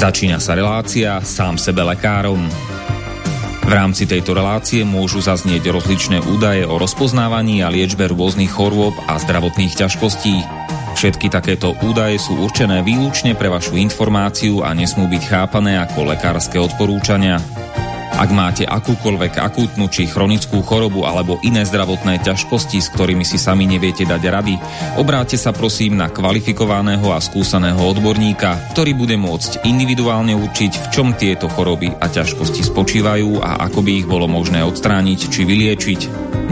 Začína sa relácia sám sebe lekárom. V rámci tejto relácie môžu zaznieť rozličné údaje o rozpoznávaní a liečbe rôznych chorôb a zdravotných ťažkostí. Všetky takéto údaje sú určené výlučne pre vašu informáciu a nesmú byť chápané ako lekárske odporúčania. Ak máte akúkoľvek akútnu či chronickú chorobu alebo iné zdravotné ťažkosti, s ktorými si sami neviete dať rady, obráte sa prosím na kvalifikovaného a skúseného odborníka, ktorý bude môcť individuálne určiť, v čom tieto choroby a ťažkosti spočívajú a ako by ich bolo možné odstrániť či vyliečiť.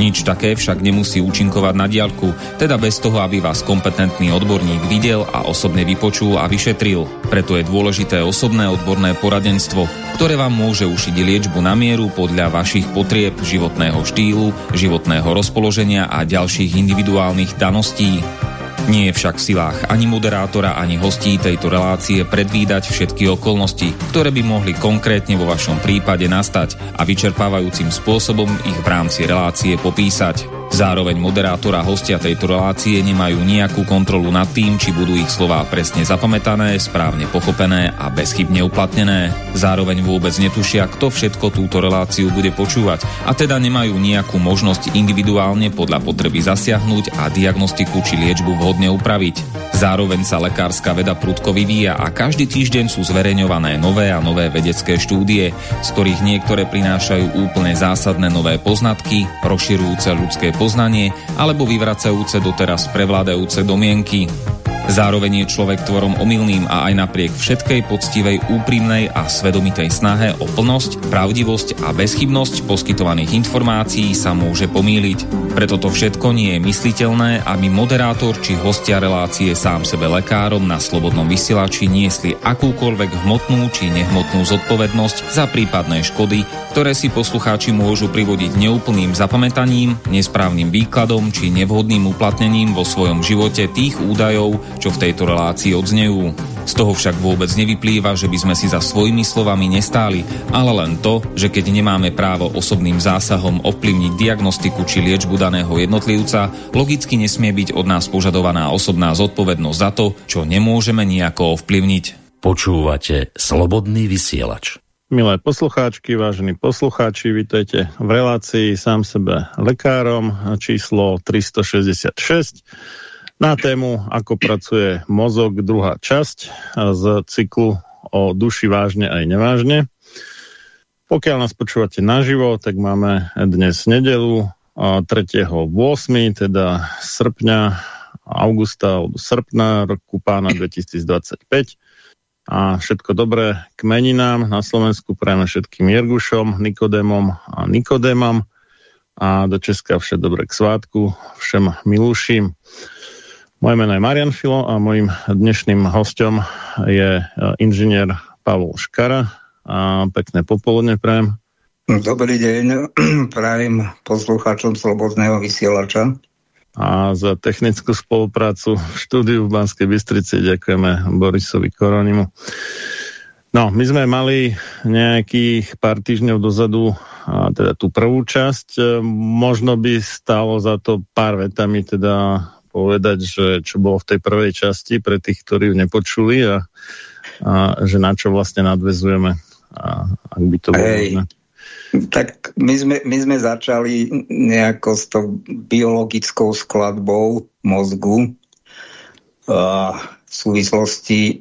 Nič také však nemusí účinkovať na diaľku, teda bez toho, aby vás kompetentný odborník videl a osobne vypočul a vyšetril. Preto je dôležité osobné odborné poradenstvo, ktoré vám môže ušiť liečbu na mieru podľa vašich potrieb, životného štýlu, životného rozpoloženia a ďalších individuálnych daností. Nie je však v silách ani moderátora, ani hostí tejto relácie predvídať všetky okolnosti, ktoré by mohli konkrétne vo vašom prípade nastať a vyčerpávajúcim spôsobom ich v rámci relácie popísať. Zároveň moderátor a hostia tejto relácie nemajú nejakú kontrolu nad tým, či budú ich slová presne zapamätané, správne pochopené a bezchybne uplatnené. Zároveň vôbec netušia, kto všetko túto reláciu bude počúvať a teda nemajú nejakú možnosť individuálne podľa potreby zasiahnuť a diagnostiku či liečbu vhodne upraviť. Zároveň sa lekárska veda prudko vyvíja a každý týždeň sú zverejňované nové a nové vedecké štúdie, z ktorých niektoré prinášajú úplne zásadné nové poznatky, rozširujúce ľudské poznanie alebo vyvracajúce doteraz prevládajúce domienky. Zároveň je človek tvorom omylným a aj napriek všetkej poctivej, úprimnej a svedomitej snahe o plnosť, pravdivosť a bezchybnosť poskytovaných informácií sa môže pomýliť. Preto to všetko nie je mysliteľné, aby moderátor či hostia relácie sám sebe lekárom na slobodnom vysielači niesli akúkoľvek hmotnú či nehmotnú zodpovednosť za prípadné škody, ktoré si poslucháči môžu privodiť neúplným zapamätaním, nesprávnym výkladom či nevhodným uplatnením vo svojom živote tých údajov, čo v tejto relácii odznejú. Z toho však vôbec nevyplýva, že by sme si za svojimi slovami nestáli, ale len to, že keď nemáme právo osobným zásahom ovplyvniť diagnostiku či liečbu daného jednotlivca, logicky nesmie byť od nás požadovaná osobná zodpovednosť za to, čo nemôžeme nejako ovplyvniť. Počúvate Slobodný vysielač. Milé poslucháčky, vážení poslucháči, vítajte v relácii sám sebe lekárom číslo 366 na tému, ako pracuje mozog, druhá časť z cyklu o duši vážne aj nevážne. Pokiaľ nás počúvate naživo, tak máme dnes nedelu 3.8., teda srpňa, augusta alebo srpna roku pána 2025 a všetko dobré k meninám. Na Slovensku prajeme všetkým Jergušom, Nikodémom a Nikodémam a do Česka všetko dobré k svátku, všem milúším. Moje meno je Marian Filo a mojim dnešným hostom je e, inžinier Pavol Škara a pekné popoludne prajem. Dobrý deň, prajem poslucháčom Slobodného vysielača. A za technickú spoluprácu v štúdiu v Banskej Bystrici ďakujeme Borisovi Koronimu. No, my sme mali nejakých pár týždňov dozadu a teda tú prvú časť. E, možno by stalo za to pár vetami teda povedať, že čo bolo v tej prvej časti pre tých, ktorí ju nepočuli a, a že na čo vlastne nadvezujeme. A, ak by to bolo Hej. Tak my sme, my sme začali nejako s tou biologickou skladbou mozgu a v súvislosti e,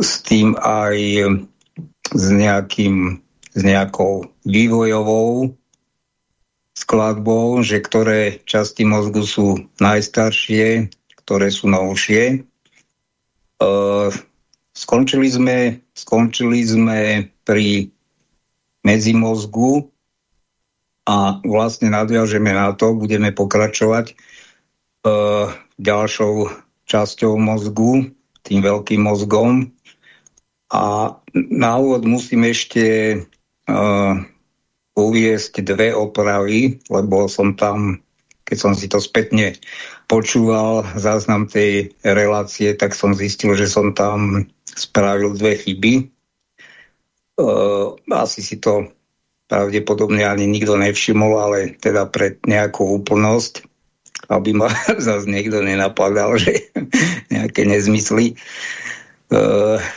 s tým aj s, nejakým, s nejakou vývojovou skladbou, že ktoré časti mozgu sú najstaršie, ktoré sú novšie. Uh, skončili, sme, skončili sme pri medzimozgu a vlastne nadviažeme na to, budeme pokračovať uh, ďalšou časťou mozgu, tým veľkým mozgom. A na úvod musím ešte uh, uviesť dve opravy, lebo som tam, keď som si to spätne počúval záznam tej relácie, tak som zistil, že som tam spravil dve chyby. Uh, asi si to pravdepodobne ani nikto nevšimol, ale teda pre nejakú úplnosť, aby ma zase niekto nenapadal, že nejaké nezmysly.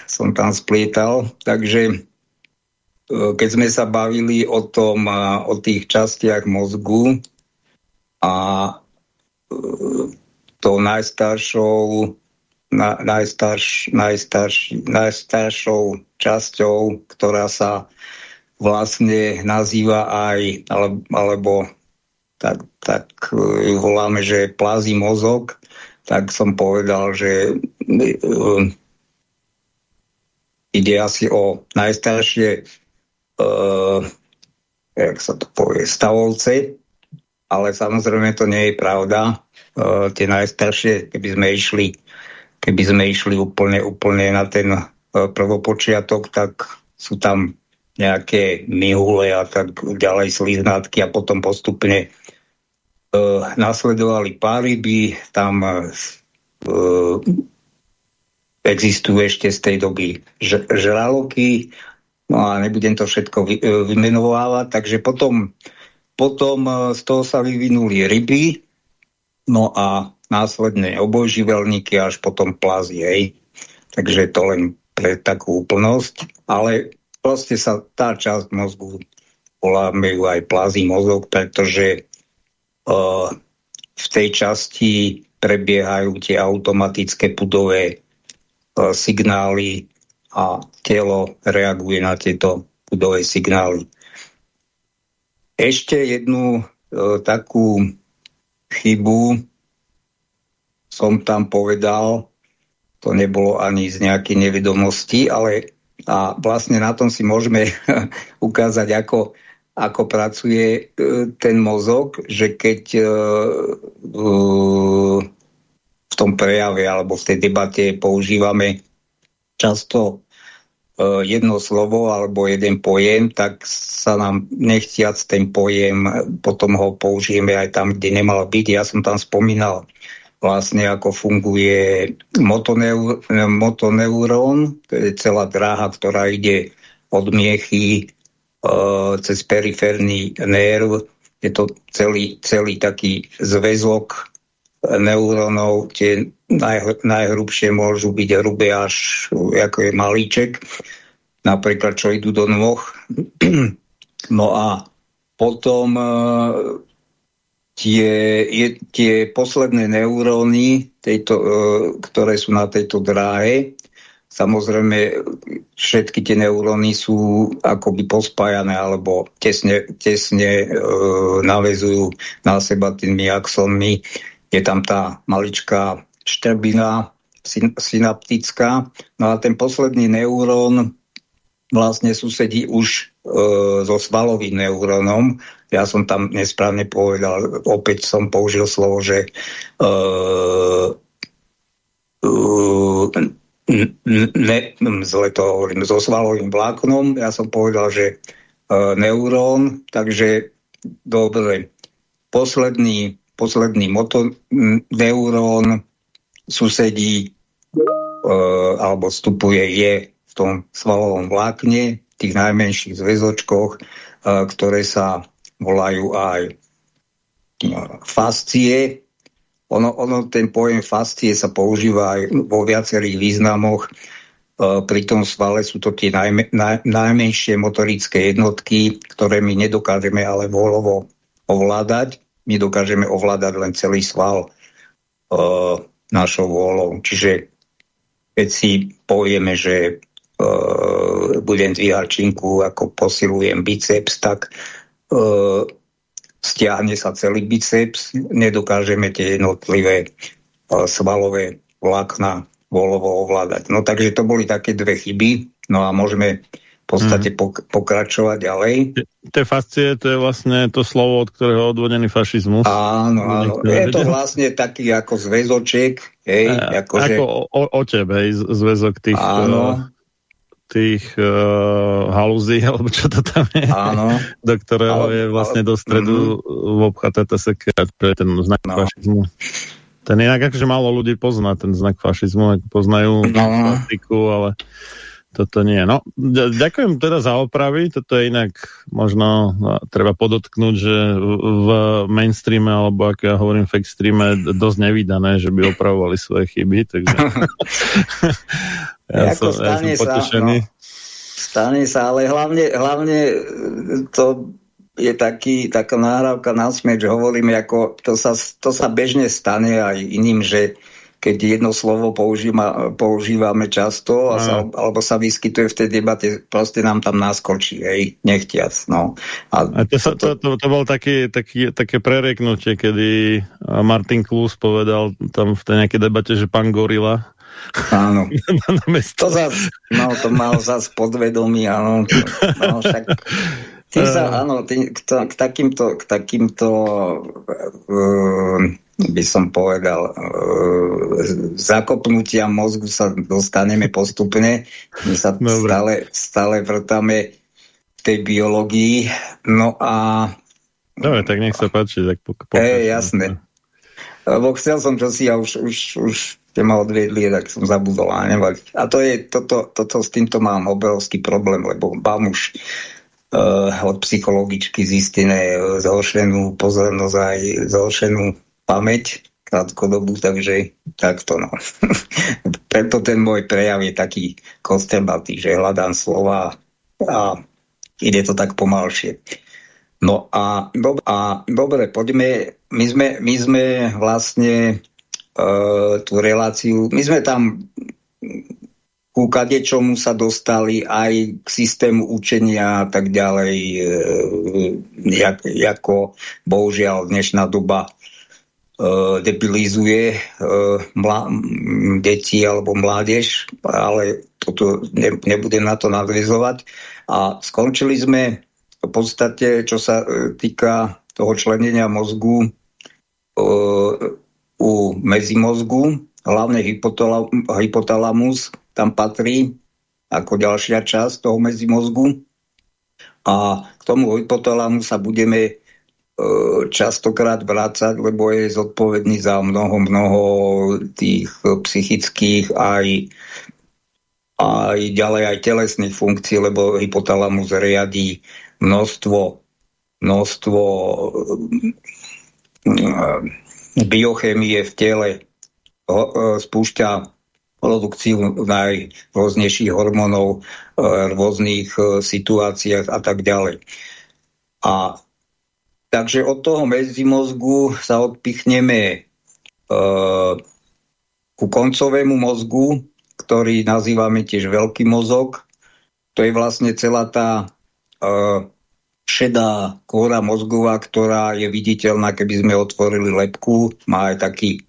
som tam splietal. Takže e, keď sme sa bavili o tom, o tých častiach mozgu a e, tou najstaršou na, najstarš, najstarš, najstaršou časťou, ktorá sa vlastne nazýva aj, ale, alebo tak, tak ju voláme, že plazí mozog, tak som povedal, že ide asi o najstaršie uh, jak sa to povie, stavovce, ale samozrejme to nie je pravda. Uh, tie najstaršie, keby sme išli keby sme išli úplne, úplne na ten uh, prvopočiatok, tak sú tam nejaké mihule a tak ďalej sliznátky a potom postupne uh, nasledovali páryby, tam uh, existujú ešte z tej doby žraloky, no a nebudem to všetko vy, uh, vymenovávať, takže potom, potom uh, z toho sa vyvinuli ryby, no a následne obojživelníky až potom plazy, hej. Takže to len pre takú úplnosť, ale proste sa tá časť mozgu voláme ju aj plazí mozog, pretože uh, v tej časti prebiehajú tie automatické pudové signály a telo reaguje na tieto pudové signály. Ešte jednu uh, takú chybu som tam povedal, to nebolo ani z nejakej nevedomosti, ale a vlastne na tom si môžeme ukázať, ako, ako pracuje e, ten mozog, že keď e, e, v tom prejave alebo v tej debate používame často jedno slovo alebo jeden pojem, tak sa nám nechciac ten pojem, potom ho použijeme aj tam, kde nemal byť. Ja som tam spomínal vlastne ako funguje motoneur, motoneurón, to je celá dráha, ktorá ide od miechy uh, cez periférny nerv. Je to celý, celý taký zväzok neurónov, tie naj, najhrubšie môžu byť hrubé až ako je malíček, napríklad čo idú do nôh. no a potom uh, tie, tie posledné neuróny, tejto, e, ktoré sú na tejto dráhe, Samozrejme, všetky tie neuróny sú akoby pospájané alebo tesne, tesne e, navezujú na seba tými axonmi. Je tam tá maličká štrbina syn, synaptická. No a ten posledný neurón vlastne susedí už e, so svalovým neurónom. Ja som tam nesprávne povedal, opäť som použil slovo, že uh, uh, ne, zle to hovorím, so svalovým vláknom, ja som povedal, že uh, neurón, takže dobre, posledný, posledný motoneurón susedí uh, alebo vstupuje je v tom svalovom vlákne, v tých najmenších zväzočkoch, uh, ktoré sa volajú aj no, fascie. Ono, ono, ten pojem fascie sa používa aj vo viacerých významoch. E, pri tom svale sú to tie najme, naj, najmenšie motorické jednotky, ktoré my nedokážeme ale volovo ovládať. My dokážeme ovládať len celý sval e, našou volou. Čiže keď si povieme, že e, budem dvíhať činku, ako posilujem biceps, tak E, stiahne sa celý biceps, nedokážeme tie jednotlivé e, svalové vlákna volovo ovládať. No takže to boli také dve chyby, no a môžeme podstate mm. pok pokračovať ďalej. Tie fascie, to je vlastne to slovo, od ktorého odvodený fašizmus. Áno, áno. Je to vlastne taký ako zväzoček, hej, ako, ako že... o, o tebe, zväzok tých... Áno, tých uh, halúzí, alebo čo to tam je, Áno. do ktorého ale, je vlastne ale, do stredu mm -hmm. obchaté tá sekera, to je ten znak no. fašizmu. Ten inak akože málo ľudí pozná ten znak fašizmu, poznajú no. plastiku, ale toto nie. No, ďakujem teda za opravy, toto je inak možno no, treba podotknúť, že v mainstreame, alebo ako ja hovorím v extreame, dosť nevydané, že by opravovali svoje chyby, takže ja, som, ja som potešený. Sa, no, stane sa, ale hlavne, hlavne to je taký, taká náhrávka na smieč, hovorím, ako to sa, to sa bežne stane aj iným, že keď jedno slovo používa, používame často a sa, alebo sa vyskytuje v tej debate, proste nám tam naskočí, hej, nechtiac. No. A, a to, sa, to, to, to bol taký, taký, také prereknutie, kedy Martin Klus povedal tam v tej nejakej debate, že pán Gorila Áno. to, zas, no, to mal zase podvedomí, áno. No, však tým sa, áno, tým, k, k takýmto, k takýmto uh, by som povedal, e, zakopnutia mozgu sa dostaneme postupne. My sa stále, stále vrtáme v tej biológii. No a... Dobre, tak nech sa páči. Tak po, po, e, jasné. Lebo chcel som čosi a už, už, už ste ma odviedli, tak som zabudol. A, a to je, toto, toto, s týmto mám obrovský problém, lebo mám už uh, od psychologičky zistené zhoršenú pozornosť aj zhoršenú pamäť krátkodobú, takže takto no. Preto ten môj prejav je taký kostrbatý, že hľadám slova a ide to tak pomalšie. No a, do, a dobre, poďme, my sme, my sme vlastne uh, tú reláciu, my sme tam ku kadečomu sa dostali aj k systému učenia a tak ďalej, uh, jak, ako bohužiaľ dnešná doba E, debilizuje e, deti alebo mládež, ale toto ne, nebudem na to nadvezovať. A skončili sme v podstate, čo sa e, týka toho členenia mozgu u medzimozgu, hlavne hypotalamus tam patrí ako ďalšia časť toho medzimozgu. A k tomu hypotalamu sa budeme E, častokrát vrácať, lebo je zodpovedný za mnoho, mnoho tých psychických aj, aj ďalej aj telesných funkcií, lebo hypotalamus riadí množstvo, množstvo e, biochémie v tele, e, spúšťa produkciu najrôznejších hormónov v rôznych situáciách a tak ďalej. A Takže od toho medzimozgu sa odpichneme e, ku koncovému mozgu, ktorý nazývame tiež veľký mozog. To je vlastne celá tá e, šedá kôra mozgová, ktorá je viditeľná, keby sme otvorili lepku. Má aj taký,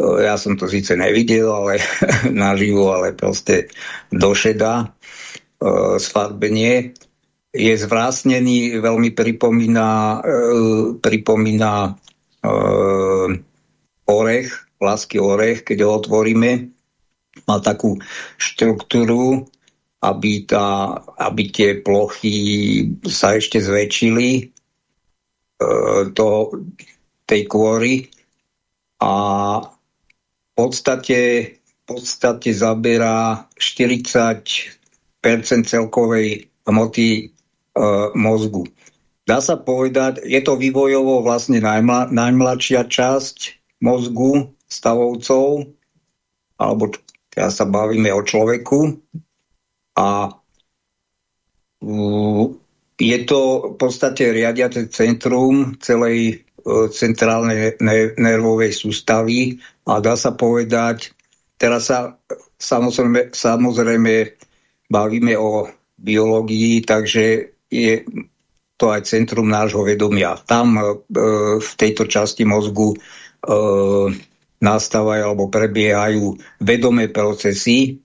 e, ja som to síce nevidel, ale naživo, ale proste došedá e, sfarbenie je zvrásnený, veľmi pripomína, e, pripomína e, orech, lásky orech, keď ho otvoríme. Má takú štruktúru, aby, tá, aby tie plochy sa ešte zväčšili e, to, tej kôry a v podstate, v podstate zaberá 40 celkovej hmoty mozgu. Dá sa povedať, je to vývojovo vlastne najmla, najmladšia časť mozgu stavovcov, alebo teraz sa bavíme o človeku a je to v podstate riadiace centrum celej uh, centrálnej nervovej sústavy a dá sa povedať, teraz sa samozrejme, samozrejme bavíme o biológii, takže je to aj centrum nášho vedomia. Tam e, v tejto časti mozgu e, nastávajú alebo prebiehajú vedomé procesy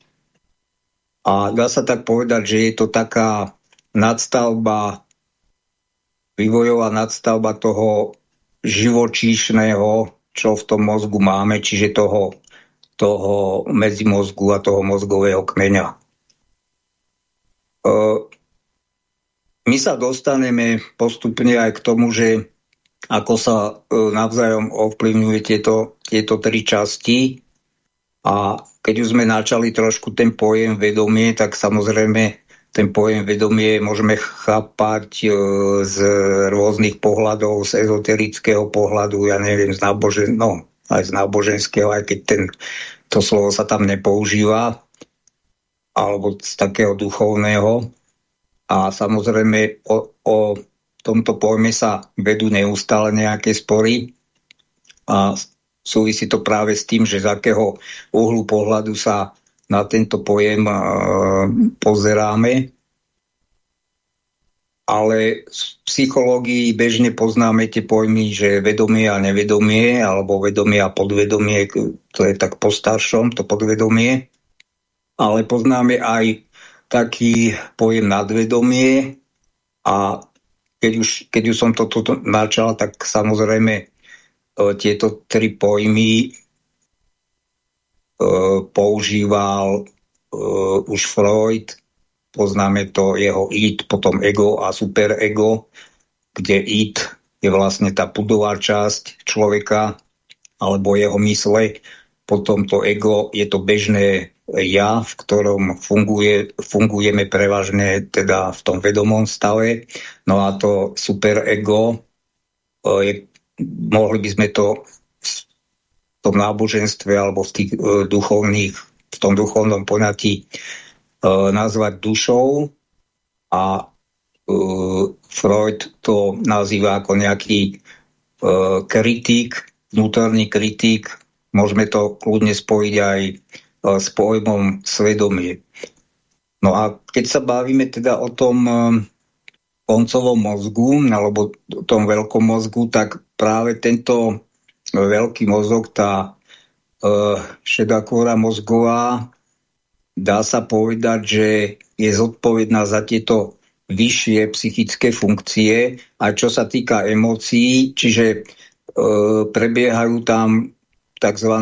a dá sa tak povedať, že je to taká nadstavba, vývojová nadstavba toho živočíšneho, čo v tom mozgu máme, čiže toho, toho medzimozgu a toho mozgového kmeňa. E, my sa dostaneme postupne aj k tomu, že ako sa e, navzájom ovplyvňujú tieto, tieto tri časti A keď už sme načali trošku ten pojem vedomie, tak samozrejme ten pojem vedomie môžeme chápať e, z rôznych pohľadov, z ezoterického pohľadu, ja neviem, z nábožen... no, aj z náboženského, aj keď ten, to slovo sa tam nepoužíva, alebo z takého duchovného. A samozrejme o, o tomto pojme sa vedú neustále nejaké spory a súvisí to práve s tým, že z akého uhlu pohľadu sa na tento pojem uh, pozeráme. Ale v psychológii bežne poznáme tie pojmy, že vedomie a nevedomie, alebo vedomie a podvedomie, to je tak po staršom, to podvedomie. Ale poznáme aj taký pojem nadvedomie a keď už, keď už som toto to, načal, tak samozrejme e, tieto tri pojmy e, používal e, už Freud, poznáme to jeho id, potom ego a superego, kde id je vlastne tá pudová časť človeka alebo jeho mysle, potom to ego je to bežné ja, v ktorom funguje, fungujeme prevažne teda v tom vedomom stave. No a to superego, e, je, mohli by sme to v tom náboženstve alebo v tých uh, duchovných, v tom duchovnom poňatí uh, nazvať dušou a uh, Freud to nazýva ako nejaký uh, kritik, vnútorný kritik. Môžeme to kľudne spojiť aj E, s pojmom svedomie. No a keď sa bavíme teda o tom e, koncovom mozgu, alebo tom veľkom mozgu, tak práve tento veľký mozog, tá šedá kôra mozgová, dá sa povedať, že je zodpovedná za tieto vyššie psychické funkcie a čo sa týka emócií, čiže uh, prebiehajú tam tzv.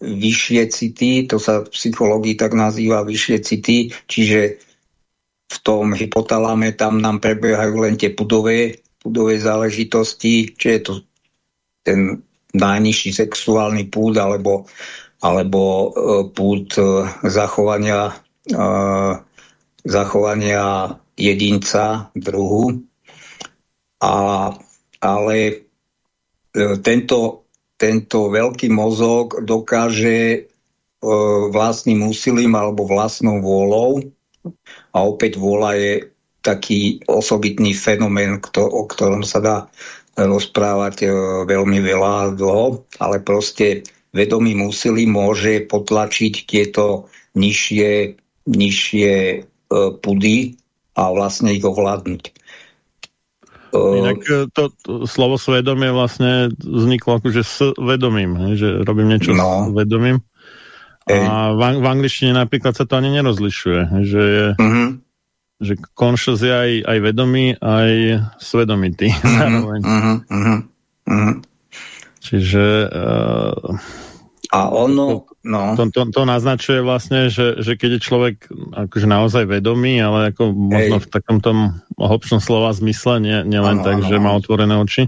vyššie city, to sa v psychológii tak nazýva vyššie city, čiže v tom hypotalame tam nám prebiehajú len tie pudové, pudové záležitosti, či je to ten najnižší sexuálny púd alebo, alebo uh, púd uh, zachovania, uh, zachovania jedinca druhu. A, ale tento tento veľký mozog dokáže e, vlastným úsilím alebo vlastnou vôľou a opäť vôľa je taký osobitný fenomén, kto, o ktorom sa dá rozprávať e, veľmi veľa dlho, ale proste vedomým úsilím môže potlačiť tieto nižšie, nižšie e, pudy a vlastne ich ovládnuť. Inak e, to, to slovo svedomie vlastne vzniklo akože s vedomím, že robím niečo no. s vedomím. A v, v angličtine napríklad sa to ani nerozlišuje, že je, mhm. -huh. že conscious je aj, aj vedomý, aj svedomitý. Uh -huh. uh -huh. Uh -huh. Čiže uh, a ono, no. To, to, to naznačuje vlastne, že, že keď je človek akože naozaj vedomý, ale ako možno Hej. v takom tom hlbšom slova zmysle, nie, nie len ano, tak, ano, že má otvorené oči,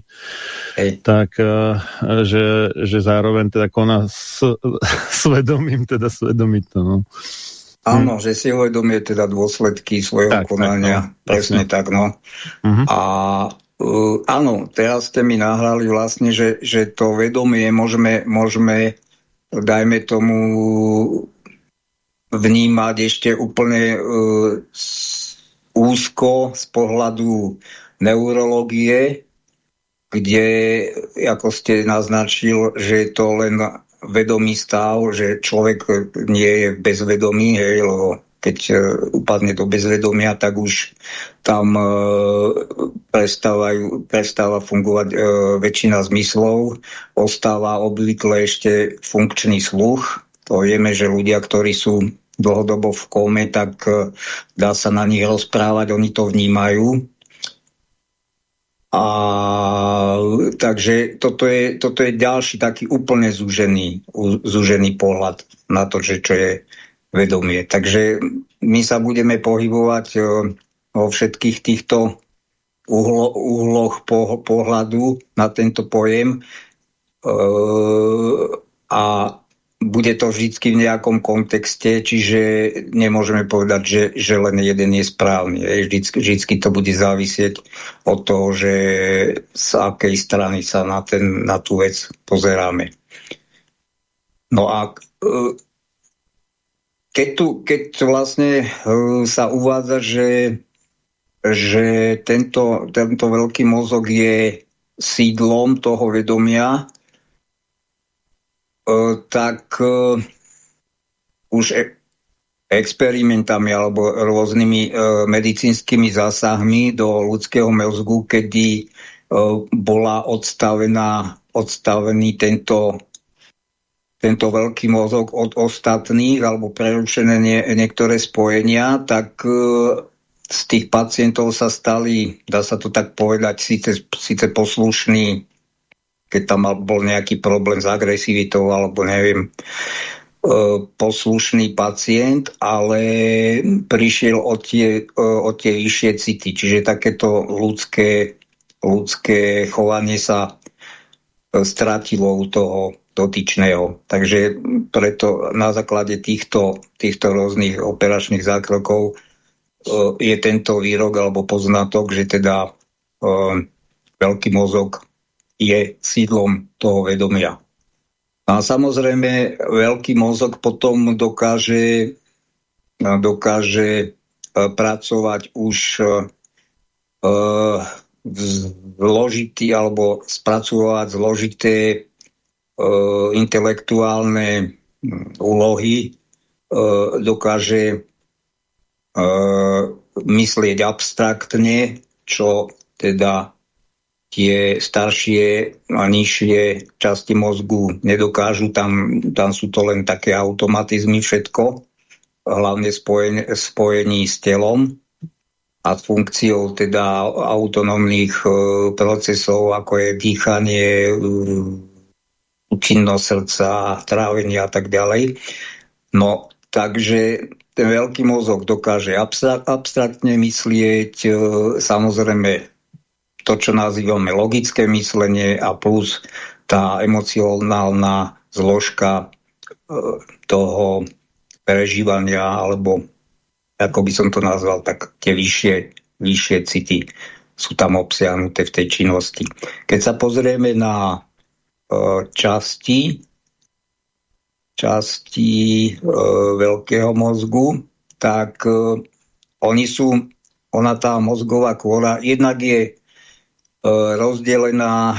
Hej. tak uh, že, že zároveň teda koná s, svedomím, teda svedomito. No. Áno, hm. že si uvedomie teda dôsledky svojho tak, konania. Tak, no, Presne tak, no. Uh. -huh. A uh, áno, teraz ste mi nahrali vlastne, že, že to vedomie môžeme, môžeme dajme tomu, vnímať ešte úplne uh, úzko z pohľadu neurológie, kde, ako ste naznačil, že je to len vedomý stav, že človek nie je bezvedomý, hej, lebo keď uh, upadne do bezvedomia, tak už tam uh, prestáva fungovať uh, väčšina zmyslov, ostáva obvykle ešte funkčný sluch. To vieme, že ľudia, ktorí sú dlhodobo v kóme, tak uh, dá sa na nich rozprávať, oni to vnímajú. A takže toto je, toto je ďalší taký úplne zúžený, zúžený pohľad na to, že čo je vedomie. Takže my sa budeme pohybovať e, vo všetkých týchto uhlo, uhloch po, pohľadu na tento pojem e, a bude to vždy v nejakom kontexte, čiže nemôžeme povedať, že, že len jeden je správny. Vždycky, to bude závisieť od toho, že z akej strany sa na, ten, na tú vec pozeráme. No a e, keď, tu, keď vlastne e, sa uvádza, že, že tento, tento veľký mozog je sídlom toho vedomia, E, tak e, už e, experimentami alebo rôznymi medicínskymi zásahmi do ľudského mozgu, kedy bola odstavená, odstavený tento, tento veľký mozog od ostatných alebo prerušené nie, niektoré spojenia, tak z tých pacientov sa stali, dá sa to tak povedať, síce, síce poslušní keď tam bol nejaký problém s agresivitou alebo neviem, e, poslušný pacient, ale prišiel o tie, e, o tie vyššie city. Čiže takéto ľudské, ľudské chovanie sa e, stratilo u toho dotyčného. Takže preto na základe týchto, týchto rôznych operačných zákrokov je tento výrok alebo poznatok, že teda veľký mozog je sídlom toho vedomia. A samozrejme, veľký mozog potom dokáže, dokáže e, pracovať už zložitý alebo spracovať zložité intelektuálne úlohy, dokáže myslieť abstraktne, čo teda tie staršie a nižšie časti mozgu nedokážu, tam, tam sú to len také automatizmy všetko, hlavne spojení, spojení s telom a s funkciou teda autonómnych e, procesov, ako je dýchanie, e, činnosť srdca, trávenie a tak ďalej. No, takže ten veľký mozog dokáže abstraktne myslieť, e, samozrejme to, čo nazývame logické myslenie a plus tá emocionálna zložka e, toho prežívania, alebo ako by som to nazval, tak tie vyššie, vyššie city sú tam obsiahnuté v tej činnosti. Keď sa pozrieme na e, časti, časti e, veľkého mozgu, tak e, oni sú, ona tá mozgová kôra, jednak je E, rozdelená,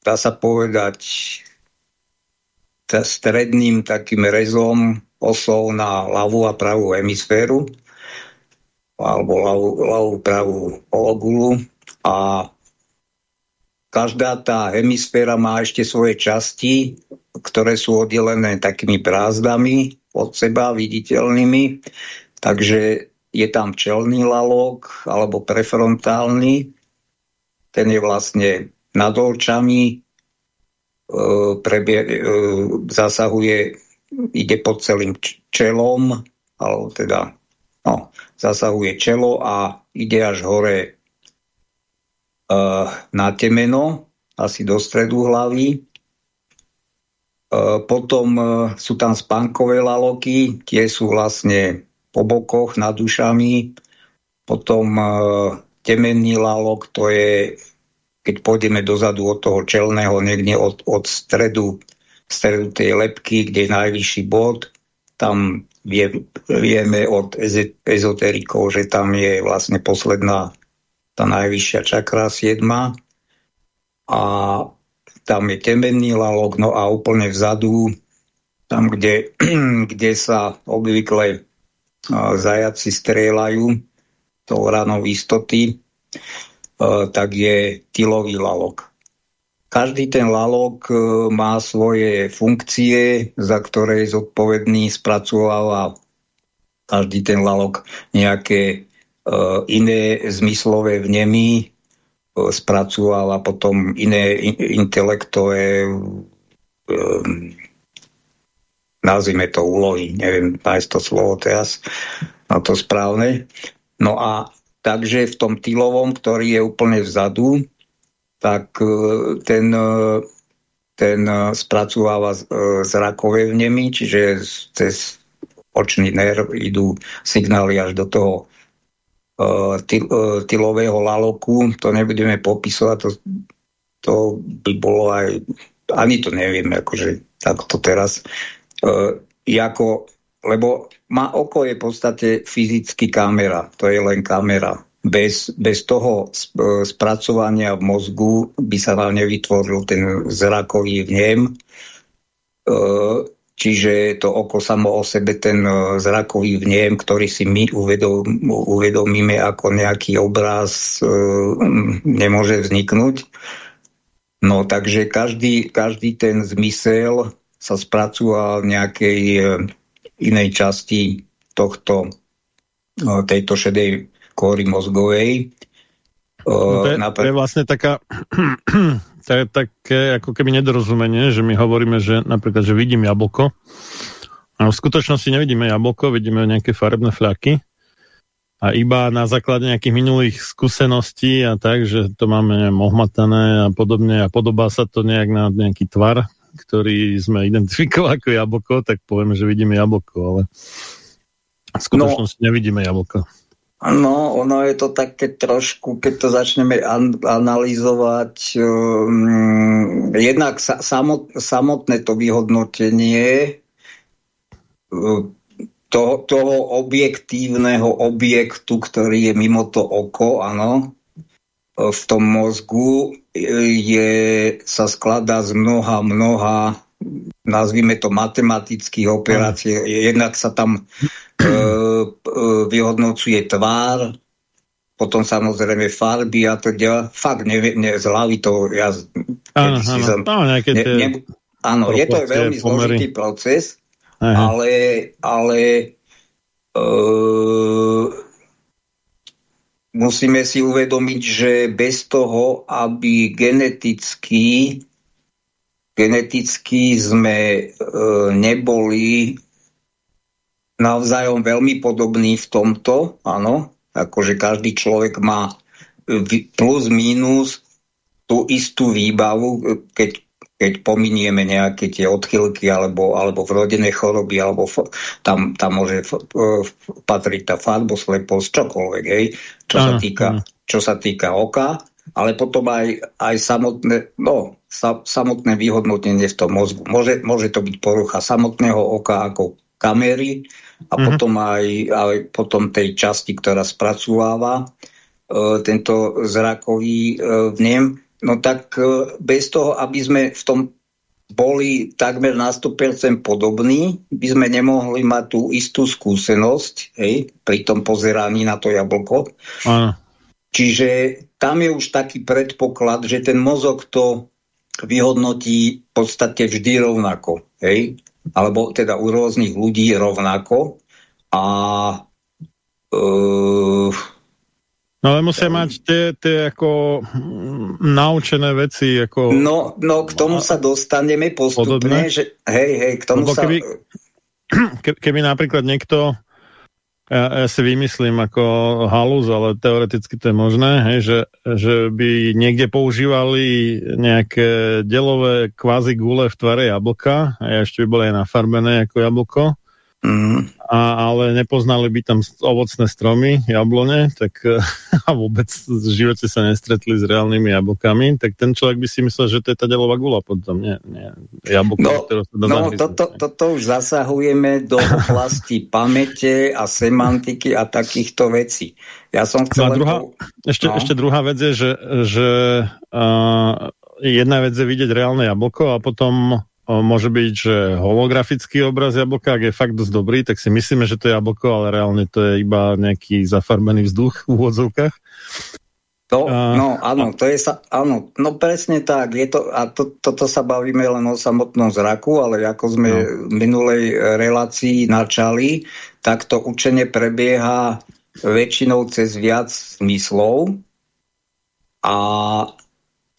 dá sa povedať, stredným takým rezom osou na ľavú a pravú hemisféru alebo ľavú, ľavú pravú ologulu a každá tá hemisféra má ešte svoje časti, ktoré sú oddelené takými brázdami od seba, viditeľnými. Takže je tam čelný lalok alebo prefrontálny ten je vlastne nad očami, e, prebie, e, zasahuje, ide pod celým čelom, alebo teda no, zasahuje čelo a ide až hore e, na temeno, asi do stredu hlavy. E, potom e, sú tam spánkové laloky, tie sú vlastne po bokoch nad dušami. Potom e, temenný lalok, to je, keď pôjdeme dozadu od toho čelného, niekde od, od stredu, stredu tej lepky, kde je najvyšší bod, tam vie, vieme od ezoterikov, že tam je vlastne posledná, tá najvyššia čakra, siedma. A tam je temenný lalok, no a úplne vzadu, tam, kde, kde sa obvykle zajaci strieľajú, tou ranou istoty, tak je tylový lalok. Každý ten lalok e, má svoje funkcie, za ktoré je zodpovedný, spracováva každý ten lalok nejaké e, iné zmyslové vnemy, spracováva potom iné intelektové nazvime to úlohy, neviem nájsť to slovo teraz na to správne. No a takže v tom tylovom, ktorý je úplne vzadu, tak e, ten, e, ten spracováva zrakové vnemy, čiže cez očný nerv idú signály až do toho tylového laloku. To nebudeme popisovať, to, to by bolo aj, ani to neviem, akože takto teraz. Jako, lebo má oko je v podstate fyzicky kamera, to je len kamera bez, bez toho spracovania v mozgu by sa vám nevytvoril ten zrakový vnem. E, čiže to oko samo o sebe, ten e, zrakový vnem, ktorý si my uvedom, uvedomíme ako nejaký obraz, e, nemôže vzniknúť. No takže každý, každý ten zmysel sa spracúva v nejakej inej časti tohto, tejto šedej kóry mozgovej. No to, je, to je vlastne taká to je také ako keby nedorozumenie, že my hovoríme, že napríklad, že vidím jablko. A v skutočnosti nevidíme jablko, vidíme nejaké farebné fľaky. A iba na základe nejakých minulých skúseností a tak, že to máme neviem, ohmatané a podobne a podobá sa to nejak na nejaký tvar, ktorý sme identifikovali ako jablko, tak povieme, že vidíme jablko, ale v skutočnosti no, nevidíme jablko. No, ono je to také trošku, keď to začneme an analyzovať, um, jednak sa, samot, samotné to vyhodnotenie um, toho, toho objektívneho objektu, ktorý je mimo to oko, áno, v tom mozgu je, sa skladá z mnoha, mnoha nazvime to matematických operácií. Jednak sa tam E, e, vyhodnocuje tvár, potom samozrejme farby a tak ďalej. Fakt neviem, ne, z hlavy to ja... Áno, áno, som, áno, ne, ne, áno je to veľmi pomery. zložitý proces, Aha. ale, ale uh, musíme si uvedomiť, že bez toho, aby geneticky geneticky sme uh, neboli navzájom veľmi podobný v tomto, áno, akože každý človek má e, plus minus tú istú výbavu, e, keď, keď pominieme nejaké tie odchylky alebo, alebo vrodené choroby, alebo tam, tam môže e, patriť tá farbosleposť, čokoľvek, hej, čo, sa týka, čo sa týka oka, ale potom aj, aj samotné, no, sa, samotné vyhodnotenie v tom mozgu. Môže, môže to byť porucha samotného oka ako kamery, a mm-hmm. potom aj, aj potom tej časti, ktorá spracováva e, tento zrakový e, vnem, no tak e, bez toho, aby sme v tom boli takmer na 100% podobní, by sme nemohli mať tú istú skúsenosť hej, pri tom pozeraní na to jablko. Aha. Čiže tam je už taký predpoklad, že ten mozog to vyhodnotí v podstate vždy rovnako. Hej? alebo teda u rôznych ľudí rovnako. A uh, No ale musia mať tie, tie ako mm, naučené veci. Ako... No, no k tomu sa dostaneme postupne, že hej, hej, k tomu Lebo keby, sa... Keby napríklad niekto ja, ja si vymyslím ako halus, ale teoreticky to je možné, hej, že, že by niekde používali nejaké delové kvázi gule v tvare jablka a ešte by boli aj nafarbené ako jablko Mm. A, ale nepoznali by tam ovocné stromy, jablone, tak a vôbec v živote sa nestretli s reálnymi jablkami, tak ten človek by si myslel, že to je tá delová gula potom, nie, nie jablko, no, ktoré sa dá No toto, toto už zasahujeme do oblasti pamäte a semantiky a takýchto vecí. Ja som chcel... No a druhá, po... ešte, no. ešte druhá vec je, že, že uh, jedna vec je vidieť reálne jablko a potom môže byť, že holografický obraz jablka, ak je fakt dosť dobrý, tak si myslíme, že to je jablko, ale reálne to je iba nejaký zafarbený vzduch v úvodzovkách. To, a, no áno, to je sa, áno, no presne tak, je to, a to, toto sa bavíme len o samotnom zraku, ale ako sme no. v minulej relácii načali, tak to učenie prebieha väčšinou cez viac zmyslov a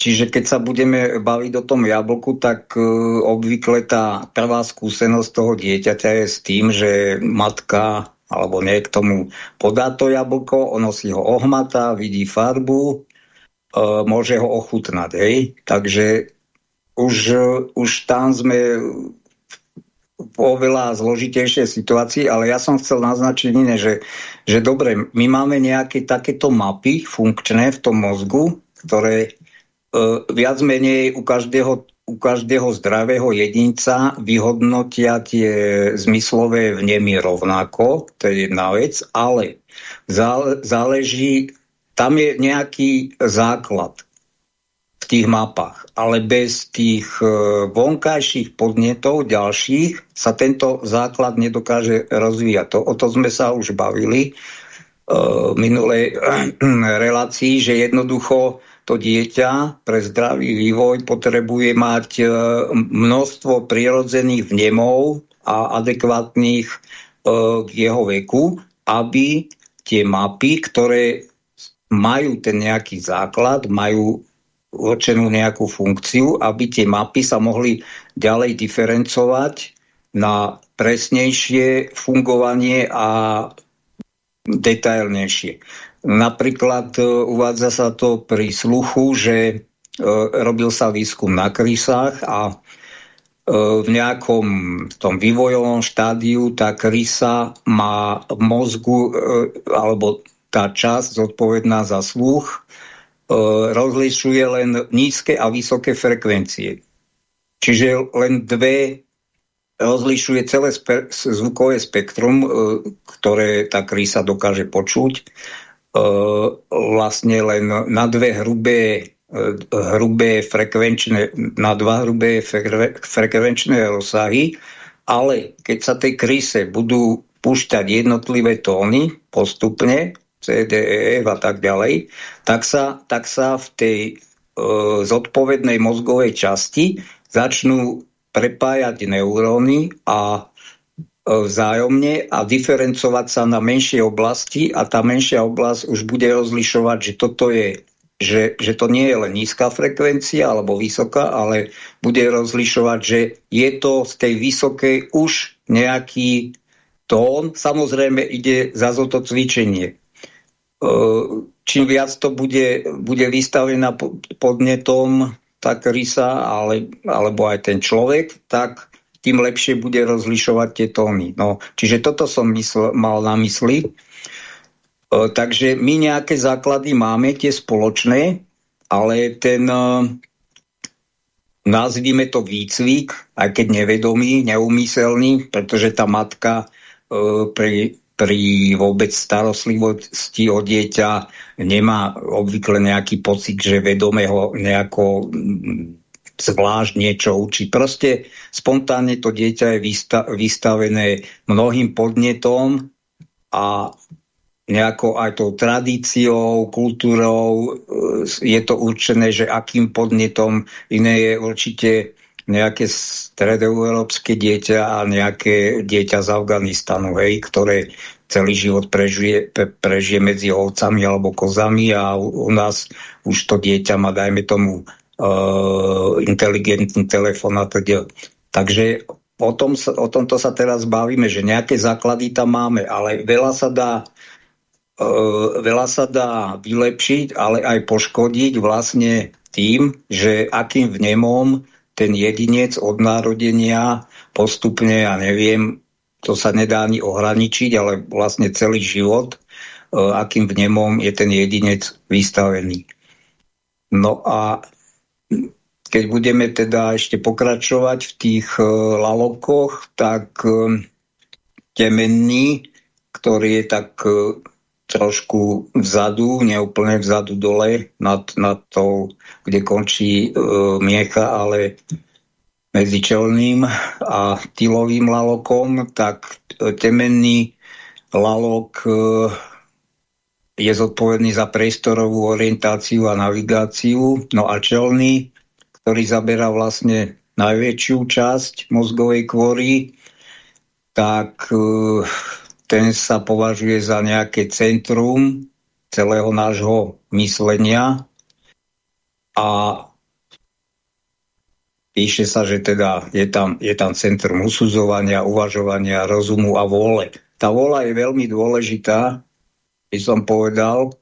Čiže keď sa budeme baviť o tom jablku, tak uh, obvykle tá prvá skúsenosť toho dieťaťa je s tým, že matka alebo nie k tomu podá to jablko, ono si ho ohmatá, vidí farbu, uh, môže ho ochutnať. Hej? Takže už, už tam sme v oveľa zložitejšej situácii, ale ja som chcel naznačiť iné, že, že dobre, my máme nejaké takéto mapy funkčné v tom mozgu, ktoré viac menej u každého, u každého zdravého jedinca vyhodnotia tie zmyslové vnemy rovnako, to je jedna vec, ale záleží, tam je nejaký základ v tých mapách, ale bez tých e, vonkajších podnetov ďalších sa tento základ nedokáže rozvíjať. To, o to sme sa už bavili e, v minulej relácii, že jednoducho to dieťa pre zdravý vývoj potrebuje mať e, množstvo prirodzených vnemov a adekvátnych k jeho veku, aby tie mapy, ktoré majú ten nejaký základ, majú určenú nejakú funkciu, aby tie mapy sa mohli ďalej diferencovať na presnejšie fungovanie a detailnejšie. Napríklad e, uvádza sa to pri sluchu, že e, robil sa výskum na krysách a e, v nejakom tom vývojovom štádiu tá krysa má v mozgu, alebo tá časť zodpovedná za sluch, rozlišuje len nízke a vysoké frekvencie. Čiže len dve rozlišuje celé spe zvukové spektrum, ktoré tá krísa dokáže počuť, vlastne len na dve hrubé, hrubé frekvenčné, na dva hrubé frekvenčné rozsahy, ale keď sa tej kríse budú púšťať jednotlivé tóny postupne, C, D, E, F a tak ďalej, tak sa, tak sa v tej e, zodpovednej mozgovej časti začnú prepájať neuróny a e, vzájomne a diferencovať sa na menšie oblasti a tá menšia oblasť už bude rozlišovať, že toto je že, že to nie je len nízka frekvencia alebo vysoká, ale bude rozlišovať, že je to z tej vysokej už nejaký tón. Samozrejme ide za to cvičenie. Čím viac to bude, bude vystavená podnetom tá krysa ale, alebo aj ten človek, tak tým lepšie bude rozlišovať tie tóny. No, čiže toto som mysl, mal na mysli. E, takže my nejaké základy máme, tie spoločné, ale ten, e, nazvíme to výcvik, aj keď nevedomý, neumyselný, pretože tá matka e, pri pri vôbec starostlivosti o dieťa nemá obvykle nejaký pocit, že vedome ho nejako zvlášť niečo učí. Proste spontánne to dieťa je vystavené mnohým podnetom a nejako aj tou tradíciou, kultúrou e, je to určené, že akým podnetom iné je určite nejaké stredoeurópske dieťa a nejaké dieťa z Afganistanu, hej, ktoré celý život prežije, pre, prežije medzi ovcami alebo kozami a u, nás už to dieťa má, dajme tomu, inteligentný telefon a teda. Takže o, tom o tomto sa teraz bavíme, že nejaké základy tam máme, ale veľa sa dá Uh, veľa sa dá vylepšiť, ale aj poškodiť vlastne tým, že akým vnemom ten jedinec od narodenia postupne, ja neviem, to sa nedá ani ohraničiť, ale vlastne celý život, e, akým vnemom je ten jedinec vystavený. No a keď budeme teda ešte pokračovať v tých e, lalokoch, tak e, temenný, ktorý je tak trošku vzadu, neúplne vzadu dole, nad, nad tou, kde končí e, miecha, ale medzi čelným a tylovým lalokom, tak e, temenný lalok e, je zodpovedný za priestorovú orientáciu a navigáciu, no a čelný, ktorý zaberá vlastne najväčšiu časť mozgovej kvory, tak e, ten sa považuje za nejaké centrum celého nášho myslenia a píše sa, že teda je tam, je tam centrum usudzovania, uvažovania, rozumu a vôle. Tá vôľa je veľmi dôležitá, by som povedal,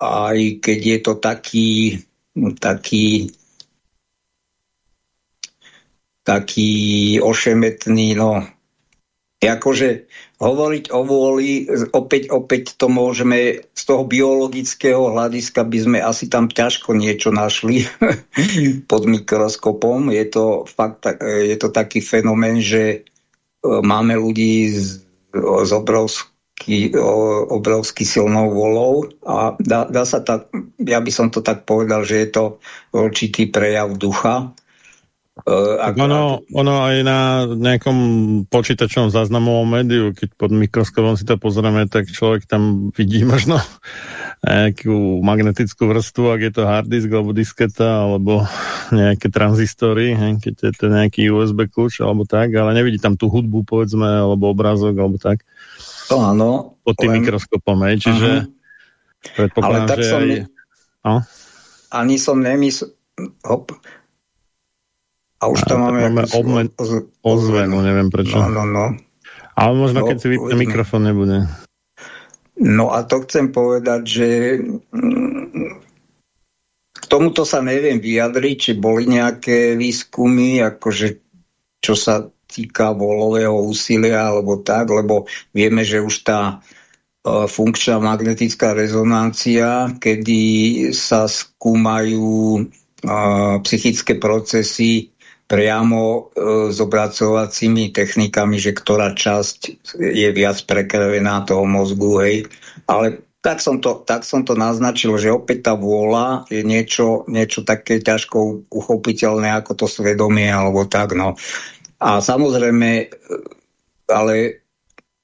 aj keď je to taký, taký taký ošemetný, no akože hovoriť o vôli, opäť, opäť to môžeme z toho biologického hľadiska by sme asi tam ťažko niečo našli pod mikroskopom. Je to fakt, je to taký fenomén, že e, máme ľudí z, z obrovský, obrovský silnou volou a dá, dá sa tak, ja by som to tak povedal, že je to určitý prejav ducha ako, ono, ono aj na nejakom počítačovom záznamovom médiu, keď pod mikroskopom si to pozrieme, tak človek tam vidí možno nejakú magnetickú vrstvu, ak je to hard disk alebo disketa, alebo nejaké tranzistory, keď je to nejaký USB kľúč alebo tak, ale nevidí tam tú hudbu, povedzme, alebo obrázok, alebo tak. To áno. Pod tým len... mikroskopom, hej, čiže uh -huh. ale tak že som... Aj... No? Ani som nemyslel... Hop a už tam máme... máme obme... ozvenu, neviem prečo. No, no, no. Ale možno, no, keď si vypne mikrofón, nebude. No a to chcem povedať, že mm, k tomuto sa neviem vyjadriť, či boli nejaké výskumy, akože čo sa týka volového úsilia alebo tak, lebo vieme, že už tá e, funkčná magnetická rezonancia, kedy sa skúmajú e, psychické procesy priamo e, s obracovacími technikami, že ktorá časť je viac prekravená toho mozgu, hej. Ale tak som, to, tak som to naznačil, že opäť tá vôľa je niečo, niečo také ťažko uchopiteľné ako to svedomie alebo tak, no. A samozrejme, ale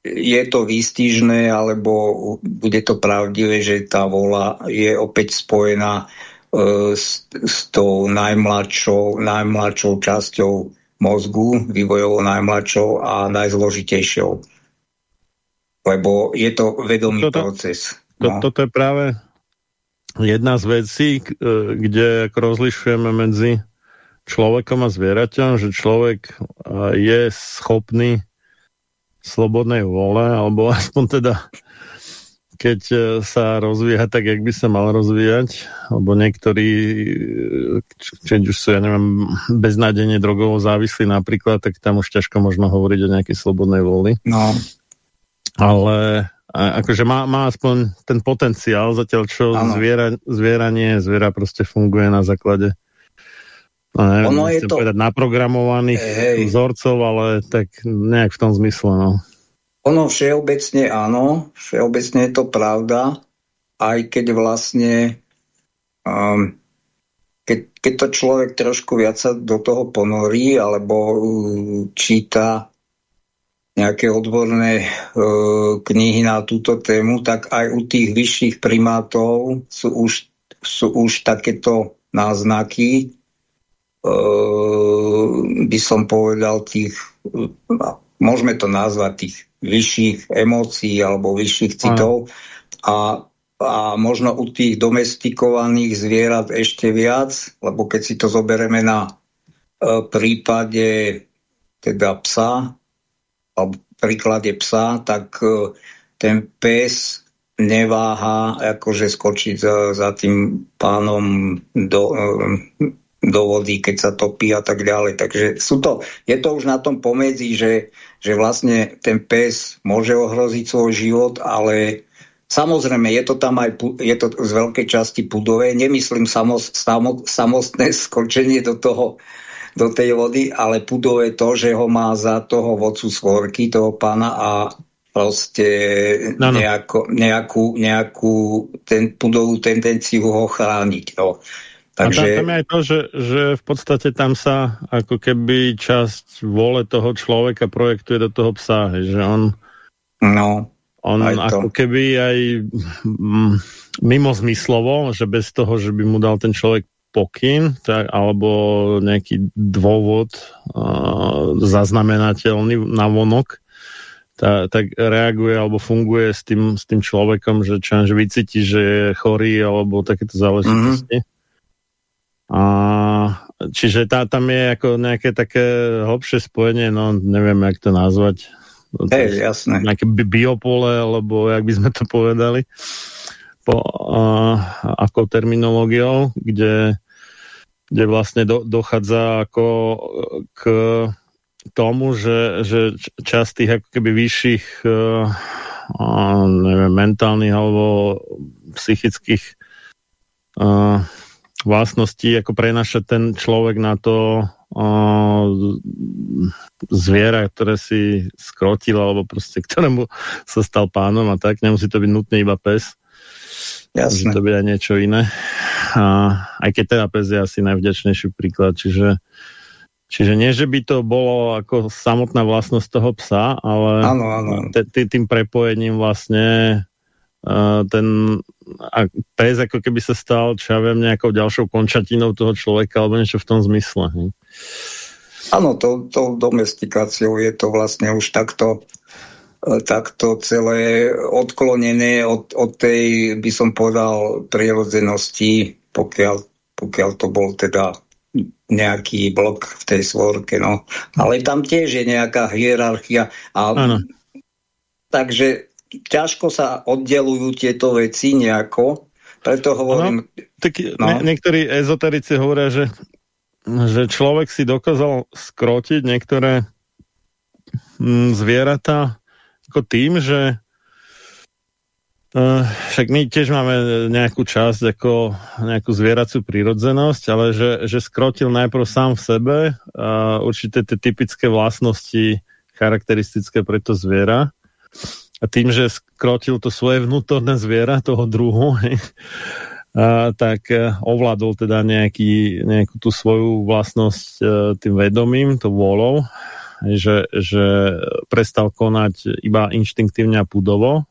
je to výstižné, alebo bude to pravdivé, že tá vola je opäť spojená E, s, s tou najmladšou, najmladšou časťou mozgu, vývojovo najmladšou a najzložitejšou. Lebo je to vedomý toto, proces. No. To, toto je práve jedna z vecí, e, kde rozlišujeme medzi človekom a zvieraťom, že človek e, je schopný slobodnej vole, alebo aspoň teda keď e, sa rozvíja tak, jak by sa mal rozvíjať, alebo niektorí, e, keď už sú, ja neviem, beznádenie drogovo závislí napríklad, tak tam už ťažko možno hovoriť o nejakej slobodnej voli. No. Ale akože má, má aspoň ten potenciál, zatiaľ čo zviera, zviera nie, zviera proste funguje na základe no neviem, ono je to... povedať naprogramovaných hey. vzorcov, ale tak nejak v tom zmysle, no. Ono všeobecne áno, všeobecne je to pravda, aj keď vlastne um, keď, keď to človek trošku viac sa do toho ponorí alebo uh, číta nejaké odborné uh, knihy na túto tému, tak aj u tých vyšších primátov sú už, sú už takéto náznaky, by som povedal tých, uh, môžeme to nazvať tých vyšších emócií alebo vyšších citov. A, a možno u tých domestikovaných zvierat ešte viac, lebo keď si to zoberieme na e, prípade teda psa, alebo príklade psa, tak e, ten pes neváha akože skočiť za, za tým pánom do, e, do vody, keď sa topí a tak ďalej. Takže sú to, je to už na tom pomedzi, že že vlastne ten pes môže ohroziť svoj život, ale samozrejme je to tam aj je to z veľkej časti pudové. Nemyslím samos, samo, samostné skočenie do toho do tej vody, ale pudové to, že ho má za toho vodcu svorky, toho pána a proste no, no. Nejako, nejakú, nejakú ten, pudovú tendenciu ho chrániť. No. Takže... A tam, tam je aj to, že, že v podstate tam sa ako keby časť vole toho človeka projektuje do toho psa, že on, no, on ako keby aj mm, mimo zmyslovo, že bez toho, že by mu dal ten človek pokyn, tak, alebo nejaký dôvod uh, zaznamenateľný na vonok, tá, tak reaguje alebo funguje s tým, s tým človekom, že čo že vycíti, že je chorý alebo takéto záležitosti. Mm -hmm. A čiže tá, tam je ako nejaké také hlbšie spojenie, no neviem, jak to nazvať. Hej, jasné. Nejaké biopole, alebo jak by sme to povedali, po, uh, ako terminológiou, kde kde vlastne do, dochádza ako k tomu, že, že časť tých ako keby vyšších uh, neviem, mentálnych alebo psychických uh, vlastností ako prenaša ten človek na to uh, zviera, ktoré si skrotil alebo proste ktorému sa stal pánom a tak, nemusí to byť nutne iba pes. Jasne. Môže to byť aj niečo iné. A, aj keď teda pes je asi najvďačnejší príklad, čiže Čiže nie, že by to bolo ako samotná vlastnosť toho psa, ale áno, áno. tým prepojením vlastne ten a pes ako keby sa stal, čo ja viem, nejakou ďalšou končatinou toho človeka alebo niečo v tom zmysle. Áno, to, to domestikáciou je to vlastne už takto e, takto celé odklonené od, od tej, by som povedal, prírodzenosti, pokiaľ, pokiaľ to bol teda nejaký blok v tej svorke, no. Ale tam tiež je nejaká hierarchia. A, takže ťažko sa oddelujú tieto veci nejako, preto hovorím... Ano, tak no. nie, niektorí ezoterici hovoria, že, že človek si dokázal skrotiť niektoré mm, zvieratá ako tým, že Uh, však my tiež máme nejakú časť ako nejakú zvieracú prírodzenosť, ale že, že skrotil najprv sám v sebe uh, určité tie typické vlastnosti charakteristické pre to zviera tým, že skrotil to svoje vnútorné zviera toho druhu, uh, tak uh, ovládol teda nejaký, nejakú tú svoju vlastnosť uh, tým vedomím, to vôľou, že, že prestal konať iba inštinktívne a pudovo,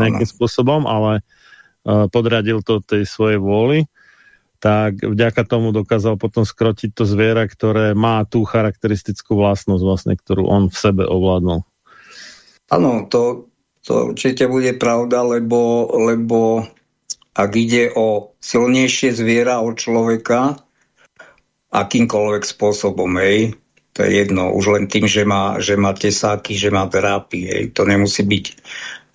nejakým spôsobom, ale podradil to tej svojej vôli, tak vďaka tomu dokázal potom skrotiť to zviera, ktoré má tú charakteristickú vlastnosť, vlastne, ktorú on v sebe ovládol. Áno, to, to určite bude pravda, lebo, lebo ak ide o silnejšie zviera od človeka, akýmkoľvek spôsobom, hej, to je jedno, už len tým, že má, že má tesáky, že má drápy, hej, to nemusí byť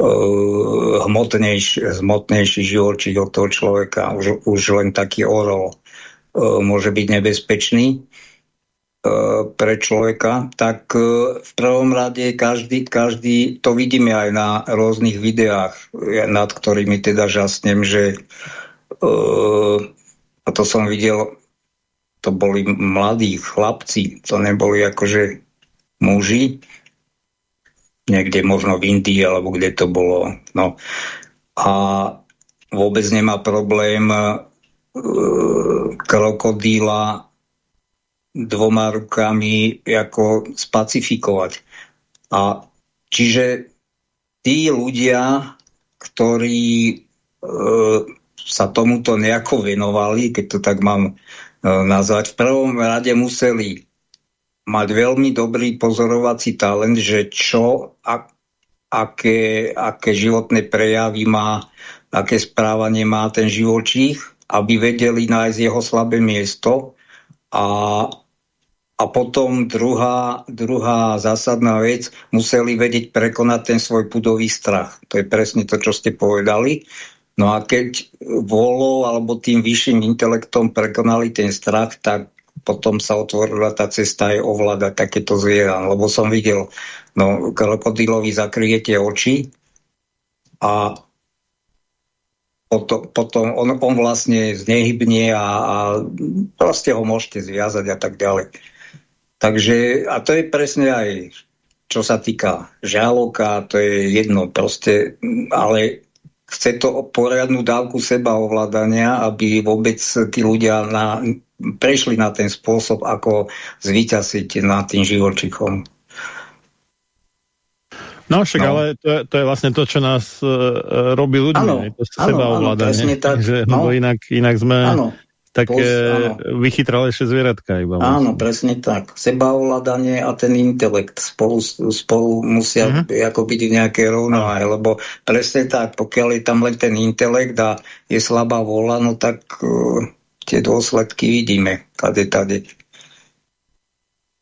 Eh, hmotnejší, hmotnejší živočík od toho človeka. Už, už len taký orol uh, môže byť nebezpečný. uh, pre človeka. Tak uh, v prvom rade každý, každý, to vidíme aj na rôznych videách, nad ktorými teda žasnem, že a to som videl, to boli mladí chlapci, to neboli akože muži, niekde možno v Indii, alebo kde to bolo. No. A vôbec nemá problém krokodíla dvoma rukami ako spacifikovať. A čiže tí ľudia, ktorí uh, sa tomuto nejako venovali, keď to tak mám uh, nazvať, v prvom rade museli mať veľmi dobrý pozorovací talent, že čo, a, aké, aké životné prejavy má, aké správanie má ten živočích, aby vedeli nájsť jeho slabé miesto. A, a potom druhá, druhá zásadná vec, museli vedieť prekonať ten svoj pudový strach. To je presne to, čo ste povedali. No a keď volou alebo tým vyšším intelektom prekonali ten strach, tak potom sa otvorila tá cesta aj ovládať takéto zviera. Lebo som videl, no krokodílovi zakryjete oči a potom, potom on, on vlastne znehybne a, a proste ho môžete zviazať a tak ďalej. Takže, a to je presne aj, čo sa týka žaloka, to je jedno proste, ale chce to poriadnu dávku seba ovládania, aby vôbec tí ľudia na, prešli na ten spôsob, ako zvíťaziť nad tým živočichom. No však, no. ale to je, to je vlastne to, čo nás uh, robí ľuďmi. Áno, to seba ovládanie. Tak, Takže, no, inak, inak sme áno, také vychytralejšie zvieratka. Iba áno, presne tak. Sebaovládanie a ten intelekt spolu, spolu musia uh mhm. -huh. ako byť v nejakej rovnováhe, lebo presne tak, pokiaľ je tam len ten intelekt a je slabá vola, no tak uh, tie dôsledky vidíme. Tade, tade.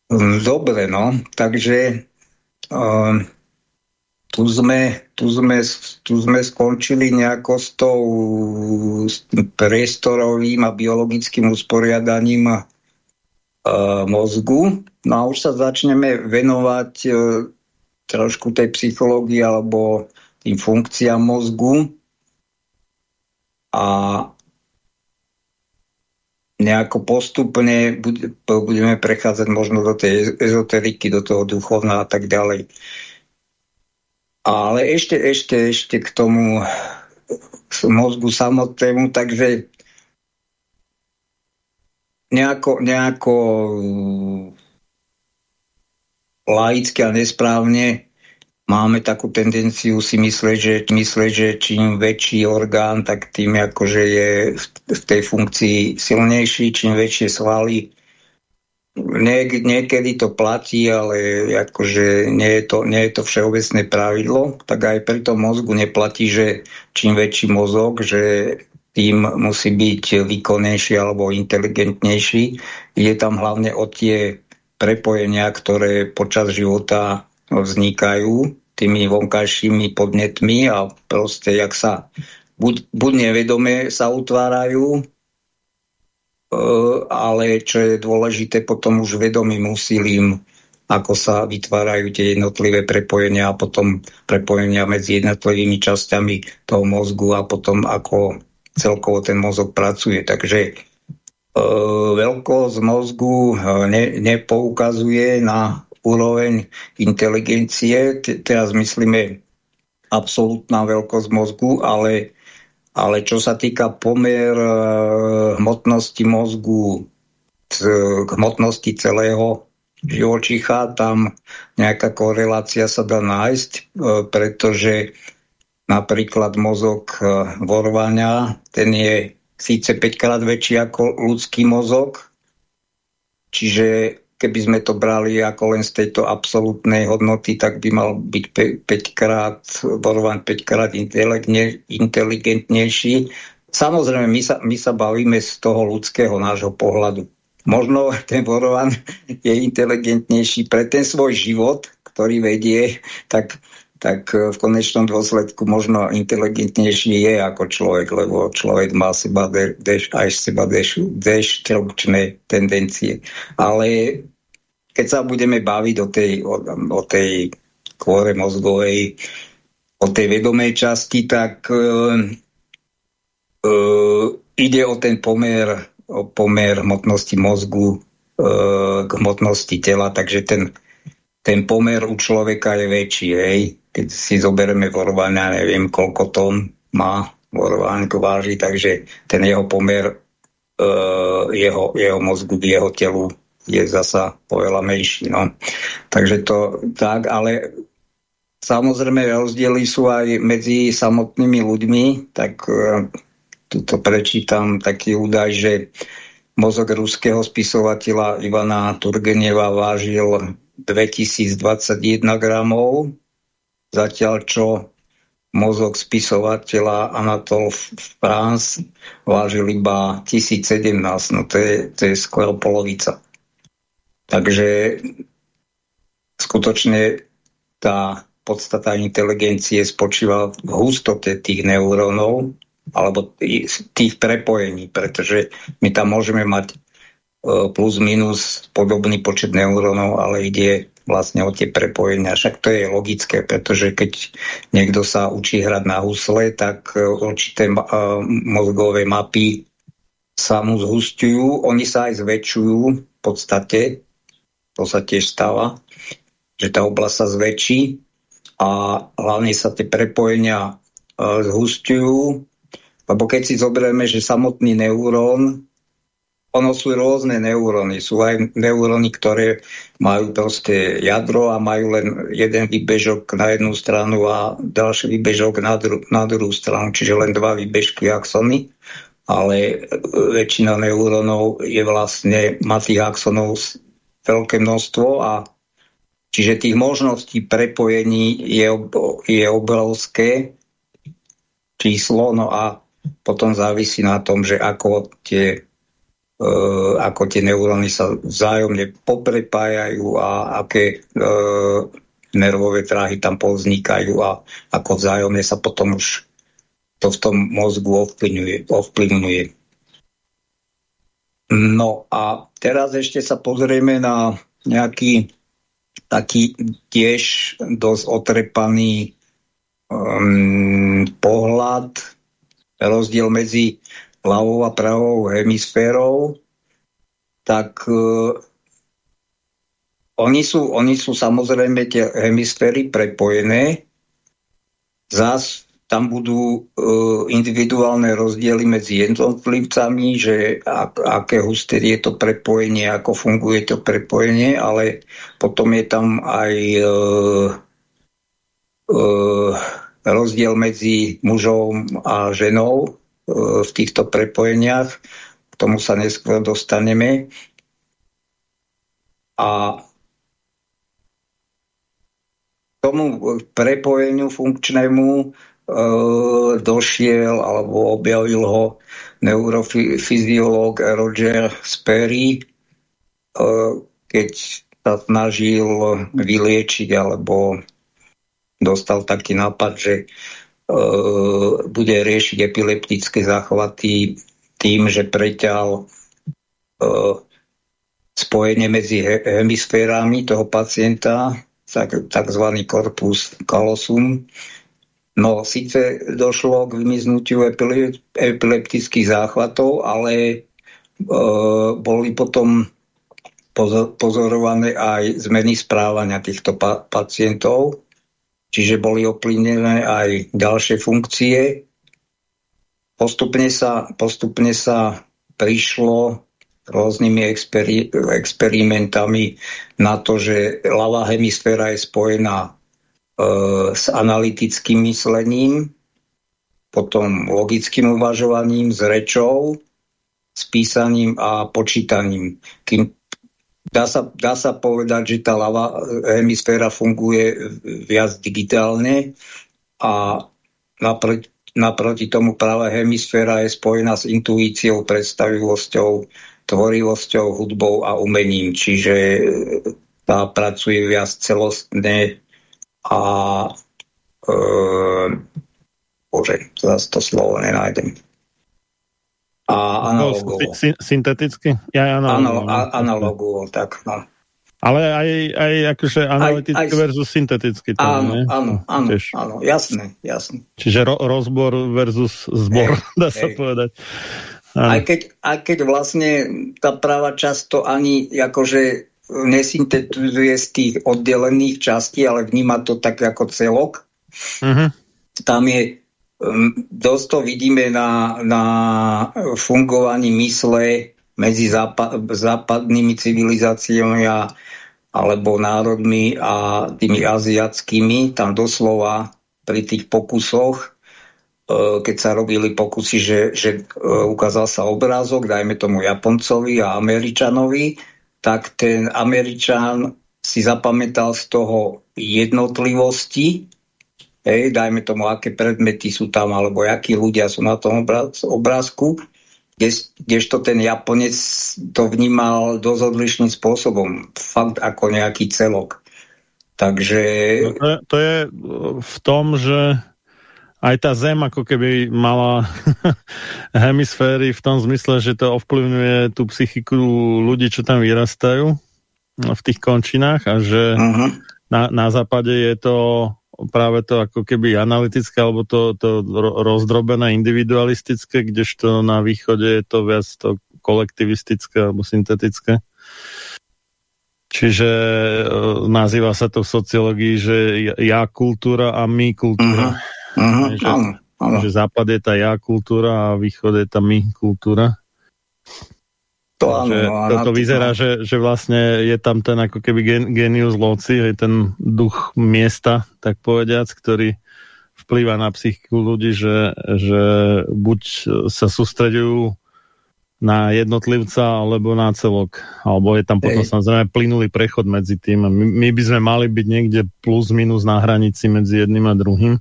Mm, dobre, no. Takže um, tu sme, tu, sme, tu sme skončili nejako s tou s priestorovým a biologickým usporiadaním uh, mozgu. No a už sa začneme venovať uh, trošku tej psychológii alebo tým funkciám mozgu. A nejako postupne budeme prechádzať možno do tej ezoteriky, do toho duchovna a tak ďalej. Ale ešte, ešte, ešte k tomu mozgu samotnému, takže nejako, nejako laicky a nesprávne máme takú tendenciu si myslieť, že, mysleť, že čím väčší orgán, tak tým akože je v tej funkcii silnejší, čím väčšie svaly, Niek niekedy to platí, ale akože nie je, to, nie je to všeobecné pravidlo, tak aj pri tom mozgu neplatí, že čím väčší mozog, že tým musí byť výkonnejší alebo inteligentnejší. Ide tam hlavne o tie prepojenia, ktoré počas života vznikajú tými vonkajšími podnetmi a proste jak sa buď, buď nevedome sa utvárajú, ale čo je dôležité potom už vedomým úsilím, ako sa vytvárajú tie jednotlivé prepojenia a potom prepojenia medzi jednotlivými časťami toho mozgu a potom ako celkovo ten mozog pracuje. Takže e, veľkosť mozgu eh, ne, nepoukazuje na úroveň inteligencie, teraz myslíme absolútna veľkosť mozgu, ale ale čo sa týka pomer e, hmotnosti mozgu k hmotnosti celého živočicha, tam nejaká korelácia sa dá nájsť, e, pretože napríklad mozog e, vorvania, ten je síce 5 krát väčší ako ľudský mozog, čiže keby sme to brali ako len z tejto absolútnej hodnoty, tak by mal byť 5 krát, Borovan 5 krát inteligentnejší. Samozrejme, my sa, my sa bavíme z toho ľudského nášho pohľadu. Možno ten Borovan je inteligentnejší pre ten svoj život, ktorý vedie, tak tak v konečnom dôsledku možno inteligentnejší je ako človek, lebo človek má seba de, deš, aj seba deš, deštrukčné tendencie. Ale keď sa budeme baviť o tej, o, o tej kôre mozgovej, o tej vedomej časti, tak uh, uh, ide o ten pomer, o pomer hmotnosti mozgu uh, k hmotnosti tela, takže ten, ten pomer u človeka je väčší, hej keď si zoberieme Vorvana, neviem koľko tón má Vorvánko váži, takže ten jeho pomer uh, jeho, jeho mozgu k jeho telu je zasa oveľa menší. No. Takže to tak, ale samozrejme rozdiely sú aj medzi samotnými ľuďmi, tak uh, tuto prečítam taký údaj, že mozog ruského spisovateľa Ivana Turgeneva vážil 2021 gramov, Zatiaľ, čo mozog spisovateľa Anatol France vážil iba 1017, no to je, to je skoro polovica. Takže skutočne tá podstata inteligencie spočíva v hustote tých neurónov alebo tých prepojení, pretože my tam môžeme mať e, plus minus podobný počet neurónov, ale ide vlastne o tie prepojenia. Však to je logické, pretože keď niekto sa učí hrať na husle, tak e, určité e, mozgové mapy sa mu zhustujú, oni sa aj zväčšujú v podstate, to sa tiež stáva, že tá oblasť sa zväčší a hlavne sa tie prepojenia e, zhustujú, lebo keď si zoberieme, že samotný neurón ono sú rôzne neuróny. Sú aj neuróny, ktoré majú proste jadro a majú len jeden výbežok na jednu stranu a ďalší výbežok na, dru na druhú stranu, čiže len dva výbežky axony. Ale väčšina neurónov je vlastne, má tých axonov veľké množstvo a čiže tých možností prepojení je, je obrovské číslo, no a potom závisí na tom, že ako tie E, ako tie neuróny sa vzájomne poprepájajú a aké e, nervové tráhy tam povznikajú a ako vzájomne sa potom už to v tom mozgu ovplyvňuje. ovplyvňuje. No a teraz ešte sa pozrieme na nejaký taký tiež dosť otrepaný um, pohľad, rozdiel medzi ľavou a pravou hemisférou, tak uh, oni, sú, oni sú samozrejme tie hemisféry prepojené. Zas tam budú uh, individuálne rozdiely medzi jednotlivcami, že ak, aké husté je to prepojenie, ako funguje to prepojenie, ale potom je tam aj uh, uh, rozdiel medzi mužom a ženou v týchto prepojeniach. K tomu sa neskôr dostaneme. A tomu prepojeniu funkčnému E, došiel alebo objavil ho neurofyziológ Roger Sperry, e, keď sa snažil vyliečiť alebo dostal taký nápad, že bude riešiť epileptické záchvaty tým, že preťal spojenie medzi hemisférami toho pacienta, takzvaný korpus callosum, No, síce došlo k vymiznutiu epileptických záchvatov, ale e, boli potom pozorované aj zmeny správania týchto pa pacientov, čiže boli oplínené aj ďalšie funkcie. Postupne sa, postupne sa prišlo rôznymi experi experimentami na to, že ľavá hemisféra je spojená E, s analytickým myslením, potom logickým uvažovaním, s rečou, s písaním a počítaním. Kým dá, sa, dá sa povedať, že tá ľavá hemisféra funguje viac digitálne a naproti, naproti tomu práva hemisféra je spojená s intuíciou, predstavivosťou, tvorivosťou, hudbou a umením. Čiže tá pracuje viac celostne a e, bože, zase to slovo nenájdem. A analogovo. Sy synteticky? Ja, analogovo. Ano, analogovo, tak no. Ale aj, aj akože analyticky aj, aj, versus synteticky. To, áno, nie? áno, áno, áno, jasné, jasné. Čiže ro, rozbor versus zbor, hey, dá sa hey. povedať. Aj keď, aj keď vlastne tá práva často ani akože nesyntetizuje z tých oddelených častí, ale vníma to tak ako celok. Uh mhm. -huh. Tam je, dosť to vidíme na, na fungovaní mysle medzi západ, západnými civilizáciami a, alebo národmi a tými aziatskými. Tam doslova pri tých pokusoch e, keď sa robili pokusy, že, že e, ukázal sa obrázok, dajme tomu Japoncovi a Američanovi, tak ten Američan si zapamätal z toho jednotlivosti, hej, dajme tomu, aké predmety sú tam, alebo akí ľudia sú na tom obrázku, kdežto ten Japonec to vnímal dosť odlišným spôsobom, fakt ako nejaký celok. Takže... No to, je, to je v tom, že aj tá Zem ako keby mala hemisféry v tom zmysle, že to ovplyvňuje tú psychiku ľudí, čo tam vyrastajú v tých končinách a že uh -huh. na, na západe je to práve to ako keby analytické alebo to, to rozdrobené individualistické, kdežto na východe je to viac to kolektivistické alebo syntetické. Čiže e, nazýva sa to v sociológii, že ja kultúra a my kultúra. Uh -huh. Uh-huh, že, áno, áno. že západ je tá ja kultúra a východ je tá my kultúra. To áno. Že, no, toto vyzerá, že, že vlastne je tam ten ako keby gen, genius loci, je ten duch miesta, tak povediac, ktorý vplýva na psychiku ľudí, že, že buď sa sústredujú na jednotlivca alebo na celok. Alebo je tam potom Ej. samozrejme plynulý prechod medzi tým. My, my by sme mali byť niekde plus minus na hranici medzi jedným a druhým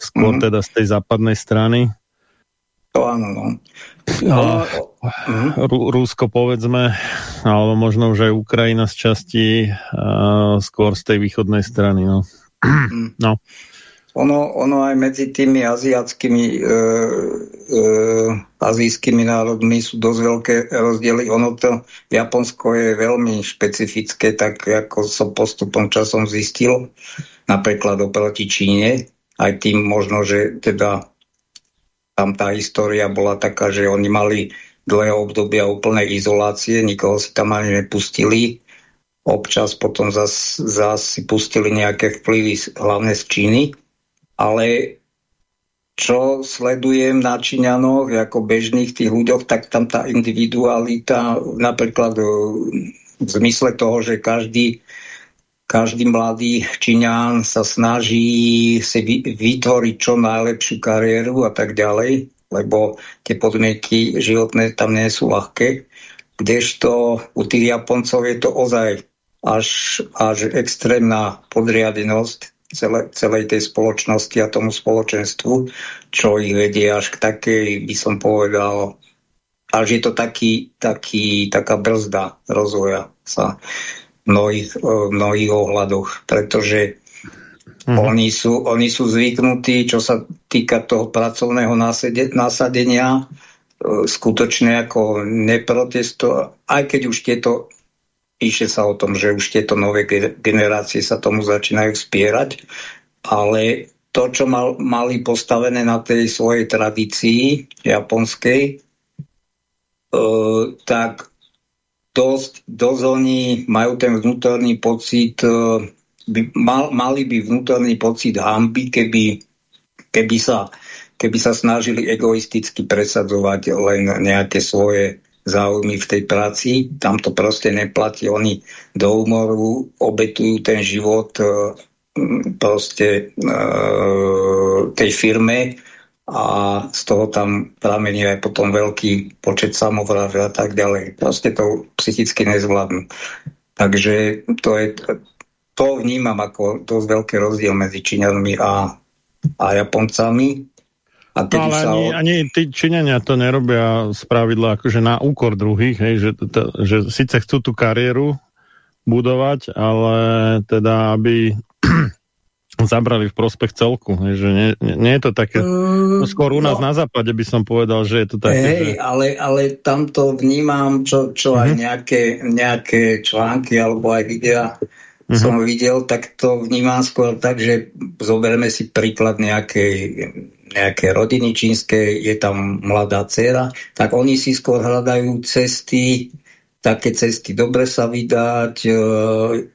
skôr mm. teda z tej západnej strany. To áno, no. No, Rúsko povedzme, alebo možno už aj Ukrajina z časti, uh, skôr z tej východnej strany. No. Mhm. no. Ono, ono aj medzi tými aziatskými e, e, azijskými národmi sú dosť veľké rozdiely. Ono to Japonsko je veľmi špecifické, tak ako som postupom časom zistil, napríklad oproti Číne, aj tým možno, že teda tam tá história bola taká, že oni mali dlhé obdobia úplnej izolácie, nikoho si tam ani nepustili. Občas potom zase zas si pustili nejaké vplyvy hlavne z Číny ale čo sledujem na Číňanoch ako bežných tých ľuďoch, tak tam tá individualita napríklad e, v zmysle toho, že každý, každý mladý Číňan sa snaží si vytvoriť čo najlepšiu kariéru a tak ďalej, lebo tie podmienky životné tam nie sú ľahké. Kdežto u tých Japoncov je to ozaj až, až extrémna podriadenosť celé, celej tej spoločnosti a tomu spoločenstvu, čo ich vedie až k takej, by som povedal, až je to taký, taký, taká brzda rozvoja sa mnohých, v mnohých ohľadoch, pretože mm. oni, sú, oni sú zvyknutí, čo sa týka toho pracovného nasadenia, e, skutočne ako neprotesto, aj keď už tieto píše sa o tom, že už tieto nové generácie sa tomu začínajú spierať, ale to, čo mal, mali postavené na tej svojej tradícii japonskej, e, tak dosť, dosť oni majú ten vnútorný pocit, e, by, mal, mali by vnútorný pocit hamby, keby, keby, sa, keby sa snažili egoisticky presadzovať len nejaké svoje záujmy v tej práci. Tam to proste neplatí. Oni do úmoru obetujú ten život e, proste e, tej firme a z toho tam pramení aj potom veľký počet samovráž a tak ďalej. Proste to psychicky nezvládnu. Takže to je to vnímam ako dosť veľký rozdiel medzi Číňanmi a, a Japoncami. A no, ale ani, od... ani tí Číňania to nerobia z pravidla akože na úkor druhých, hej, že, to, že síce chcú tú kariéru budovať, ale teda aby zabrali v prospech celku. Že nie, nie je to také... Uh, skôr u nás no, na západe by som povedal, že je to také... Hej, že... ale, ale tam to vnímam, čo, čo -huh. aj mhm. nejaké, nejaké články alebo aj videa. -huh. som videl, tak to vnímam skôr tak, že zoberme si príklad nejakej nejaké rodiny čínske, je tam mladá dcera, tak oni si skôr hľadajú cesty, také cesty dobre sa vydať, e,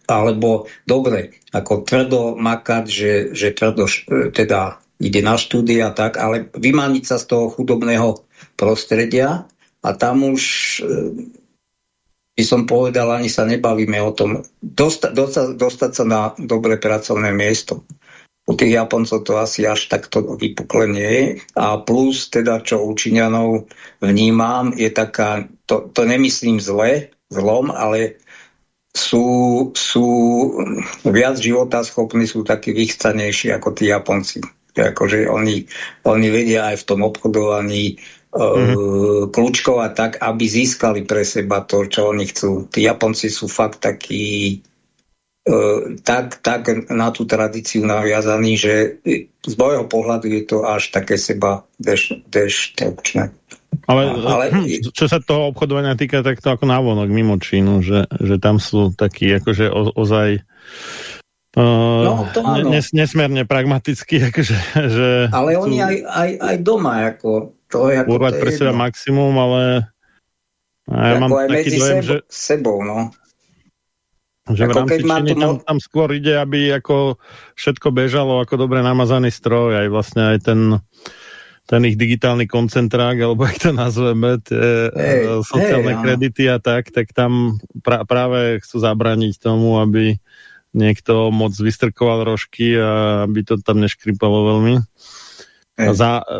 alebo dobre, ako tvrdo makať, že, že tvrdo e, teda ide na štúdia, tak, ale vymaniť sa z toho chudobného prostredia a tam už e, by som povedal, ani sa nebavíme o tom, dosta, dostať, dostať sa na dobre pracovné miesto. U tých Japoncov to asi až takto vypukle nie je. A plus, teda, čo u Číňanov vnímam, je taká, to, to nemyslím zle, zlom, ale sú, sú viac života schopní, sú takí vychcanejší ako tí Japonci. Akože oni, oni vedia aj v tom obchodovaní mm kľúčkovať tak, aby získali pre seba to, čo oni chcú. Tí Japonci sú fakt takí tak, tak na tú tradíciu naviazaný, že z môjho pohľadu je to až také seba deštrukčné. Ale, ale hm, čo sa toho obchodovania týka, tak to ako návonok mimo Čínu, že, že tam sú takí akože o, ozaj no, to nes, nesmierne pragmaticky. Akože, že ale oni aj, aj, aj doma ako, to je ako urvať pre seba maximum, ale ja mám taký dojem, sebo, že sebou, no. Že v rámci Číny tam, tam skôr ide, aby ako všetko bežalo ako dobre namazaný stroj, aj vlastne aj ten, ten ich digitálny koncentrák, alebo ak to nazveme, tie hey, sociálne hey, kredity a tak, tak tam pra, práve chcú zabrániť tomu, aby niekto moc vystrkoval rožky a aby to tam neškripalo veľmi. Hey. Za, e,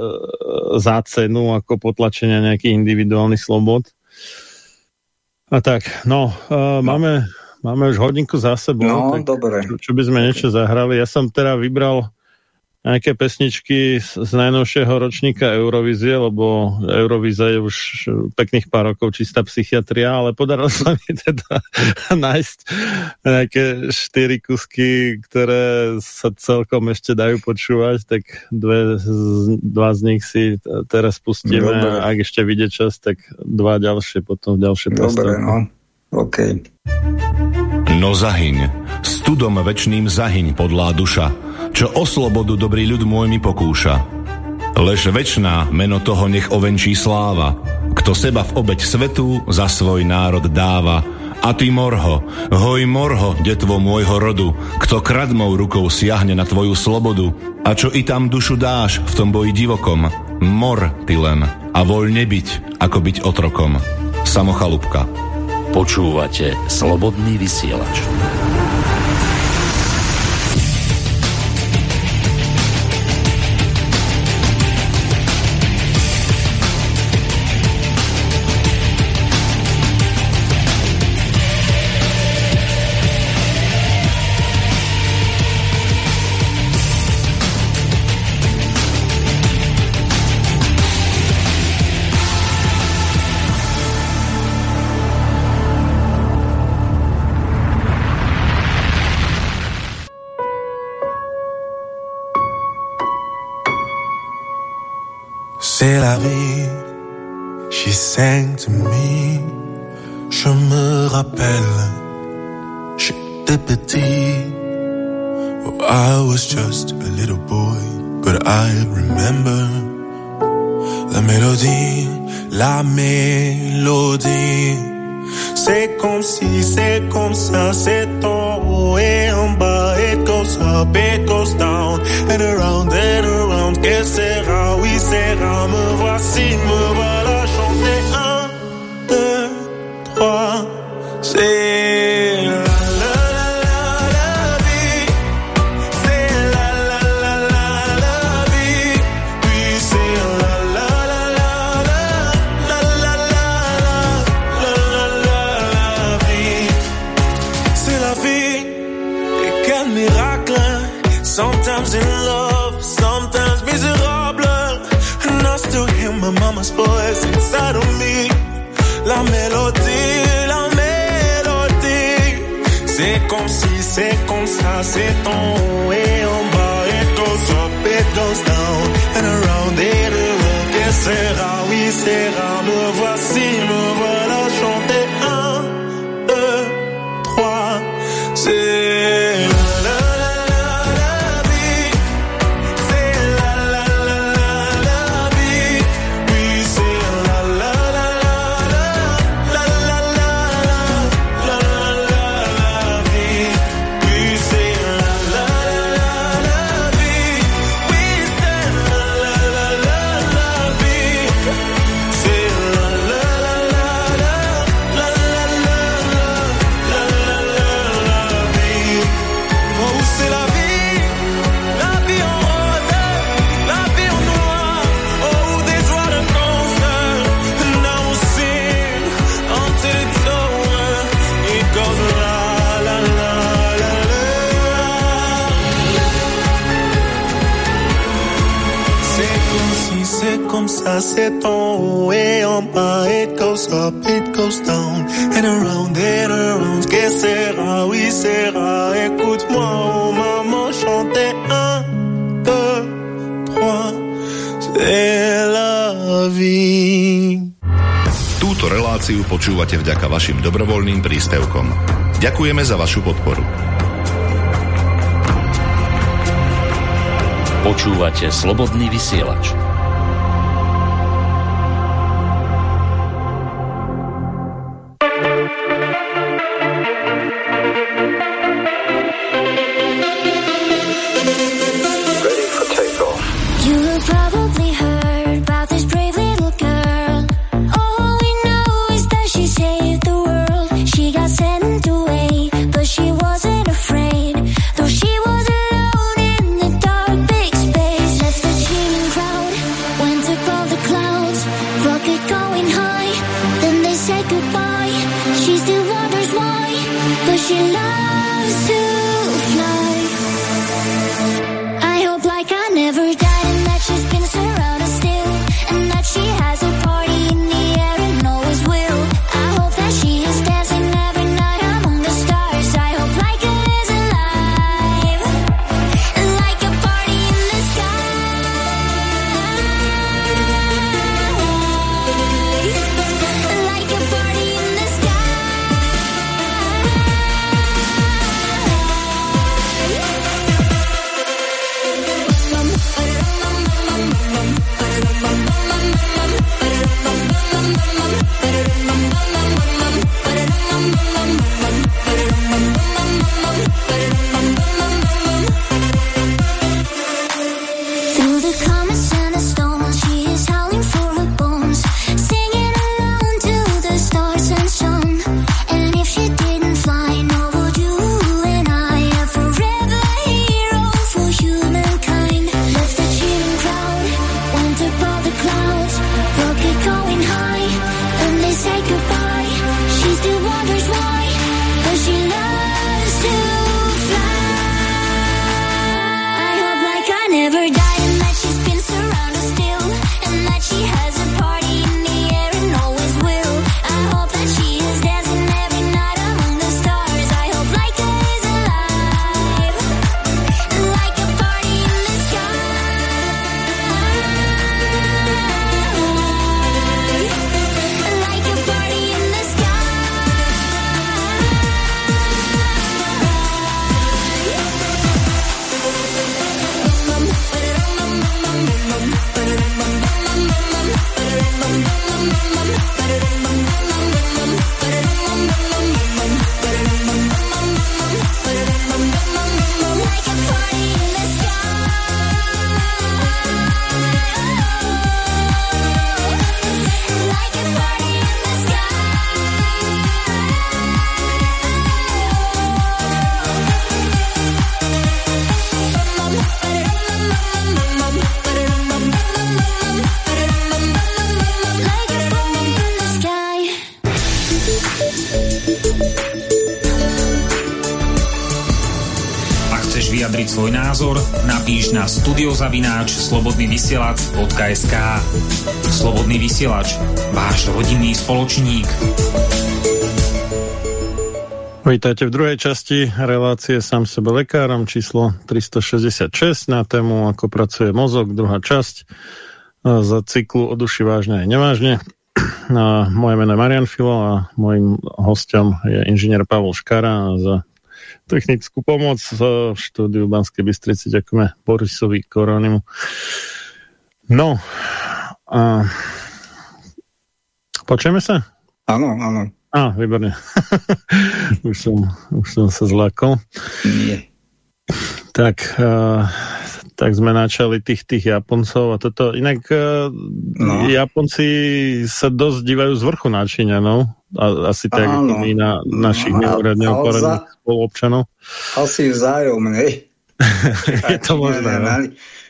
za cenu ako potlačenia nejakých individuálnych slobod. A tak, no, uh, no. máme Máme už hodinku za sebou. No, dobre. Čo, čo by sme niečo zahrali? Ja som teda vybral nejaké pesničky z, z najnovšieho ročníka Eurovízie, lebo Eurovíza je už pekných pár rokov čistá psychiatria, ale podarilo sa mi teda nájsť nejaké štyri kusky, ktoré sa celkom ešte dajú počúvať, tak dve, dva z nich si teraz pustíme. Dobre. Ak ešte vidie čas, tak dva ďalšie, potom ďalšie Dobre, no. OK. No zahyň, studom večným zahyň podlá duša, čo o slobodu dobrý ľud môj mi pokúša. Lež večná meno toho nech ovenčí sláva, kto seba v obeď svetu za svoj národ dáva. A ty morho, hoj morho, detvo môjho rodu, kto kradmou rukou siahne na tvoju slobodu, a čo i tam dušu dáš v tom boji divokom, mor ty len a voľne byť, ako byť otrokom. Samochalúbka. Počúvate Slobodný vysielač. C'est la vie, she sang to me. Je me rappelle, j'étais petit. Oh, I was just a little boy, but I remember la mélodie, la mélodie. C'est comme si, c'est comme ça, c'est en haut et en bas. It goes up, it goes down, and around and around. Que sera, oui, sera, me voici, me voilà chanter. Un, deux, trois, c'est Sometimes in love, sometimes miserable. And I still hear my mama's voice inside of me. La mélodie, la. C'est comme si, c'est comme ça, c'est en haut et en bas. It goes up, it goes down, and around it around. Que sera, oui, sera. Me voici, me voilà c'est en haut et en bas. It goes up, it goes down, and around and around. Que sera, oui, sera. Écoute-moi, oh maman, chanter un, deux, trois. C'est la vie. Túto reláciu počúvate vďaka vašim dobrovoľným príspevkom. Ďakujeme za vašu podporu. Počúvate Slobodný vysielač. Na studiozavináč slobodnyvysielac.sk Slobodný vysielač, váš rodinný spoločník. Vítajte v druhej časti relácie sám sebe lekárom číslo 366 na tému ako pracuje mozog, druhá časť za cyklu od duši vážne aj nevážne. A moje meno je Marian Filo a môjim hostom je inžinier Pavol Škara za technickú pomoc v štúdiu Banskej Bystrici. Ďakujeme Borisovi Koronimu. No, a... počujeme sa? Áno, áno. Á, výborne. už, som, už som sa zlákol. Nie. Tak, uh, tak sme načali tých, tých Japoncov a toto. Inak uh, no. Japonci sa dosť dívajú z vrchu na Číňanov. A, asi tak ako my na našich mimoriadne oporadných za... spoluobčanov. Asi vzájomne. Je to možné. No?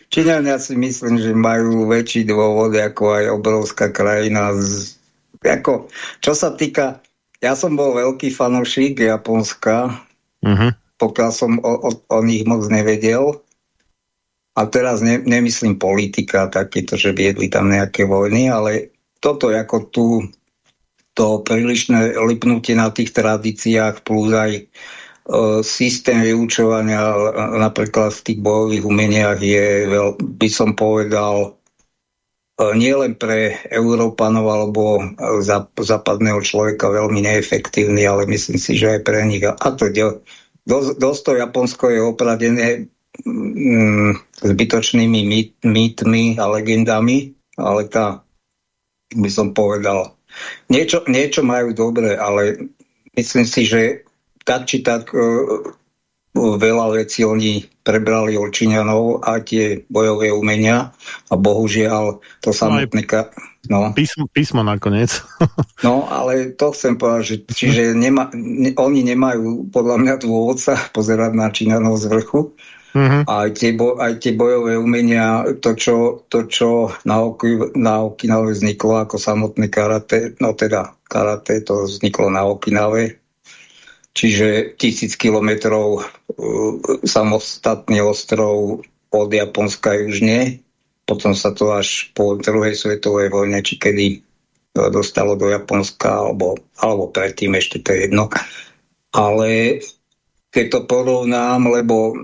Číňania si myslím, že majú väčší dôvod ako aj obrovská krajina. Z, ako, čo sa týka ja som bol veľký fanúšik Japonska, uh mhm. -huh. pokiaľ som o, o, o nich moc nevedel. A teraz ne, nemyslím politika, takéto, že viedli tam nejaké vojny, ale toto ako tu to prílišné lipnutie na tých tradíciách plus aj e, systém vyučovania napríklad v tých bojových umeniach je, by som povedal, E, nie len pre Európanov alebo západného človeka veľmi neefektívny, ale myslím si, že aj pre nich. A to dosť, to Japonsko je opradené mm, zbytočnými mýt, mýtmi a legendami, ale tá, by som povedal, niečo, niečo majú dobre, ale myslím si, že tak či tak e, veľa vecí oni prebrali od Číňanov a tie bojové umenia a bohužiaľ to samotné... No, písmo, písmo nakoniec. no, ale to chcem povedať, že čiže nema, ne, oni nemajú podľa mňa dôvod sa pozerať na Číňanov z vrchu. -huh. aj, tie aj tie bojové umenia, to čo, to, čo na, Oki, na Okinave vzniklo ako samotné karate, no teda karate to vzniklo na Okinave, čiže tisíc kilometrov uh, samostatný ostrov od Japonska južne. Potom sa to až po druhej svetovej vojne, či kedy uh, dostalo do Japonska, alebo, alebo predtým ešte to je jedno. Ale keď to porovnám, lebo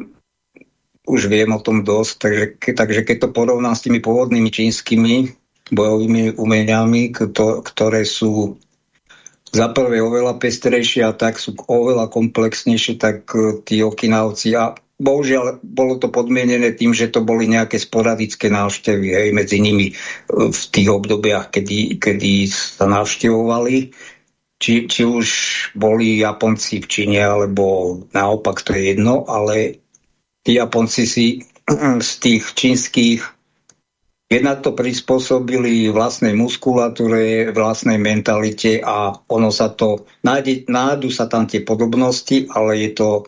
už viem o tom dosť, takže, takže keď to porovnám s tými pôvodnými čínskymi bojovými umeniami, ktoré sú za prvé oveľa pestrejšie a tak sú oveľa komplexnejšie, tak e, tí okinávci a bohužiaľ bolo to podmienené tým, že to boli nejaké sporadické návštevy hej, medzi nimi e, v tých obdobiach, kedy, kedy sa navštevovali. Či, či už boli Japonci v Číne, alebo naopak, to je jedno, ale tí Japonci si z tých čínskych Jednak to prispôsobili vlastnej muskulatúre, vlastnej mentalite a ono sa to, nájde, nájdu sa tam tie podobnosti, ale je to e,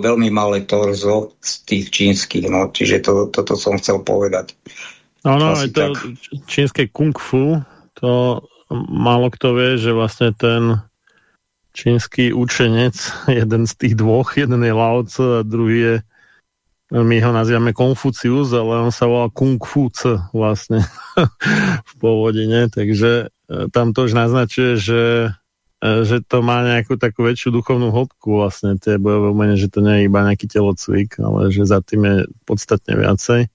veľmi malé torzo z tých čínskych. No, čiže to, toto som chcel povedať. No, no, aj to tak. čínske kung fu, to málo kto vie, že vlastne ten čínsky učenec, jeden z tých dvoch, jeden je Lao Tzu a druhý je my ho nazývame Konfucius, ale on sa volá Kung Fu vlastne v pôvodine, takže e, tam to už naznačuje, že, e, že to má nejakú takú väčšiu duchovnú hĺbku vlastne tie bojové umenie, že to nie je iba nejaký telocvik, ale že za tým je podstatne viacej.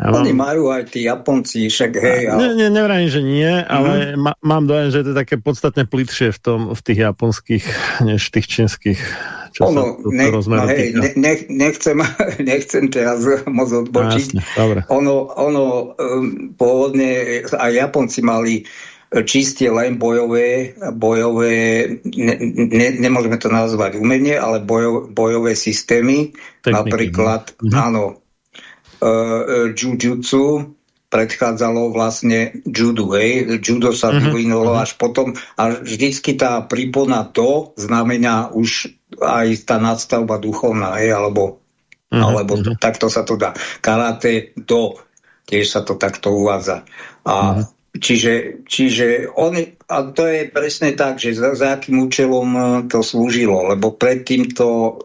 Mám... Oni majú aj tí Japonci, však hej. Ale... Ne, ne, nevrajím, že nie, ale mm -hmm. ma, mám dojem, že to je také podstatne plitšie v, tom, v tých japonských, než v tých čínskych čo ono, sa ne, no hej, ne, ne, nechcem, nechcem teraz moc odbočiť. Jasne, ono, ono um, pôvodne aj Japonci mali čiste len bojové, bojové ne, ne, nemôžeme to nazvať umenie, ale bojo, bojové systémy. Techniky, napríklad, no. áno, uh, jujutsu, predchádzalo vlastne judu. Hej. Judo sa uh-huh. vyvinulo až potom a vždycky tá prípona to znamená už aj tá nadstavba duchovná, hej, alebo, uh -huh, alebo uh -huh. takto sa to dá. Karate do, tiež sa to takto uvádza. A uh -huh. Čiže, čiže on, a to je presne tak, že za, za akým účelom e, to slúžilo, lebo predtým to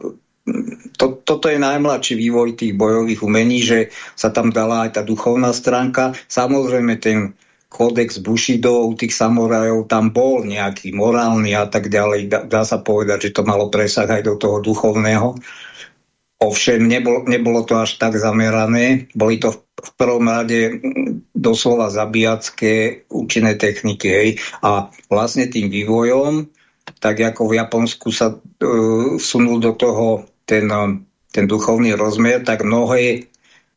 to, toto je najmladší vývoj tých bojových umení, že sa tam dala aj tá duchovná stránka. Samozrejme ten kódex Bushido u tých samurajov tam bol nejaký morálny a tak ďalej. Dá, dá sa povedať, že to malo presah aj do toho duchovného. Ovšem, nebolo, nebolo to až tak zamerané. Boli to v, v prvom rade doslova zabíjacké účinné techniky. Hej. A vlastne tým vývojom, tak ako v Japonsku sa uh, vsunul do toho ten, uh, ten duchovný rozmer, tak mnohé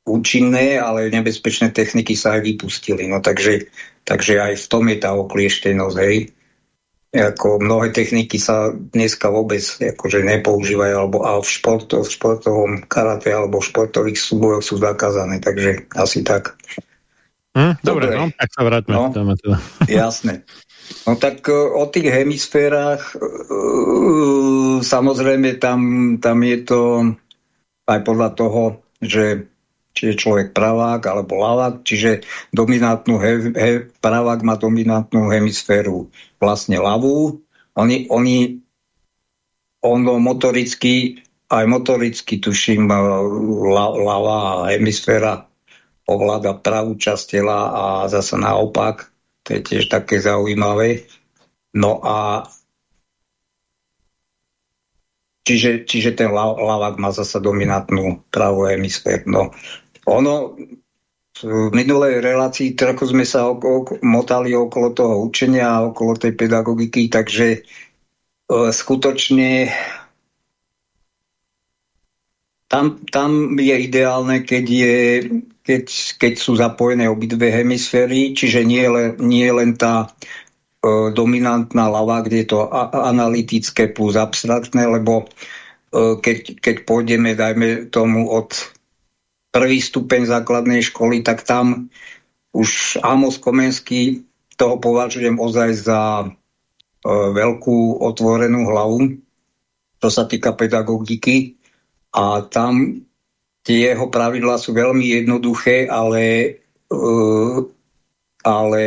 účinné, ale nebezpečné techniky sa aj vypustili. No takže, takže aj v tom je tá oklieštenosť. Hej ako mnohé techniky sa dneska vôbec akože nepoužívajú, alebo a v, športo, v športovom karate alebo v športových súbojoch sú zakázané, takže asi tak. Hm, dobre, dobre, no, tak sa vráťme. No, teda. Jasné. No tak e, o tých hemisférach uh, samozrejme tam, tam je to aj podľa toho, že či je človek pravák alebo lavák, čiže dominantnú he, he, pravák má dominantnú hemisféru vlastne ľavú. Oni, oni ono motoricky, aj motoricky tuším, ľavá hemisféra ovláda pravú časť tela a zase naopak. To je tiež také zaujímavé. No a Čiže, čiže ten lavák má zasa dominantnú pravú hemisféru. No, ono v minulej relácii trochu sme sa okolo, motali okolo toho učenia a okolo tej pedagogiky, takže e, skutočne tam, tam je ideálne, keď, je, keď, keď sú zapojené obidve hemisféry, čiže nie, le, nie len tá e, dominantná lava, kde je to analytické plus abstraktné, lebo e, keď, keď pôjdeme, dajme tomu od prvý stupeň základnej školy, tak tam už Amos Komenský toho považujem ozaj za e, veľkú otvorenú hlavu, čo sa týka pedagogiky. A tam tie jeho pravidlá sú veľmi jednoduché, ale, e, ale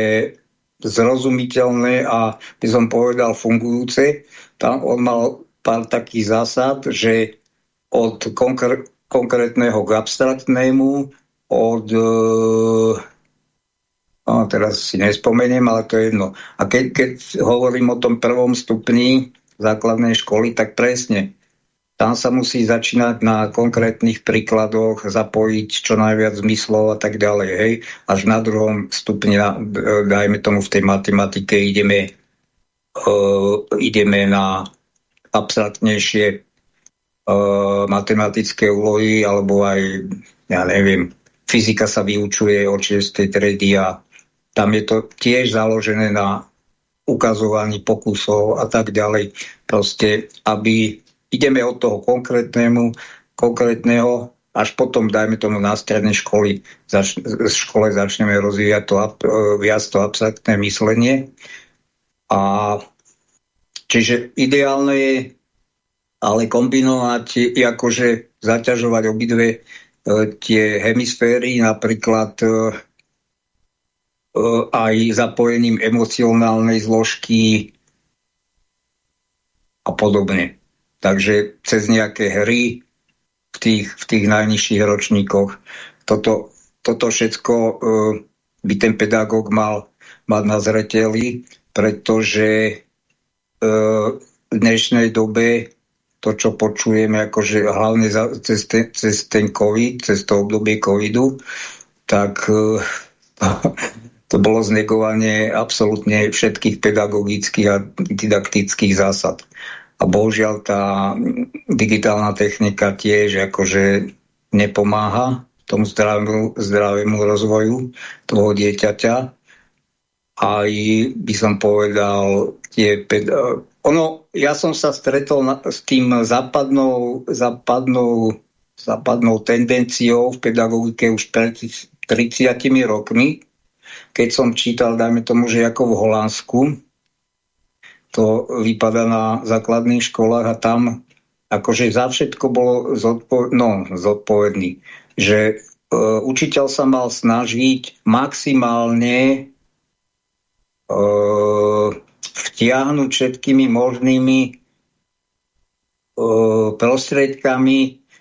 zrozumiteľné a by som povedal fungujúce. Tam on mal pár takých zásad, že od konkr konkrétneho k abstraktnému, od... No, teraz si nespomeniem, ale to je jedno. A keď, keď hovorím o tom prvom stupni základnej školy, tak presne tam sa musí začínať na konkrétnych príkladoch, zapojiť čo najviac zmyslov a tak ďalej. Hej? Až na druhom stupni, dajme tomu v tej matematike, ideme, uh, ideme na abstraktnejšie uh, matematické úlohy, alebo aj, ja neviem, fyzika sa vyučuje od 6. tredy a tam je to tiež založené na ukazovaní pokusov a tak ďalej. Proste, aby ideme od toho konkrétnemu, konkrétneho, až potom, dajme tomu, na strednej školy, zač škole začneme rozvíjať to, uh, viac to abstraktné myslenie. A čiže ideálne je ale kombinovať, akože zaťažovať obidve e, tie hemisféry, napríklad e, e, aj zapojením emocionálnej zložky a podobne. Takže cez nejaké hry v tých, v tých najnižších ročníkoch toto, toto všetko e, by ten pedagóg mal mať na zreteli, pretože e, v dnešnej dobe to, čo počujeme, akože hlavne za, cez, te, cez ten COVID, cez to obdobie covidu, tak uh, to bolo znegovanie absolútne všetkých pedagogických a didaktických zásad. A bohužiaľ tá digitálna technika tiež akože nepomáha tomu zdravému, zdravému rozvoju toho dieťaťa. Aj by som povedal, tie ono, ja som sa stretol na, s tým západnou, západnou, západnou tendenciou v pedagogike už pred 30 rokmi, keď som čítal, dajme tomu, že ako v Holandsku, to vypadá na základných školách a tam akože za všetko bolo zodpo no, zodpovedný. Že e, učiteľ sa mal snažiť maximálne e, vtiahnuť všetkými možnými prostriedkami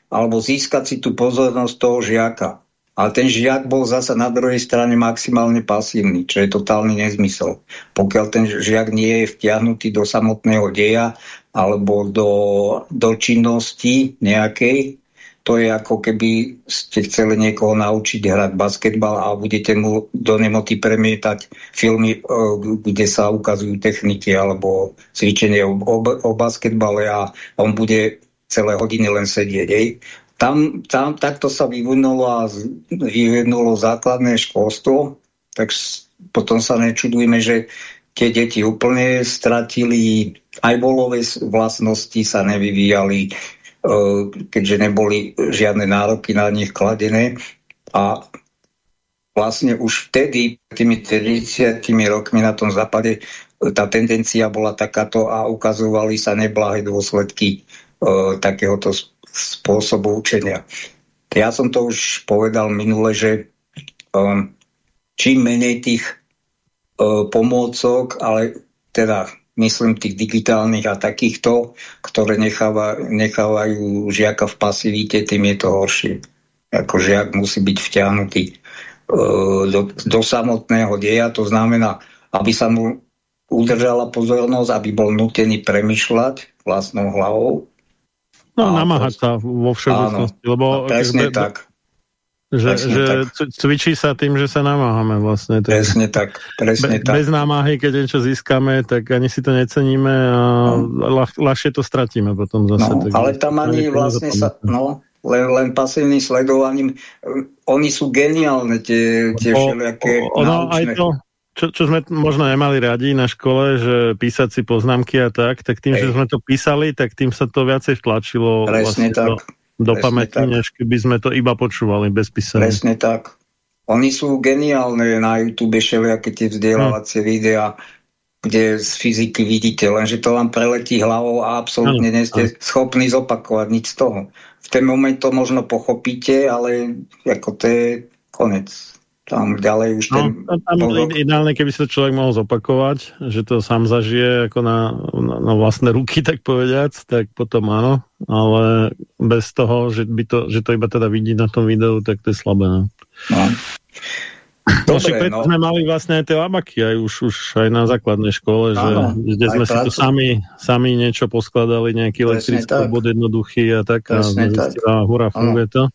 alebo získať si tú pozornosť toho žiaka. Ale ten žiak bol zasa na druhej strane maximálne pasívny, čo je totálny nezmysel. Pokiaľ ten žiak nie je vtiahnutý do samotného deja alebo do, do činnosti nejakej, to je ako keby ste chceli niekoho naučiť hrať basketbal a budete mu do nemoty premietať filmy, e, kde sa ukazujú techniky alebo cvičenie o, o, o basketbale a on bude celé hodiny len sedieť. Hej. Tam, tam takto sa vyvinulo, vyvinulo základné školstvo, tak potom sa nečudujeme, že tie deti úplne stratili aj bolové vlastnosti, sa nevyvíjali, Eh, keďže neboli žiadne nároky na nich kladené. A vlastne už vtedy, tými 30 rokmi na tom západe, tá tendencia bola takáto a ukazovali sa neblahé dôsledky uh, takéhoto spôsobu učenia. Ja som to už povedal minule, že um, čím menej tých uh, pomôcok, ale teda myslím tých digitálnych a takýchto, ktoré necháva, nechávajú žiaka v pasivite, tým je to horšie. Ako žiak musí byť vťahnutý e, do, do samotného deja, to znamená, aby sa mu udržala pozornosť, aby bol nutený premyšľať vlastnou hlavou. No, namáhať sa vo všeobecnosti. Lebo, presne tak. Že, že cvičí sa tým, že sa namáhame vlastne. Tak, presne tak, presne be, tak. Bez námahy, keď niečo získame, tak ani si to neceníme a no. ľahšie to stratíme potom zase. No, tak, ale tam ani vlastne sa, no, len, len pasívnym sledovaním, oni sú geniálne tie, tie všelijaké Ono aj to, čo, čo sme možno nemali radi na škole, že písať si poznámky a tak, tak tým, Ej. že sme to písali, tak tým sa to viacej vtlačilo. Presne vlastne tak. To, do pamäti, než keby sme to iba počúvali bez písania. Presne tak. Oni sú geniálne na YouTube, všelijaké tie vzdelávacie hmm. videá, kde z fyziky vidíte, lenže to vám preletí hlavou a absolútne hmm. nie ste schopní zopakovať nič z toho. V ten moment to možno pochopíte, ale ako to je konec tam ďalej už no, ten... No, tam pozok... ideálne, keby si to človek mohol zopakovať, že to sám zažije ako na, na, na vlastné ruky, tak povediac, tak potom áno, ale bez toho, že, by to, že to iba teda vidí na tom videu, tak to je slabé. No. no. Dobre, no. sme mali vlastne aj tie labaky, aj už, už aj na základnej škole, že, Áno, kde sme si to sami, sami niečo poskladali, nejaký elektrický bod jednoduchý a tak, Presne a, tak. a hurá, funguje to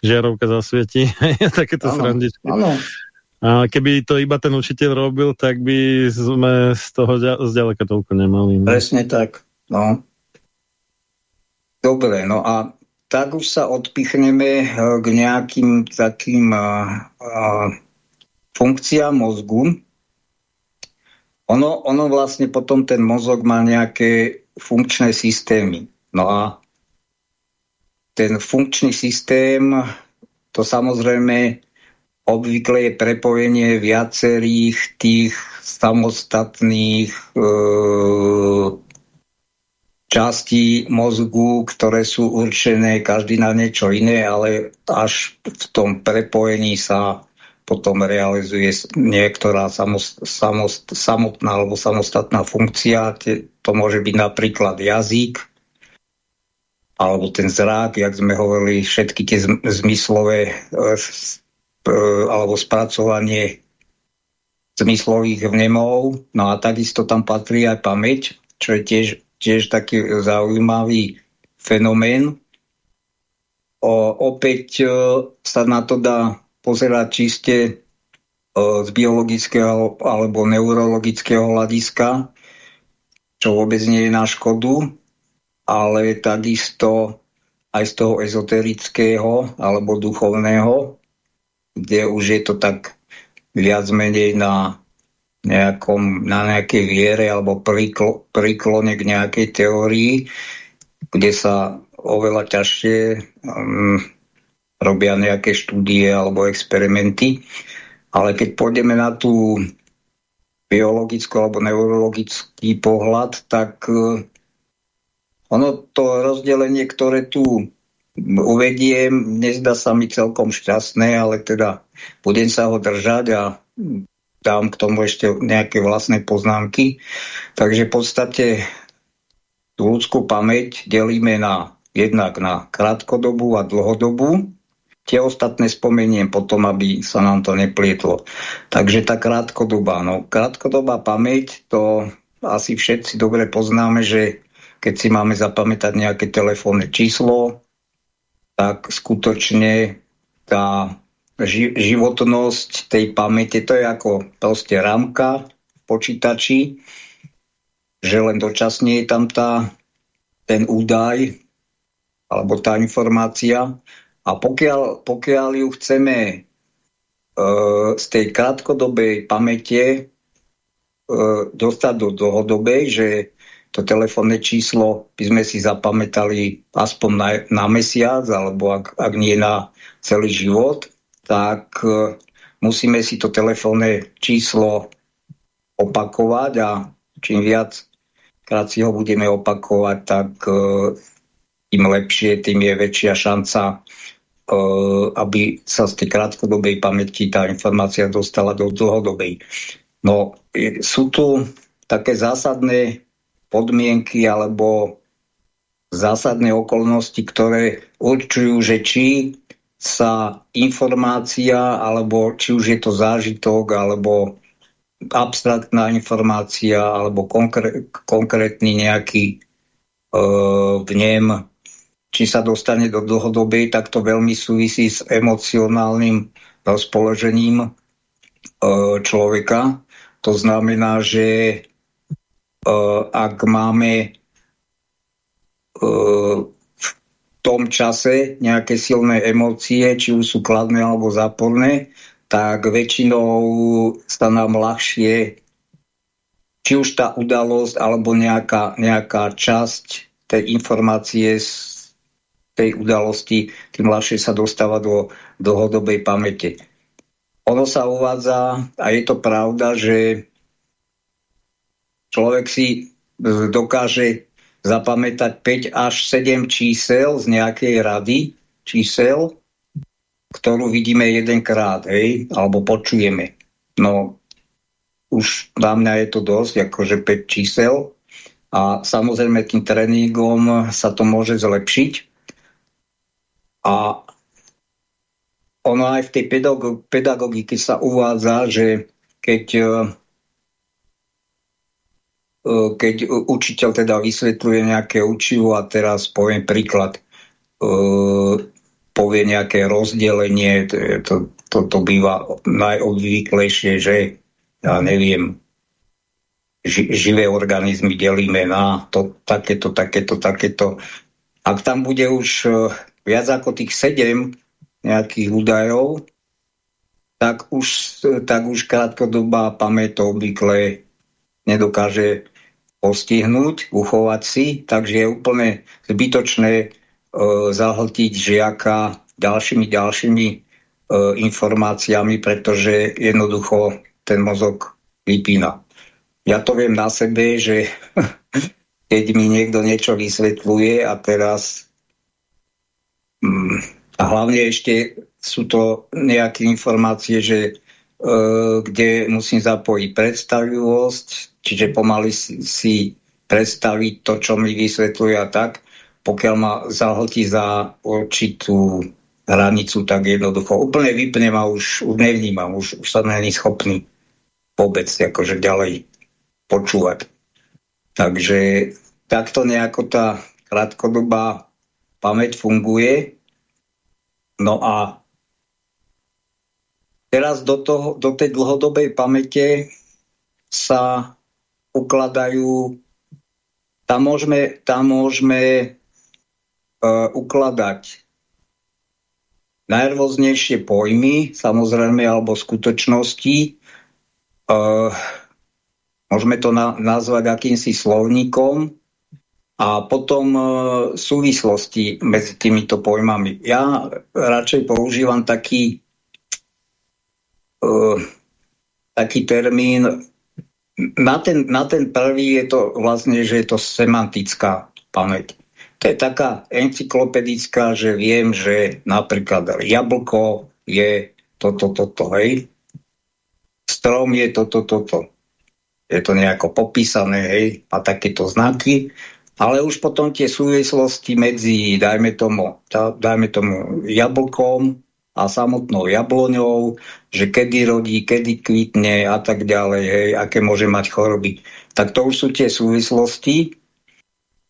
žiarovka zasvieti, takéto srandičky. Áno. A keby to iba ten učiteľ robil, tak by sme z toho zďaleka toľko nemali. No. Presne tak, no. Dobre, no a tak už sa odpichneme eh, k nejakým takým a, eh, a, eh, funkciám mozgu. Ono, ono vlastne potom ten mozog má nejaké funkčné systémy. No a ten funkčný systém, to samozrejme obvykle je prepojenie viacerých tých samostatných e, častí mozgu, ktoré sú určené každý na niečo iné, ale až v tom prepojení sa potom realizuje niektorá samost, samost, samotná alebo samostatná funkcia. To môže byť napríklad jazyk, alebo ten zrák, jak sme hovorili, všetky tie zmyslové e, alebo spracovanie zmyslových vnemov. No a takisto tam patrí aj pamäť, čo je tiež, tiež taký zaujímavý fenomén. O, opäť e, sa na to dá pozerať čiste e, z biologického alebo neurologického hľadiska, čo vôbec nie je na škodu, ale takisto aj z toho ezoterického alebo duchovného, kde už je to tak viac menej na, nejakom, na nejakej viere alebo prikl priklone k nejakej teórii, kde sa oveľa ťažšie um, robia nejaké štúdie alebo experimenty. Ale keď pôjdeme na tú biologickú alebo neurologický pohľad, tak uh, ono to rozdelenie, ktoré tu uvediem, nezdá sa mi celkom šťastné, ale teda budem sa ho držať a dám k tomu ešte nejaké vlastné poznámky. Takže v podstate tú ľudskú pamäť delíme na jednak na krátkodobú a dlhodobú. Tie ostatné spomeniem potom, aby sa nám to neplietlo. Takže tá krátkodobá. No, krátkodobá pamäť, to asi všetci dobre poznáme, že keď si máme zapamätať nejaké telefónne číslo, tak skutočne tá ži životnosť tej pamäte, to je ako proste rámka v počítači, že len dočasne je tam tá, ten údaj alebo tá informácia. A pokiaľ, pokiaľ ju chceme e, z tej krátkodobej pamäte e, dostať do dlhodobej, že to telefónne číslo by sme si zapamätali aspoň na, na mesiac, alebo ak, ak nie na celý život, tak e, musíme si to telefónne číslo opakovať a čím viac krát si ho budeme opakovať, tak e, tým lepšie, tým je väčšia šanca, e, aby sa z tej krátkodobej pamäti tá informácia dostala do dlhodobej. No, sú tu také zásadné podmienky alebo zásadné okolnosti, ktoré určujú, že či sa informácia, alebo či už je to zážitok, alebo abstraktná informácia, alebo konkr konkrétny nejaký uh, vnem, či sa dostane do dlhodobej, tak to veľmi súvisí s emocionálnym rozpoložením uh, človeka. To znamená, že ak máme uh, tom čase nejaké silné emócie, či už sú kladné alebo záporné, tak väčšinou sa nám ľahšie, či už tá udalosť alebo nejaká, nejaká časť tej informácie z tej udalosti, tým ľahšie sa dostáva do dlhodobej pamäte. Ono sa uvádza, a je to pravda, že človek si dokáže zapamätať 5 až 7 čísel z nejakej rady čísel, ktorú vidíme jedenkrát, hej, alebo počujeme. No, už na mňa je to dosť, akože 5 čísel. A samozrejme tým tréningom sa to môže zlepšiť. A ono aj v tej pedagogike sa uvádza, že keď E, keď učiteľ teda vysvetľuje nejaké učivo a teraz poviem príklad, e, povie nejaké rozdelenie, to, to, to, býva najobvyklejšie, že ja neviem, ži, živé organizmy delíme na to, takéto, takéto, takéto. Ak tam bude už e, viac ako tých sedem nejakých údajov, tak už, tak už krátkodobá pamäť to obvykle nedokáže postihnúť, uchovať si, takže je úplne zbytočné e, zahltiť žiaka ďalšími, ďalšími e, informáciami, pretože jednoducho ten mozog vypína. Ja to viem na sebe, že keď mi niekto niečo vysvetľuje a teraz mm, a hlavne ešte sú to nejaké informácie, že e, kde musím zapojiť predstavivosť, čiže pomaly si, predstaviť to, čo mi vysvetľuje a tak, pokiaľ ma zahltí za určitú hranicu, tak jednoducho úplne vypnem a už, už nevnímam, už, už sa není schopný vôbec akože ďalej počúvať. Takže takto nejako tá krátkodobá pamäť funguje. No a teraz do, toho, do tej dlhodobej pamäte sa ukladajú, tam môžeme, tam môžeme uh, ukladať najrôznejšie pojmy, samozrejme, alebo skutočnosti. Uh, môžeme to na, nazvať akýmsi slovníkom a potom uh, súvislosti medzi týmito pojmami. Ja radšej používam taký, uh, taký termín na ten, na ten prvý je to vlastne, že je to semantická pamäť. To je taká encyklopedická, že viem, že napríklad jablko je toto, toto, hej. Strom je toto, toto. Je to nejako popísané, hej, a takéto znaky. ale už potom tie súvislosti medzi, dajme tomu, dajme tomu jablkom a samotnou jabloňou, že kedy rodí, kedy kvitne a tak ďalej, hej, aké môže mať choroby. Tak to už sú tie súvislosti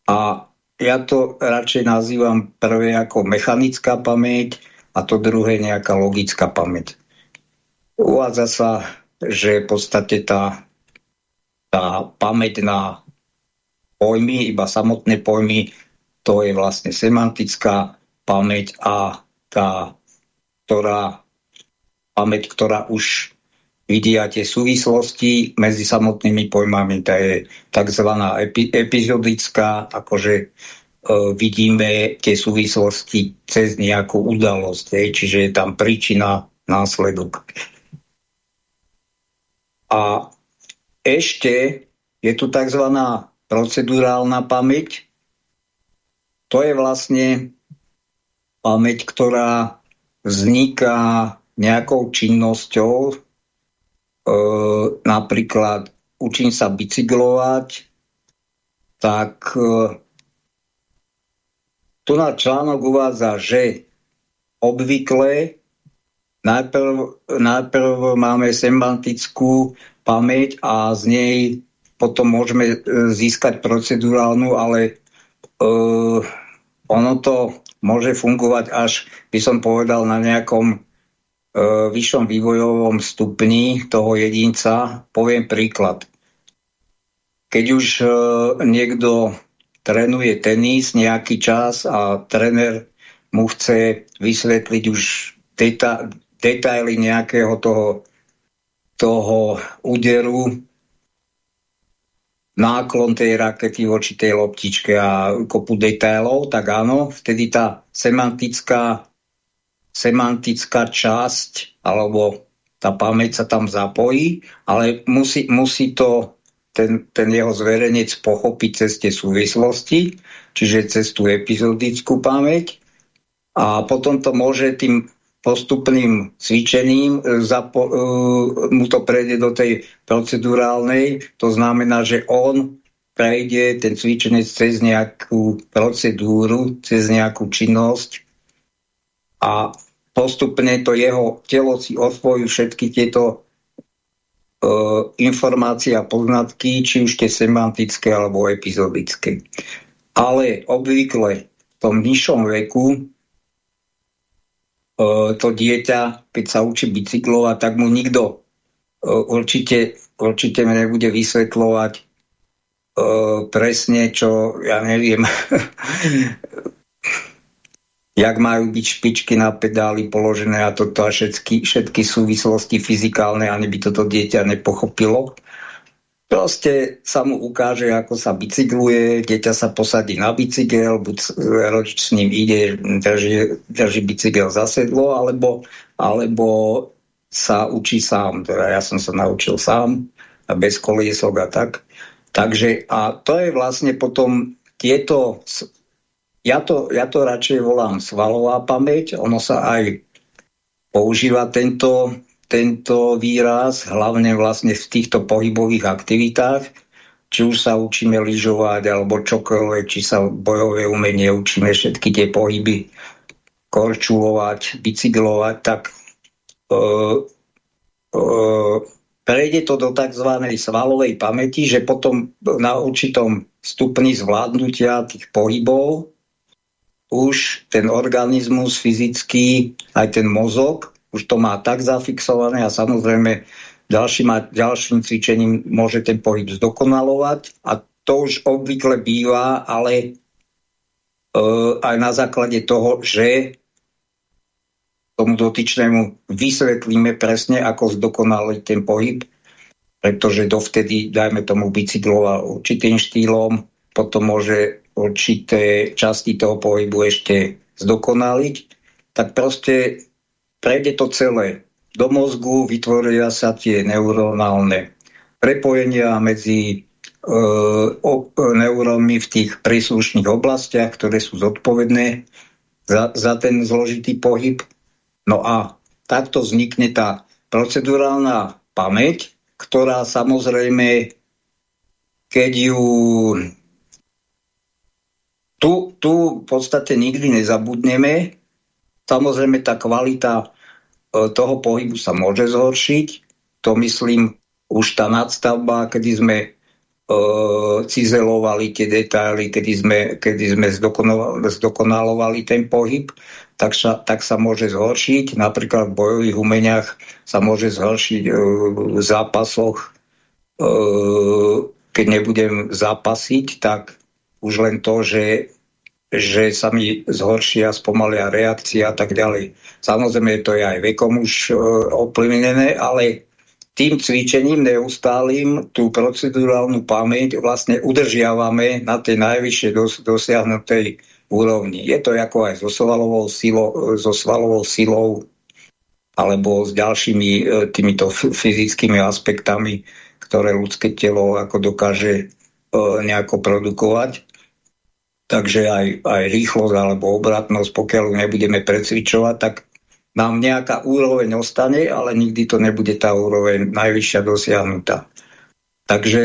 a ja to radšej nazývam prvé ako mechanická pamäť a to druhé nejaká logická pamäť. Uvádza sa, že v podstate tá, tá pamäť na pojmy, iba samotné pojmy, to je vlastne semantická pamäť a tá, ktorá, pamäť, ktorá už vidia tie súvislosti medzi samotnými pojmami, to je tzv. Epi, epizodická, akože e, vidíme tie súvislosti cez nejakú udalosť, je, čiže je tam príčina, následok. A ešte je tu tzv procedurálna pamäť. To je vlastne pamäť, ktorá vzniká nejakou činnosťou, e, napríklad učím sa bicyklovať, tak e, tu na článok uvádza, že obvykle najprv, najprv máme semantickú pamäť a z nej potom môžeme e, získať procedurálnu, ale uh, ono to môže fungovať až, by som povedal, na nejakom uh, vyššom vývojovom stupni toho jedinca. Poviem príklad. Keď už uh, niekto trénuje tenis nejaký čas a tréner mu chce vysvetliť už deta detaily nejakého toho, toho úderu, náklon tej rakety voči tej loptičke a kopu detailov, tak áno, vtedy tá semantická, semantická časť alebo tá pamäť sa tam zapojí, ale musí, musí to ten, ten jeho zverejnec pochopiť cez tie súvislosti, čiže cez tú epizodickú pamäť. A potom to môže tým postupným cvičením e, zapo, uh, mu to prejde do tej procedurálnej. To znamená, že on prejde ten cvičenec cez nejakú procedúru, cez nejakú činnosť a postupne to jeho telo si osvojí všetky tieto uh, informácie a poznatky, či už tie semantické alebo epizodické. Ale obvykle v tom nižšom veku to dieťa, keď sa učí bicyklovať, tak mu nikto určite, určite nebude vysvetľovať presne, čo ja neviem, jak majú byť špičky na pedály položené a toto a všetky, všetky súvislosti fyzikálne, ani by toto dieťa nepochopilo. Proste sa mu ukáže, ako sa bicykluje, dieťa sa posadí na bicykel, buď s ním ide, drží, drží bicykel za sedlo, alebo, alebo sa učí sám. Teda ja som sa naučil sám, a bez koliesok a tak. Takže a to je vlastne potom tieto, ja to, ja to radšej volám svalová pamäť, ono sa aj používa tento tento výraz, hlavne vlastne v týchto pohybových aktivitách, či už sa učíme lyžovať alebo čokoľvek, či sa bojové umenie učíme všetky tie pohyby korčulovať, bicyklovať, tak uh, uh, prejde to do tzv. svalovej pamäti, že potom na určitom stupni zvládnutia tých pohybov už ten organizmus fyzický, aj ten mozog už to má tak zafixované a samozrejme ďalším, ďalším cvičením môže ten pohyb zdokonalovať. A to už obvykle býva, ale e, aj na základe toho, že tomu dotyčnému vysvetlíme presne, ako zdokonaliť ten pohyb, pretože dovtedy, dajme tomu, bicykloval určitým štýlom, potom môže určité časti toho pohybu ešte zdokonaliť, tak proste prejde to celé. Do mozgu vytvoria sa tie neuronálne prepojenia medzi e, neurónmi v tých príslušných oblastiach, ktoré sú zodpovedné za, za ten zložitý pohyb. No a takto vznikne tá procedurálna pamäť, ktorá samozrejme, keď ju tu, tu v podstate nikdy nezabudneme. Samozrejme tá kvalita e, toho pohybu sa môže zhoršiť. To myslím už tá nadstavba, kedy sme uh, cizelovali tie detaily, kedy sme, kedy sme zdokonalovali ten pohyb, tak sa, tak sa môže zhoršiť. Napríklad v bojových umeniach sa môže zhoršiť uh, v zápasoch. Uh, keď nebudem zápasiť, tak už len to, že, že sa mi zhoršia, spomalia reakcia a tak ďalej. Samozrejme, to je aj vekom už uh, ovplyvnené, ale tým cvičením neustálým tú procedurálnu pamäť vlastne udržiavame na tej najvyššie dos dosiahnutej úrovni. Je to ako aj so svalovou silou, so svalovou silou alebo s ďalšími e, týmito fyzickými aspektami, ktoré ľudské telo ako dokáže e, nejako produkovať. Takže aj, aj rýchlosť alebo obratnosť, pokiaľ nebudeme precvičovať, tak nám nejaká úroveň ostane, ale nikdy to nebude tá úroveň najvyššia dosiahnutá. Takže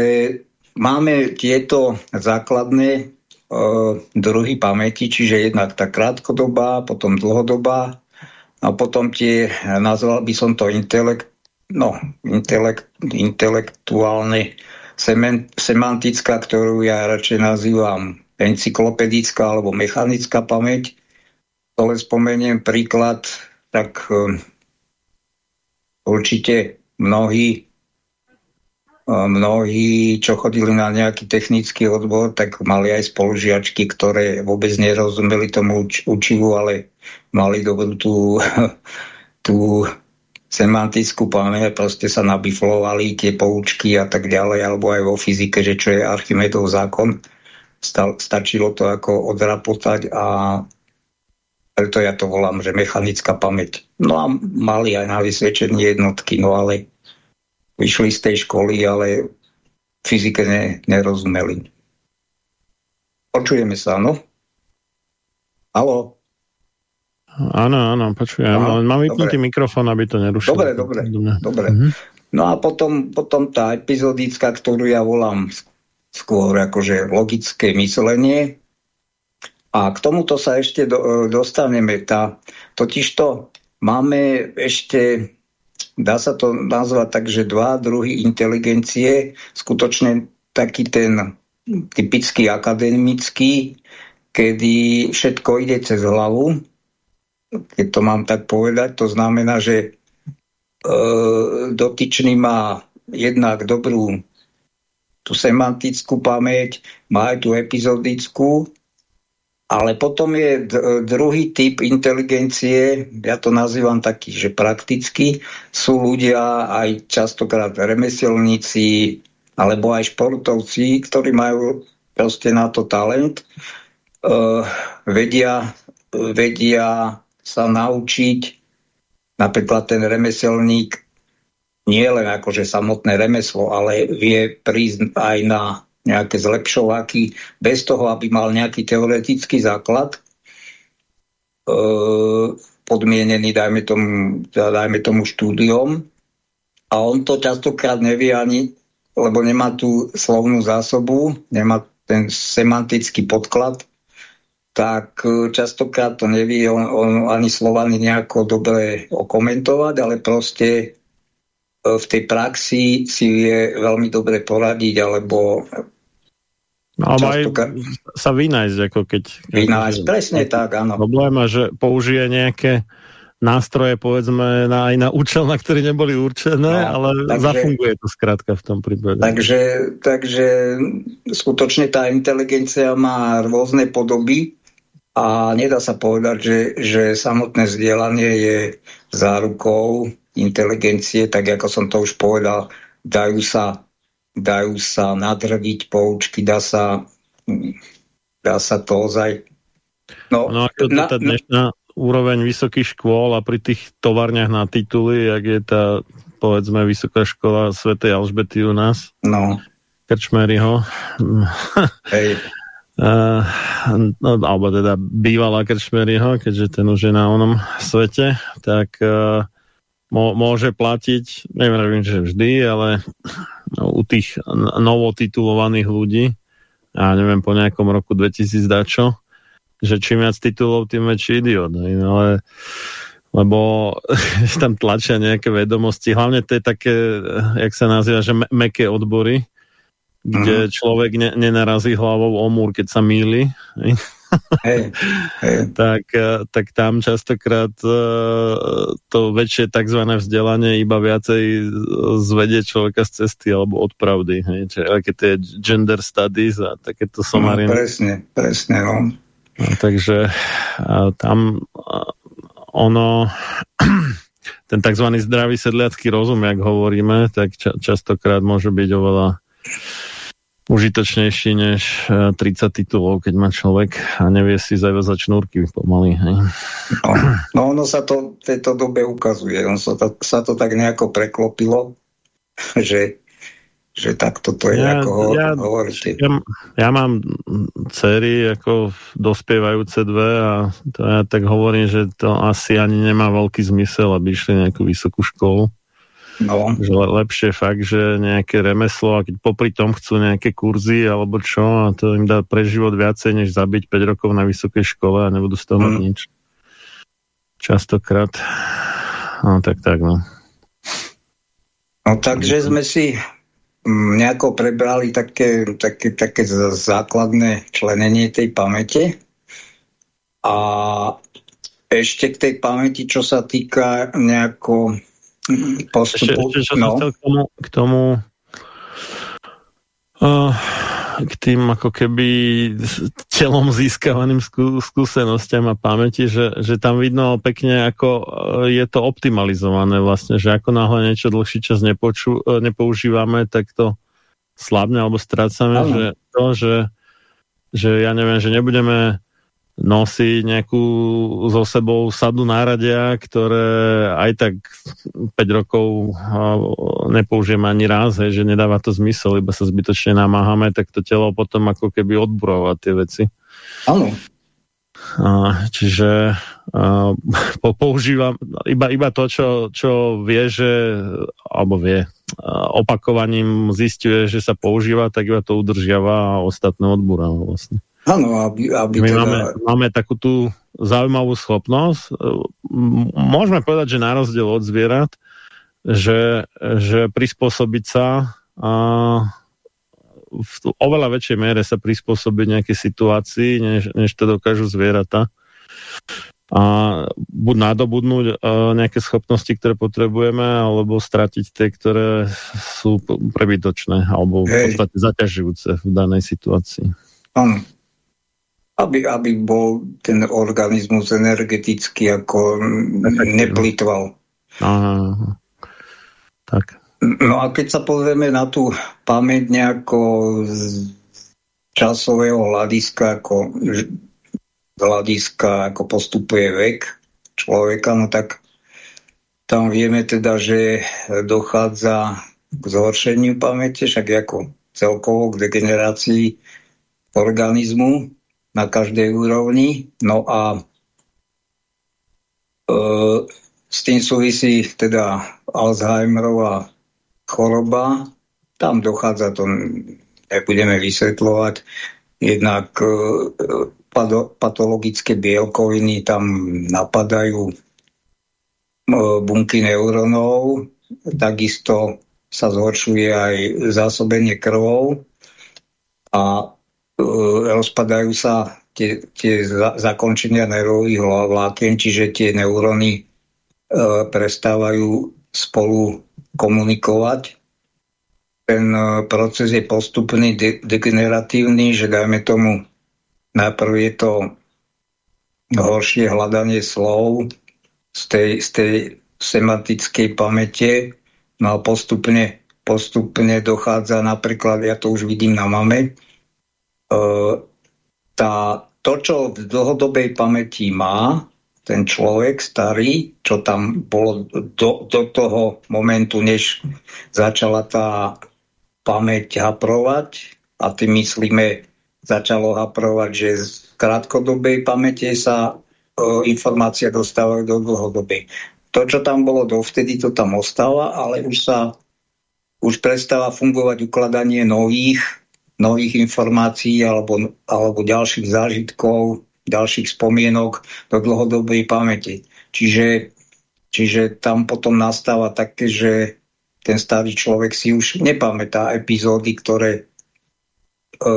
máme tieto základné e, druhy pamäti, čiže jednak tá krátkodobá, potom dlhodobá a potom tie, nazval by som to intelekt, no, intelekt, intelektuálne semantická, ktorú ja radšej nazývam encyklopedická alebo mechanická pamäť. Ale spomeniem príklad tak um, určite mnohí um, mnohí, čo chodili na nejaký technický odbor, tak mali aj spolužiačky, ktoré vôbec nerozumeli tomu uč učivu, ale mali dobrú tú, tú semantickú pamäť, proste sa nabiflovali tie poučky a tak ďalej, alebo aj vo fyzike, že čo je Archimedov zákon. Stačilo to ako odrapotať a preto ja to volám, že mechanická pamäť. No a mali aj na vysvedčenie jednotky, no ale vyšli z tej školy, ale fyzike ne, nerozumeli. Počujeme sa, no? Haló? Áno, áno, počujem. No, Mám vypnutý mikrofón, aby to nerušilo. Dobre, dobre. dobre. -hmm. No a potom, potom tá epizodická, ktorú ja volám skôr akože logické myslenie, a k tomuto sa ešte do, dostaneme. Tá, totižto máme ešte, dá sa to nazvať tak, že dva druhy inteligencie, skutočne taký ten typický akademický, kedy všetko ide cez hlavu, keď to mám tak povedať, to znamená, že e, dotyčný má jednak dobrú tú semantickú pamäť, má aj tú epizodickú, ale potom je druhý typ inteligencie, ja to nazývam taký, že prakticky, sú ľudia aj častokrát remeselníci, alebo aj športovci, ktorí majú proste na to talent, uh, vedia, vedia sa naučiť, napríklad ten remeselník nie len akože samotné remeslo, ale vie prísť aj na nejaké zlepšováky, bez toho, aby mal nejaký teoretický základ, e, podmienený, dajme tomu, dajme tomu štúdiom. A on to častokrát nevie ani, lebo nemá tú slovnú zásobu, nemá ten semantický podklad, tak e, častokrát to nevie on, on ani Slovany nejako dobre okomentovať, ale proste v tej praxi si vie veľmi dobre poradiť alebo No, ale aj sa vynájsť, ako keď... Vynájsť, presne tak, áno. Problém že použije nejaké nástroje, povedzme, na, aj na účel, na ktorý neboli určené, no, ale takže, zafunguje to skrátka v tom prípade. Takže, takže skutočne tá inteligencia má rôzne podoby a nedá sa povedať, že, že samotné vzdelanie je zárukou inteligencie, tak ako som to už povedal, dajú sa dajú sa nadrviť poučky, dá sa, dá sa to ozaj... No, no ako na, tá dnešná na... úroveň vysokých škôl a pri tých továrniach na tituly, jak je tá, povedzme, vysoká škola Svetej Alžbety u nás. No. Krčmeryho. Hej. Uh, no, alebo teda bývalá Krčmeryho, keďže ten už je na onom svete, tak uh, môže platiť, neviem, že vždy, ale u tých novotitulovaných ľudí, a neviem, po nejakom roku 2000 dačo, že čím viac titulov, tým väčší idiot. No, ale lebo tam tlačia nejaké vedomosti. Hlavne to je také, jak sa nazýva, že me meké odbory, kde uh-huh. človek ne nenarazí hlavou o múr, keď sa míli. Hey, hey. tak, eh, tak tam častokrát uh, to väčšie tzv. vzdelanie iba viacej zvedie človeka z cesty alebo od pravdy. Hej? Čiže aké tie gender studies a takéto somariny. No, presne, presne. No. No, takže tam ono ten tzv. zdravý sedliacký rozum, jak hovoríme, tak ča častokrát môže byť oveľa užitočnejší než 30 e, titulov, keď má človek a nevie si zaviazať šnúrky pomaly. Hej. No, no ono sa to v tejto dobe ukazuje. On sa, to, sa to tak nejako preklopilo, že, že takto to je, ja, ako ja, hovoríte. Ja, ja mám cery ako dospievajúce dve a to ja tak hovorím, že to asi ani nemá veľký zmysel, aby išli nejakú vysokú školu. No. Že lepšie fakt, že nejaké remeslo a keď popri tom chcú nejaké kurzy alebo čo a to im dá pre život viacej, než zabiť 5 rokov na vysokej škole a nebudú z toho mm. mať nič. Častokrát. No tak tak, no. No takže sme si mm, nejako prebrali také, také, také základné členenie tej pamäte a ešte k tej pamäti, čo sa týka nejako postupu. Ešte, ešte no. k tomu, k tomu uh, k tým ako keby telom získavaným skú, skúsenostiam a pamäti, že, že tam vidno pekne, ako uh, je to optimalizované vlastne, že ako náhle niečo dlhší čas nepoču, uh, nepoužívame, tak to slabne alebo strácame, že to, že, že ja neviem, že nebudeme nosí nejakú so sebou sadu náradia, ktoré aj tak 5 rokov nepoužijeme ani raz, hej, že nedáva to zmysel, iba sa zbytočne namáhame, tak to telo potom ako keby odburová tie veci. Áno. čiže a, po, používam iba, iba to, čo, čo vie, že alebo vie, opakovaním zistuje, že sa používa, tak iba to udržiava a ostatné odburáva vlastne. Áno, aby, aby My teda... máme, máme takú tú zaujímavú schopnosť. Môžeme povedať, že na rozdiel od zvierat, že, že prispôsobiť sa a v oveľa väčšej mere sa prispôsobiť nejakej situácii, než, než to dokážu zvieratá. A buď nadobudnúť nejaké schopnosti, ktoré potrebujeme, alebo stratiť tie, ktoré sú prebytočné, alebo v podstate zaťažujúce v danej situácii. Áno aby, aby bol ten organizmus energeticky ako neplitval. Aha, tak. No a keď sa pozrieme na tú pamäť nejako z časového hľadiska, ako z hľadiska, ako postupuje vek človeka, no tak tam vieme teda, že dochádza k zhoršeniu pamäte, však ako celkovo k degenerácii organizmu na každej úrovni. No a e, s tým súvisí teda Alzheimerová choroba. Tam dochádza to, nebudeme vysvetľovať, jednak e, patologické bielkoviny tam napadajú e, bunky neurónov, takisto sa zhoršuje aj zásobenie krvou a rozpadajú sa tie, tie zakončenia nervových vlákien, čiže tie neuróny e, prestávajú spolu komunikovať. Ten e, proces je postupný, de degeneratívny, že dajme tomu, najprv je to horšie hľadanie slov z tej, z tej semantickej pamäte, no a postupne, postupne dochádza napríklad, ja to už vidím na mame, E, tá, to, čo v dlhodobej pamäti má ten človek starý, čo tam bolo do, do toho momentu, než začala tá pamäť haprovať, a tým myslíme, začalo haprovať, že z krátkodobej pamäte sa e, informácia dostávajú do dlhodobej. To, čo tam bolo dovtedy, to tam ostáva, ale už sa už prestáva fungovať ukladanie nových nových informácií alebo, alebo ďalších zážitkov ďalších spomienok do dlhodobej pamäti. Čiže, čiže tam potom nastáva také, že ten starý človek si už nepamätá epizódy, ktoré, e,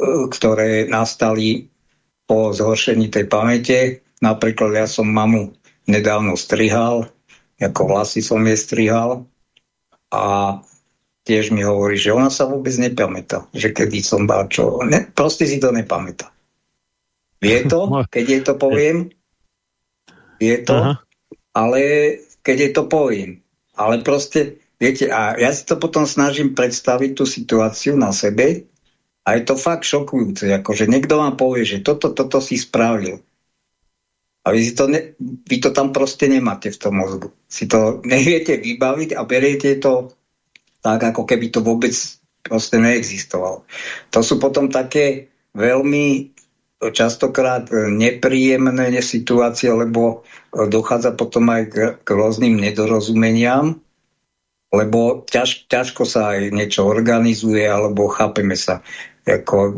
e, ktoré nastali po zhoršení tej pamäte. Napríklad ja som mamu nedávno strihal, ako vlasy som je strihal a tiež mi hovorí, že ona sa vôbec nepamätá, že kedy som bol čo. Ne, proste si to nepamätá. Vie to, no. keď jej to poviem? Vie to, Aha. ale keď jej to poviem. Ale proste, viete, a ja si to potom snažím predstaviť tú situáciu na sebe a je to fakt šokujúce, akože niekto vám povie, že toto, toto si spravil. A vy, si to ne, vy to tam proste nemáte v tom mozgu. Si to neviete vybaviť a beriete to tak, ako keby to vôbec proste neexistovalo. To sú potom také veľmi častokrát nepríjemné situácie, lebo dochádza potom aj k, k rôznym nedorozumeniam, lebo ťaž, ťažko sa aj niečo organizuje, alebo chápeme sa. Jako,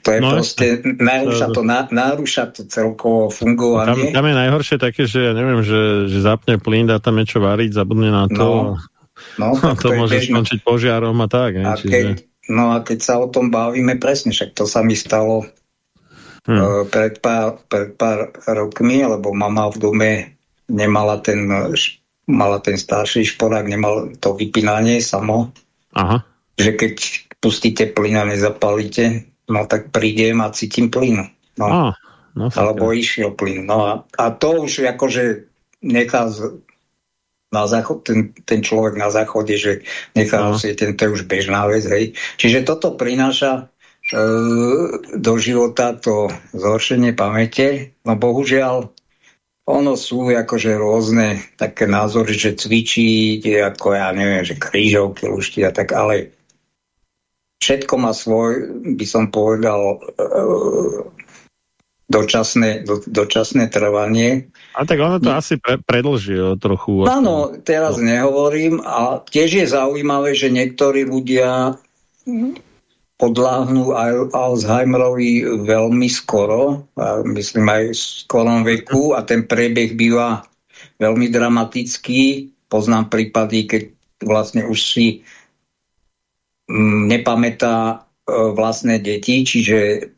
to je no, proste, narúša to, na, narúša to celkovo fungovanie. Tam, tam je najhoršie také, že ja neviem, že, že zapne plyn, dá tam niečo variť, zabudne na to. No, no, a to, to môže bežno. skončiť požiarom a tak. Ne? A Čiže... keď, no a keď sa o tom bavíme presne, však to sa mi stalo hmm. uh, pred, pár, pred pár rokmi, lebo mama v dome nemala ten, mala ten starší šporák, nemal to vypínanie samo. Aha. Že keď pustíte plyn a nezapalíte, no tak prídem a cítim plyn. No. Ah, no Alebo išiel plyn. No a, a to už akože nechá na záchod, ten, ten človek na záchode, že nechá no. si, ten, to je už bežná vec. Hej. Čiže toto prináša e, do života to zhoršenie pamäte. No bohužiaľ, ono sú akože rôzne také názory, že cvičiť, ako ja neviem, že krížovky, lušti a tak, ale všetko má svoj, by som povedal, e, dočasné, do, dočasné trvanie. A tak ono to Nie. asi pre, predlží o trochu. Áno, teraz no. nehovorím. A tiež je zaujímavé, že niektorí ľudia podláhnú Alzheimerovi veľmi skoro, myslím aj v skorom veku a ten priebeh býva veľmi dramatický. Poznám prípady, keď vlastne už si nepamätá e, vlastné deti, čiže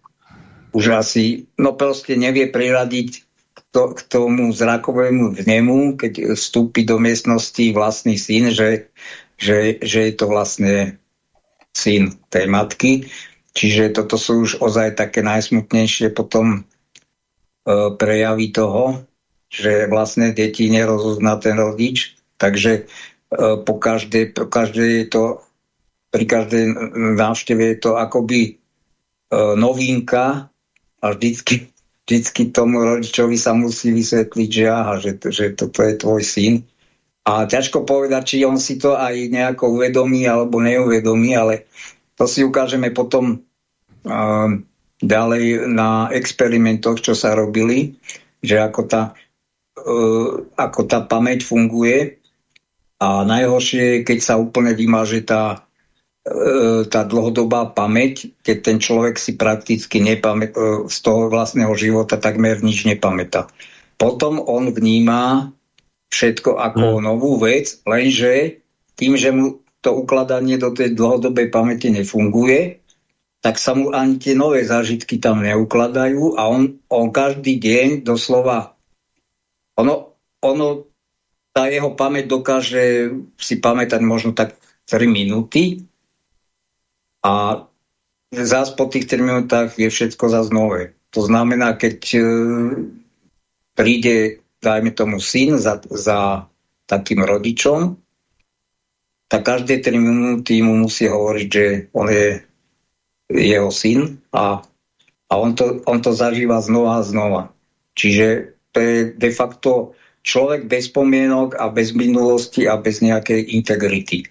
už asi, no proste nevie priradiť to, k tomu zrakovému vnemu, keď vstúpi do miestnosti vlastný syn, že, že, že je to vlastne syn tej matky. Čiže toto sú už ozaj také najsmutnejšie potom e, prejavy toho, že vlastne deti nerozozná ten rodič. Takže e, po každej, po každej je to pri každej návšteve je to akoby e, novinka a vždycky, vždycky tomu rodičovi sa musí vysvetliť, že aha, že, že toto je tvoj syn. A ťažko povedať, či on si to aj nejako uvedomí alebo neuvedomí, ale to si ukážeme potom uh, ďalej na experimentoch, čo sa robili, že ako tá, uh, ako tá pamäť funguje. A najhoršie je, keď sa úplne vymaže tá tá dlhodobá pamäť, keď ten človek si prakticky nepamä, e, z toho vlastného života takmer nič nepamätá. Potom on vníma všetko ako hmm. novú vec, lenže tým, že mu to ukladanie do tej dlhodobej pamäte nefunguje, tak sa mu ani tie nové zážitky tam neukladajú a on, on každý deň doslova ono, ono tá jeho pamäť dokáže si pamätať možno tak 3 minúty a zás po tých 3 minútach je všetko zás nové. To znamená, keď e, príde, dajme tomu, syn za, za takým rodičom, tak každé 3 minúty mu musí hovoriť, že on je jeho syn a, a on, to, on to zažíva znova a znova. Čiže to je de facto človek bez pomienok a bez minulosti a bez nejakej integrity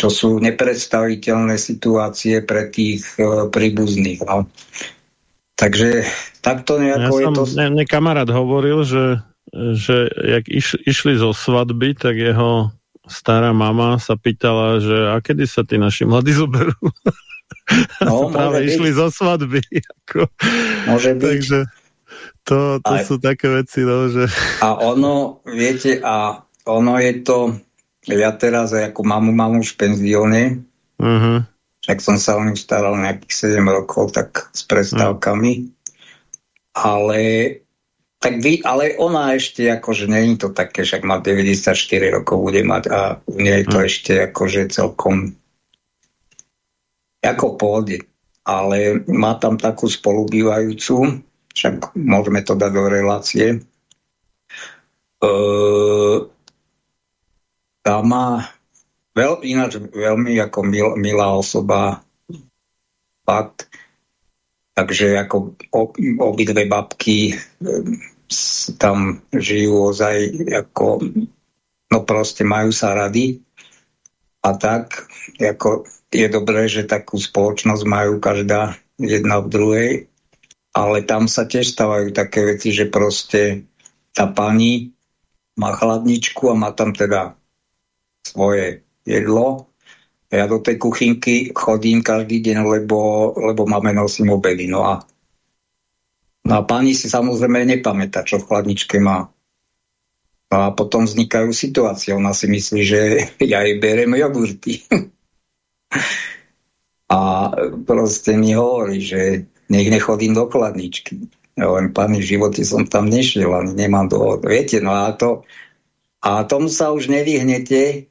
čo sú nepredstaviteľné situácie pre tých e, príbuzných. No. Takže takto nejako ja je to... Mne, kamarát hovoril, že, že jak iš, išli zo svadby, tak jeho stará mama sa pýtala, že a kedy sa tí naši mladí zoberú? No, práve byť. išli zo svadby. Ako. Môže byť. Takže, To, to a, sú také veci, no, že... A ono, viete, a ono je to, ja teraz ako mamu mám už v penzióne, uh mhm. tak som sa o ňu staral nejakých 7 rokov, tak s prestávkami, uh -huh. ale tak vy, ale ona ešte akože není to také, však má 94 rokov bude mať a u nej to hmm. ešte akože celkom ako pohode. Ale má tam takú spolubývajúcu, však môžeme to dať do relácie. E, tá má veľ, ináč veľmi ako mil, milá osoba fakt Takže ako obidve babky tam žijú ozaj ako, no proste majú sa rady a tak, ako je dobré, že takú spoločnosť majú každá jedna v druhej, ale tam sa tiež stávajú také veci, že proste tá pani má chladničku a má tam teda svoje jedlo ja do tej kuchynky chodím každý deň, lebo, lebo máme nosím obedy. No a, no a pani si samozrejme nepamätá, čo v chladničke má. No a potom vznikajú situácie. Ona si myslí, že ja jej berem jogurty. a proste mi hovorí, že nech nechodím do chladničky. Ja len pani, v živote som tam nešiel, ani nemám dôvod. Viete, no a to, a tomu sa už nevyhnete,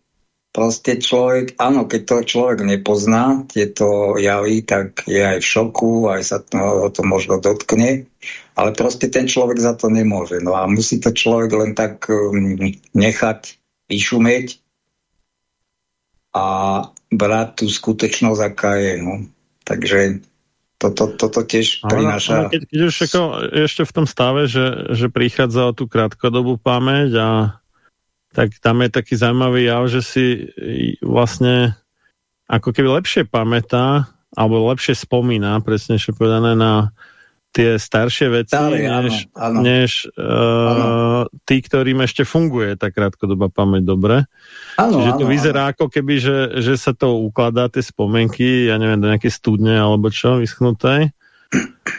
proste človek, áno, keď to človek nepozná, tieto javy, tak je aj v šoku, aj sa to, to možno dotkne, ale proste ten človek za to nemôže. No a musí to človek len tak um, nechať vyšumeť a brať tú skutočnosť, aká je. No. Takže toto, toto tiež prináša... keď, keď už ako, ešte v tom stave, že, že prichádza o tú krátkodobú pamäť a tak tam je taký zaujímavý jav, že si vlastne ako keby lepšie pamätá alebo lepšie spomína, presne čo povedané, na tie staršie veci, Stále, než, áno, áno. než uh, áno. tí, ktorým ešte funguje tá krátkodobá pamäť dobre. Áno, Čiže to áno, vyzerá áno. ako keby, že, že sa to ukladá, tie spomenky, ja neviem, do nejaké studne alebo čo, vyschnuté.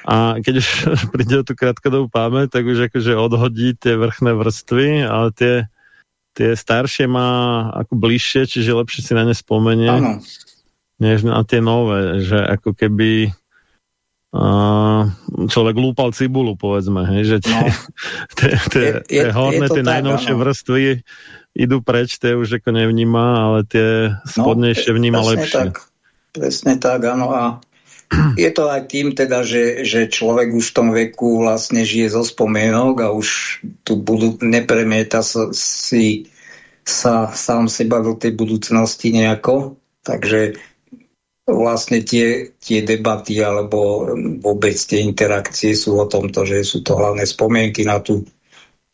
A keď už príde o tú krátkodobú pamäť, tak už akože odhodí tie vrchné vrstvy, ale tie tie staršie má ako bližšie, čiže lepšie si na ne spomenie, ano. než na tie nové, že ako keby uh, človek lúpal cibulu, povedzme, hej, že tie, no. tie, tie, je, tie horné, tie tak, najnovšie ano. vrstvy idú preč, tie už ako nevníma, ale tie no, spodnejšie vníma presne lepšie. Tak, presne tak, áno. A je to aj tým teda, že, že človek už v tom veku vlastne žije zo spomienok a už tu budú, nepremieta sa, si sa sám seba do tej budúcnosti nejako. Takže vlastne tie, tie debaty alebo vôbec tie interakcie sú o tomto, že sú to hlavné spomienky na tú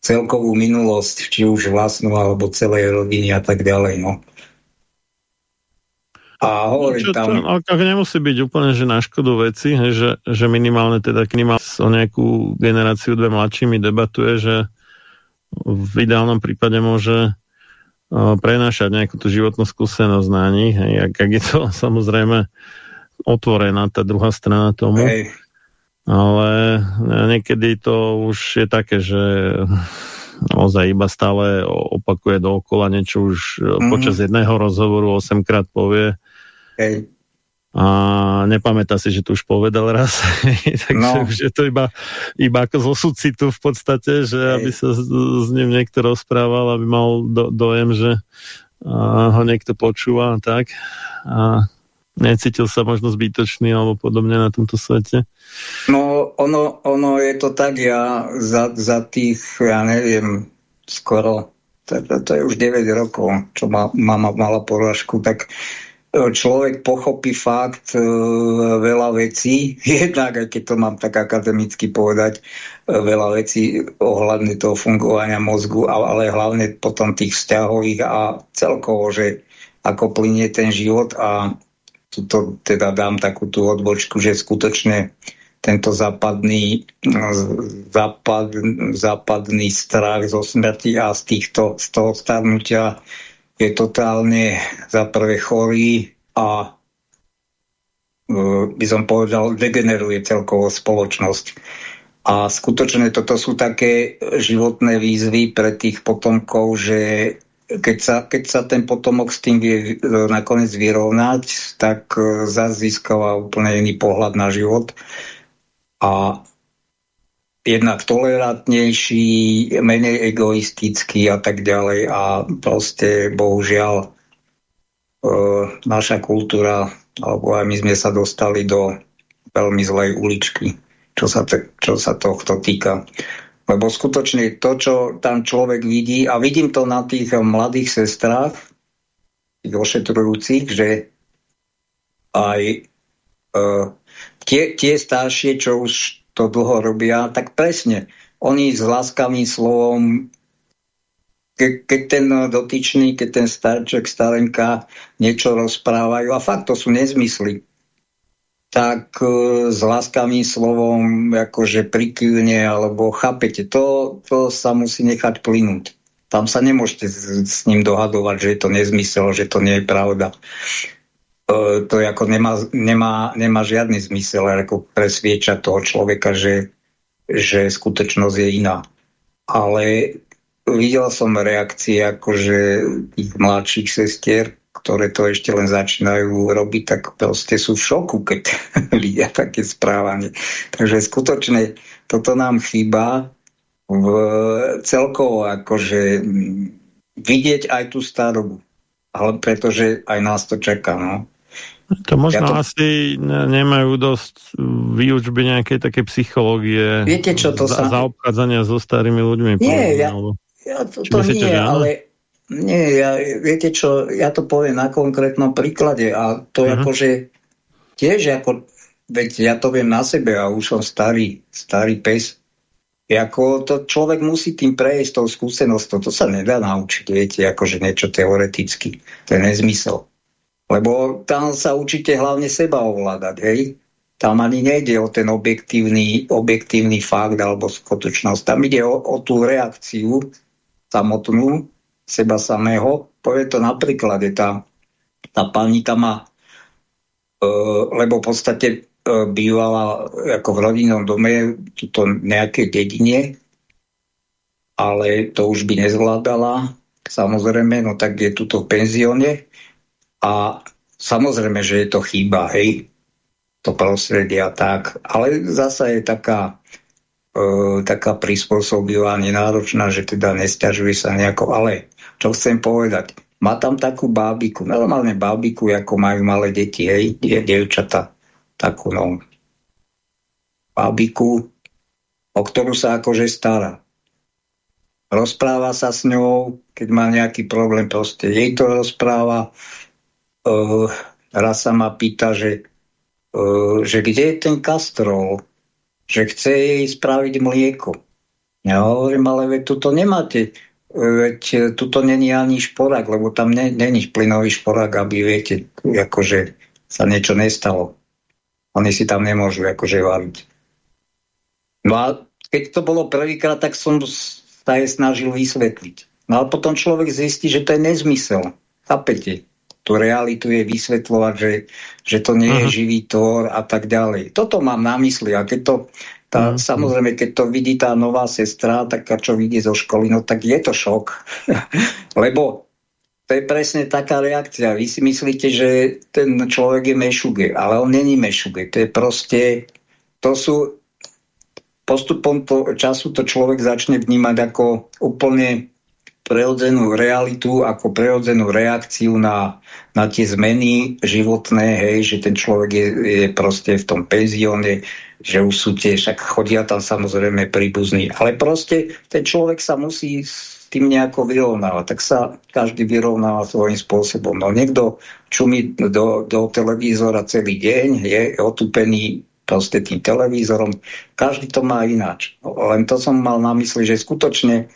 celkovú minulosť, či už vlastnú alebo celej rodiny a tak ďalej. No. A hovorím no, tam... To, ak nemusí byť úplne, že na škodu veci, že, že minimálne teda Knimal o nejakú generáciu dve mladšími debatuje, že v ideálnom prípade môže prenášať nejakú tú životnú skúsenosť na nich, hej, ak, ak je to samozrejme otvorená tá druhá strana tomu. Hej. Ale niekedy to už je také, že naozaj iba stále opakuje dookola niečo už mm počas jedného rozhovoru 8 krát povie Hej. A nepamätá si, že to už povedal raz. Takže no. už je to iba, iba ako zo sucitu v podstate, že Hej. aby sa s, s ním niekto rozprával, aby mal do, dojem, že a, ho niekto počúva tak. A necítil sa možno zbytočný alebo podobne na tomto svete? No, ono, ono je to tak, ja za, za tých, ja neviem, skoro, to, to je už 9 rokov, čo ma, mama mala porážku, tak človek pochopí fakt e, veľa vecí, jednak, aj keď to mám tak akademicky povedať, e, veľa vecí ohľadne toho fungovania mozgu, ale hlavne potom tých vzťahových a celkovo, že ako plinie ten život. A tuto teda dám takú tú odbočku, že skutočne tento západný, západ, západný strach zo smrti a z, týchto, z toho starnutia je totálne za prvé chorý a e, by som povedal, degeneruje celkovo spoločnosť. A skutočne toto sú také životné výzvy pre tých potomkov, že keď sa, keď sa ten potomok s tým vie e, nakoniec vyrovnať, tak e, zase získava úplne iný pohľad na život. A jednak tolerantnejší, menej egoistický a tak ďalej. A proste, bohužiaľ, e, naša kultúra, alebo aj my sme sa dostali do veľmi zlej uličky čo sa, te, čo sa tohto týka. Lebo skutočne to, čo tam človek vidí, a vidím to na tých mladých sestrách, tých ošetrujúcich, že aj uh, tie, tie staršie, čo už to dlho robia, tak presne, oni s láskavým slovom ke, keď ten dotyčný, keď ten starček, starenka niečo rozprávajú, a fakt to sú nezmysly, tak e, s láskavým slovom akože prikývne alebo chápete, to, to sa musí nechať plynúť. Tam sa nemôžete s, s ním dohadovať, že je to nezmysel, že to nie je pravda. E, to ako nemá, nemá, nemá žiadny zmysel ako presviečať toho človeka, že, že skutočnosť je iná. Ale videl som reakcie akože tých mladších sestier, ktoré to ešte len začínajú robiť, tak proste sú v šoku, keď vidia také správanie. Takže skutočne toto nám chýba v celkovo akože vidieť aj tú starobu. Ale pretože aj nás to čaká, no. To možno ja to... asi nemajú dosť výučby nejakej také psychológie. Viete, čo to za, sa... Zaobchádzania so starými ľuďmi. Nie, ja, ja to, to myslíte, nie, ale nie, ja, viete čo, ja to poviem na konkrétnom príklade a to uh mhm. -huh. akože tiež ako, veď ja to viem na sebe a už som starý, starý pes. Jako to človek musí tým prejsť tou skúsenosťou, to sa nedá naučiť, viete, akože niečo teoreticky. To je nezmysel. Lebo tam sa učíte hlavne seba ovládať, hej? Tam ani nejde o ten objektívny, objektívny fakt alebo skutočnosť. Tam ide o, o tú reakciu samotnú, seba samého. Povie to napríklad, je tá, tá pani tam má, e, lebo v podstate e, bývala ako v rodinnom dome tuto nejakej dedine, ale to už by nezvládala. Samozrejme, no tak je tuto v penzióne a samozrejme, že je to chyba, hej, to prostredia tak, ale zasa je taká e, taká prispôsobivá, nenáročná, že teda nestiažuje sa nejako, ale čo chcem povedať? Má tam takú bábiku, normálne bábiku, ako majú malé deti, hej, dievčata. Takú, no, bábiku, o ktorú sa akože stará. Rozpráva sa s ňou, keď má nejaký problém, proste jej to rozpráva. Uh, raz sa ma pýta, že, uh, že kde je ten kastrol, že chce jej spraviť mlieko. Ja hovorím, ale veď tu to nemáte veď e, tuto není ani šporák, lebo tam není plynový šporák, aby viete, akože sa niečo nestalo. Oni si tam nemôžu akože variť. No a keď to bolo prvýkrát, tak som sa je snažil vysvetliť. No ale potom človek zistí, že to je nezmysel. Chápete? Tú realitu je vysvetľovať, že, že to nie je -huh. živý tvor a tak ďalej. Toto mám na mysli a keď to tá, mm. Samozrejme, keď to vidí tá nová sestra, taká, čo vidí zo školy, no tak je to šok. Lebo to je presne taká reakcia. Vy si myslíte, že ten človek je mešuge, ale on není mešuge. To je proste, to sú postupom to, času to človek začne vnímať ako úplne prirodzenú realitu, ako prirodzenú reakciu na, na tie zmeny životné, hej, že ten človek je, je proste v tom penzióne, že už sú tie, však chodia tam samozrejme príbuzní. Ale proste ten človek sa musí s tým nejako vyrovnávať. Tak sa každý vyrovnáva svojím spôsobom. No niekto čumí do, do televízora celý deň, je otupený proste tým televízorom. Každý to má ináč. No, len to som mal na mysli, že skutočne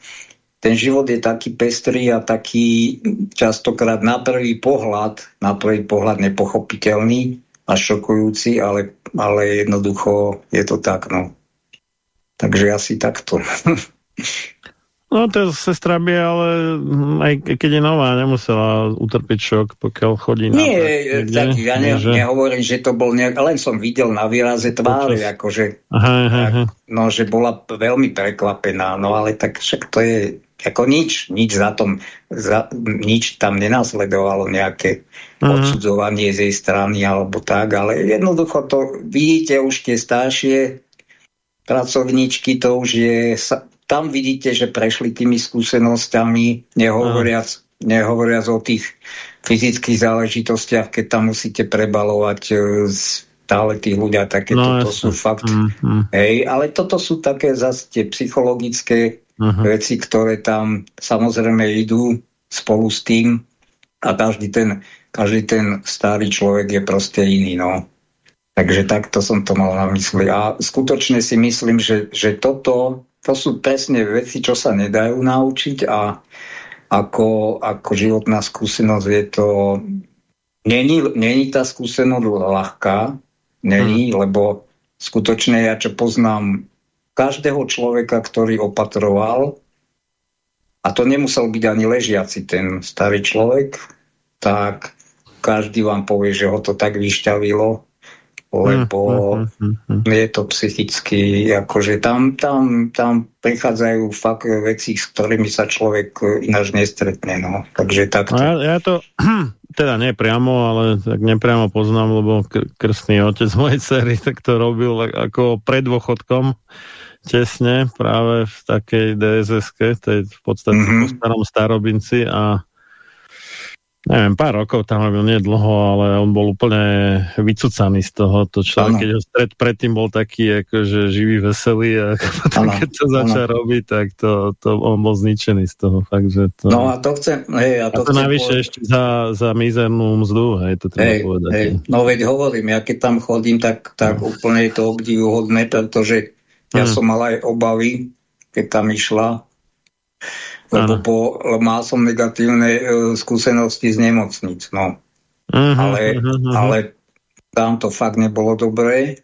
ten život je taký pestrý a taký častokrát na prvý pohľad, na prvý pohľad nepochopiteľný, a šokujúci, ale, ale jednoducho je to tak. No. Takže asi takto. No to sestra by, ale aj keď je nová, nemusela utrpiť šok, pokiaľ chodí na... Nie, tak ja ne, že... nehovorím, že to bol nejak, len som videl na výraze tváre, akože, aha, aha, aha. no, že bola veľmi prekvapená, no ale tak však to je ako nič, nič za tom, za, nič tam nenasledovalo nejaké uh-huh. odsudzovanie z jej strany alebo tak, ale jednoducho to vidíte už tie staršie pracovníčky, to už je tam vidíte, že prešli tými skúsenosťami, nehovoriac, nehovoriac o tých fyzických záležitostiach, keď tam musíte prebalovať e, stále tí ľudia, také no, toto sú fakt. Mm, mm. Hej, ale toto sú také zase tie psychologické uh mhm. -huh. veci, ktoré tam samozrejme idú spolu s tým a každý ten, každý ten starý človek je proste iný, no. Takže takto som to mal na mysli. A skutočne si myslím, že, že toto to sú presne veci, čo sa nedajú naučiť a ako, ako životná skúsenosť je to... Není, není tá skúsenosť ľahká, není, hmm. lebo skutočne ja čo poznám každého človeka, ktorý opatroval, a to nemusel byť ani ležiaci ten starý človek, tak každý vám povie, že ho to tak vyšťavilo, lebo mm, mm, mm, je to psychicky, akože tam, tam, tam prichádzajú fakt veci, s ktorými sa človek ináč nestretne, no. Takže takto. No ja, ja to, teda nie priamo, ale tak nepriamo poznám, lebo kr krstný otec mojej cery tak to robil ako pred dôchodkom tesne práve v takej DSS-ke, to je v podstate mm -hmm. po starom starobinci a neviem, pár rokov tam robil, nie dlho, ale on bol úplne vycucaný z toho. To človek, keď ho stred predtým bol taký akože živý, veselý a potom, keď to začal ano. robiť, tak to, to on bol zničený z toho. Fakt, že to... No a to chcem... Hej, a to, a to navyše povedať... ešte za, za mizernú mzdu, hej, to treba hej, povedať. Hej. No veď hovorím, ja keď tam chodím, tak, tak no. úplne je to obdivuhodné, pretože ja hmm. som mal aj obavy, keď tam išla lebo po, mal som negatívne uh, skúsenosti z nemocnic, no. Uh -huh, ale, uh -huh. ale tam to fakt nebolo dobré,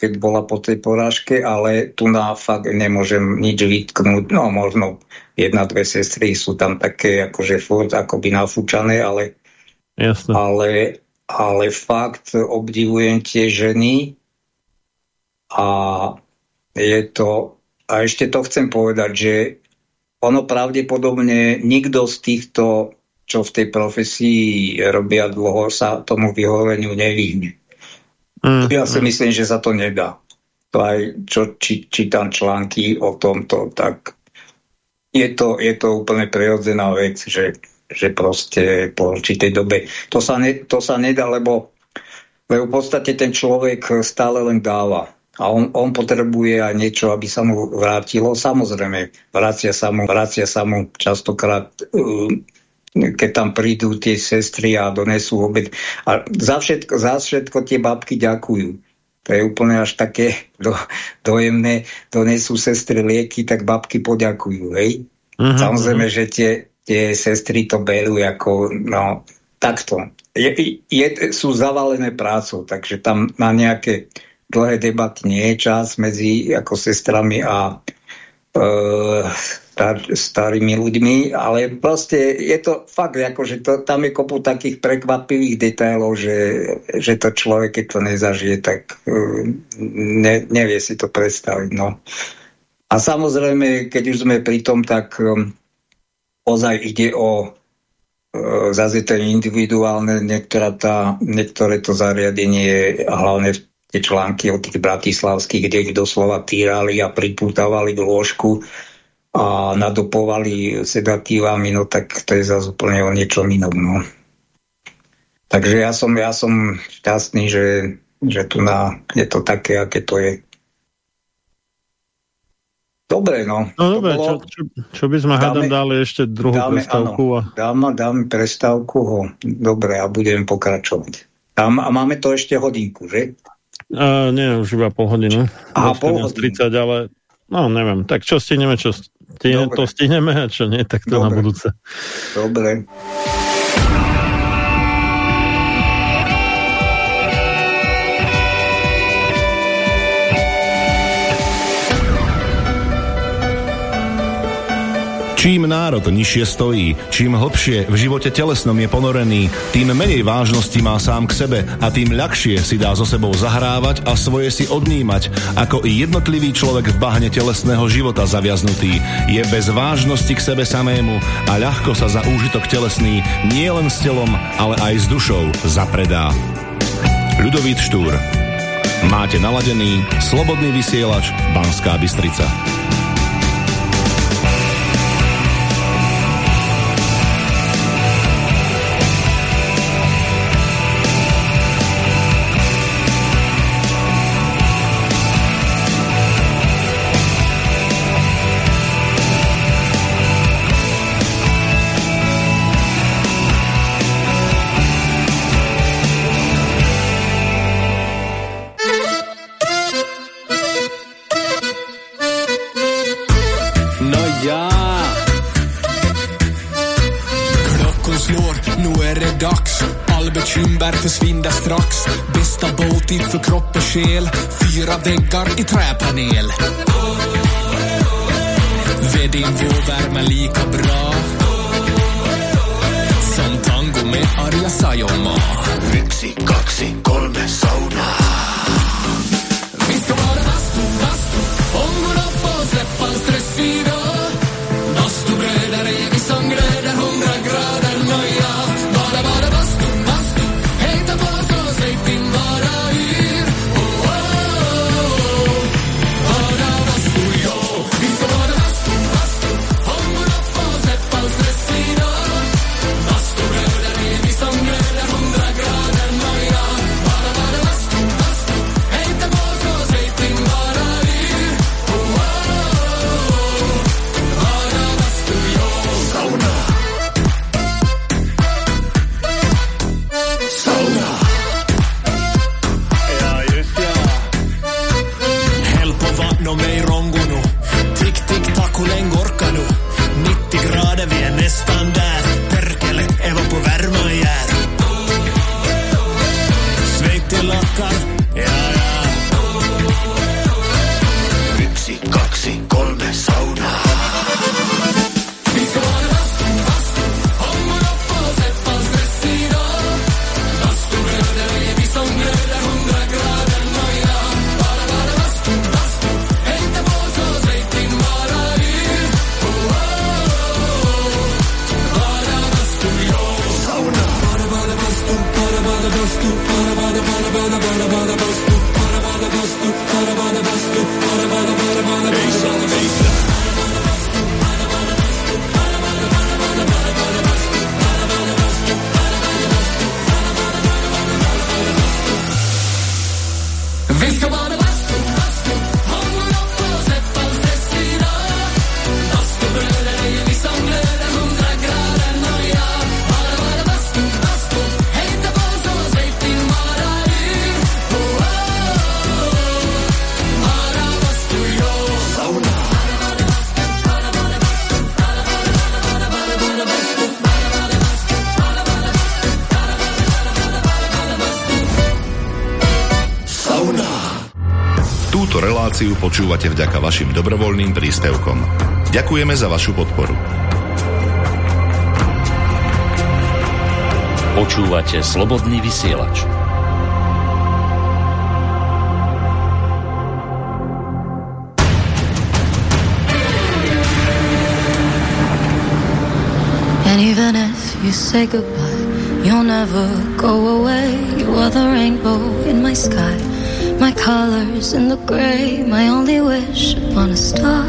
keď bola po tej porážke, ale tu na fakt nemôžem nič vytknúť, no možno jedna, dve sestry sú tam také akože furt akoby nafúčané, ale, Jasne. ale, ale fakt obdivujem tie ženy a je to, a ešte to chcem povedať, že ono pravdepodobne nikto z týchto, čo v tej profesii robia dlho, sa tomu vyhoreniu nevyhne. Mm, ja si mm. myslím, že sa to nedá. To aj čo či, čítam články o tomto, tak je to, je to úplne prirodzená vec, že, že proste po určitej dobe to sa, ne, to sa nedá, lebo, lebo v podstate ten človek stále len dáva a on, on potrebuje aj niečo, aby sa mu vrátilo. Samozrejme, vracia sa mu, vracia sa mu častokrát, uh, keď tam prídu tie sestry a donesú obed. A za všetko, za všetko tie babky ďakujú. To je úplne až také do, dojemné. Donesú sestry lieky, tak babky poďakujú. Hej? Uh mhm, -huh. Samozrejme, mhm. že tie, tie sestry to berú ako, no, takto. Je, je, sú zavalené prácou, takže tam na nejaké dlhé debaty nie je čas medzi ako sestrami a e, star, starými ľuďmi, ale proste je to fakt, ako, že to, tam je kopu takých prekvapivých detailov, že, že to človek, keď to nezažije, tak e, ne, nevie si to predstaviť. No. A samozrejme, keď už sme pri tom, tak um, ozaj ide o zase to individuálne, tá, niektoré to zariadenie, hlavne tie články o tých bratislavských, kde ich doslova týrali a pripútavali k lôžku a nadopovali sedatívami, no tak to je zase úplne o niečom inom. No. Takže ja som, ja som šťastný, že, že tu na, je to také, aké to je. Dobre, no. No dobre, bolo... čo, čo, čo by sme hádam dali ešte druhú dáme, prestávku? Áno, a... dáme, dáme prestávku, ho. dobre, a budeme pokračovať. A máme to ešte hodinku, že? Uh, nie, už iba pol hodinu. Aha, pol hodinu. 30, ale no neviem. Tak čo stihneme, čo stihne, to stihneme a čo nie, tak to Dobre. na budúce. Dobre. Čím národ nižšie stojí, čím hlbšie v živote telesnom je ponorený, tým menej vážnosti má sám k sebe a tým ľahšie si dá so sebou zahrávať a svoje si odnímať, ako i jednotlivý človek v bahne telesného života zaviaznutý. Je bez vážnosti k sebe samému a ľahko sa za úžitok telesný nielen s telom, ale aj s dušou zapredá. Ľudovít Štúr Máte naladený slobodný vysielač Banská Bystrica. skäl. Fyra väggar i träpanel. Vedin vår värme lika reláciu počúvate vďaka vašim dobrovoľným príspevkom. Ďakujeme za vašu podporu. Počúvate slobodný vysielač. And even if you say goodbye, you'll never go away. You are the rainbow in my sky, my colors in the gray, my only wish upon a star,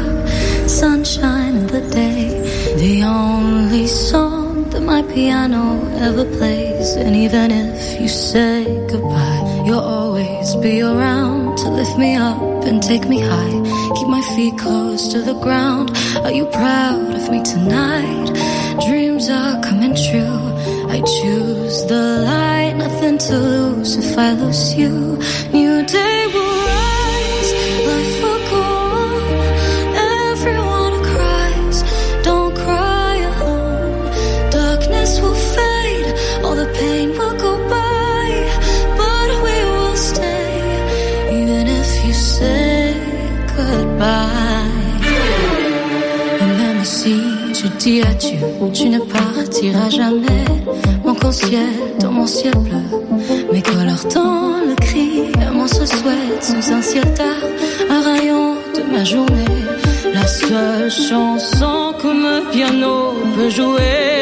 sunshine in the day, the only song that my piano ever plays. And even if you say goodbye, you'll always be around to lift me up and take me high, keep my feet close to the ground. Are you proud of me tonight? Dreams are coming true. I choose the light, nothing to lose if I lose you. Dis adieu, tu ne partiras jamais? Mon corps ciel dans mon ciel bleu, mes couleurs dans le cri, mon se souhaite sous un ciel tard, un rayon de ma journée? La seule chanson que mon piano peut jouer.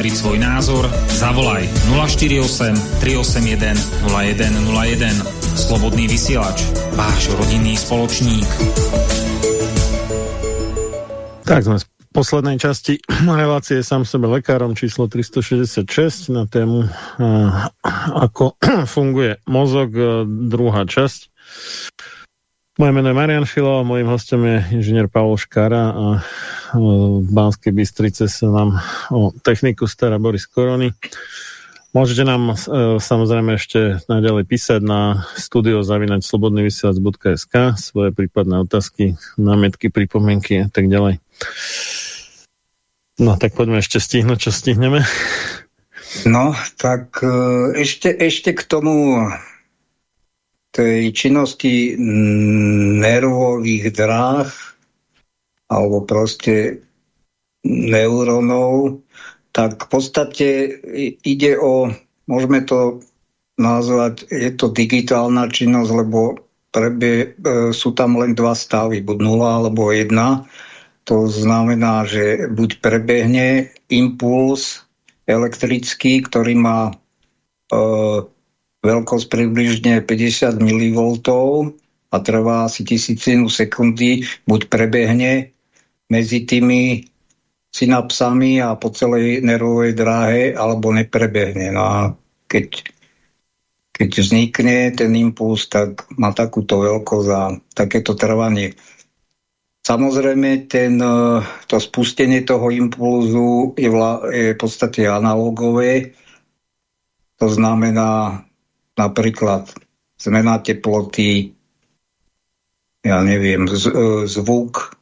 Vyjadriť svoj názor, zavolaj 048 381 0101. Slobodný vysielač, váš rodinný spoločník. Tak sme v poslednej časti relácie sám sebe lekárom číslo 366 na tému uh, ako funguje mozog, uh, druhá časť. Moje meno je Marian Filo a mojím hostom je inžinier Pavol Škara a v Banskej Bystrice sa nám o techniku stará Boris Korony. Môžete nám uh, samozrejme ešte naďalej písať na studiozavinačslobodnyvysielac.sk svoje prípadné otázky, námietky, pripomienky a tak ďalej. No tak poďme ešte stihnúť, čo stihneme. No, tak e, ešte, ešte k tomu tej činnosti nervových dráh alebo proste neurónov, tak v podstate ide o, môžeme to nazvať, je to digitálna činnosť, lebo prebie, e, sú tam len dva stavy, buď 0 alebo 1. To znamená, že buď prebehne impuls elektrický, ktorý má e, veľkosť približne 50 mV a trvá asi tisícinu sekundy, buď prebehne medzi tými synapsami a po celej nervovej dráhe, alebo neprebehne. No a keď, keď vznikne ten impuls, tak má takúto veľkosť a takéto trvanie. Samozrejme, ten, to spustenie toho impulzu je, vla, je v podstate analogové. To znamená napríklad zmena teploty, ja neviem, z, zvuk,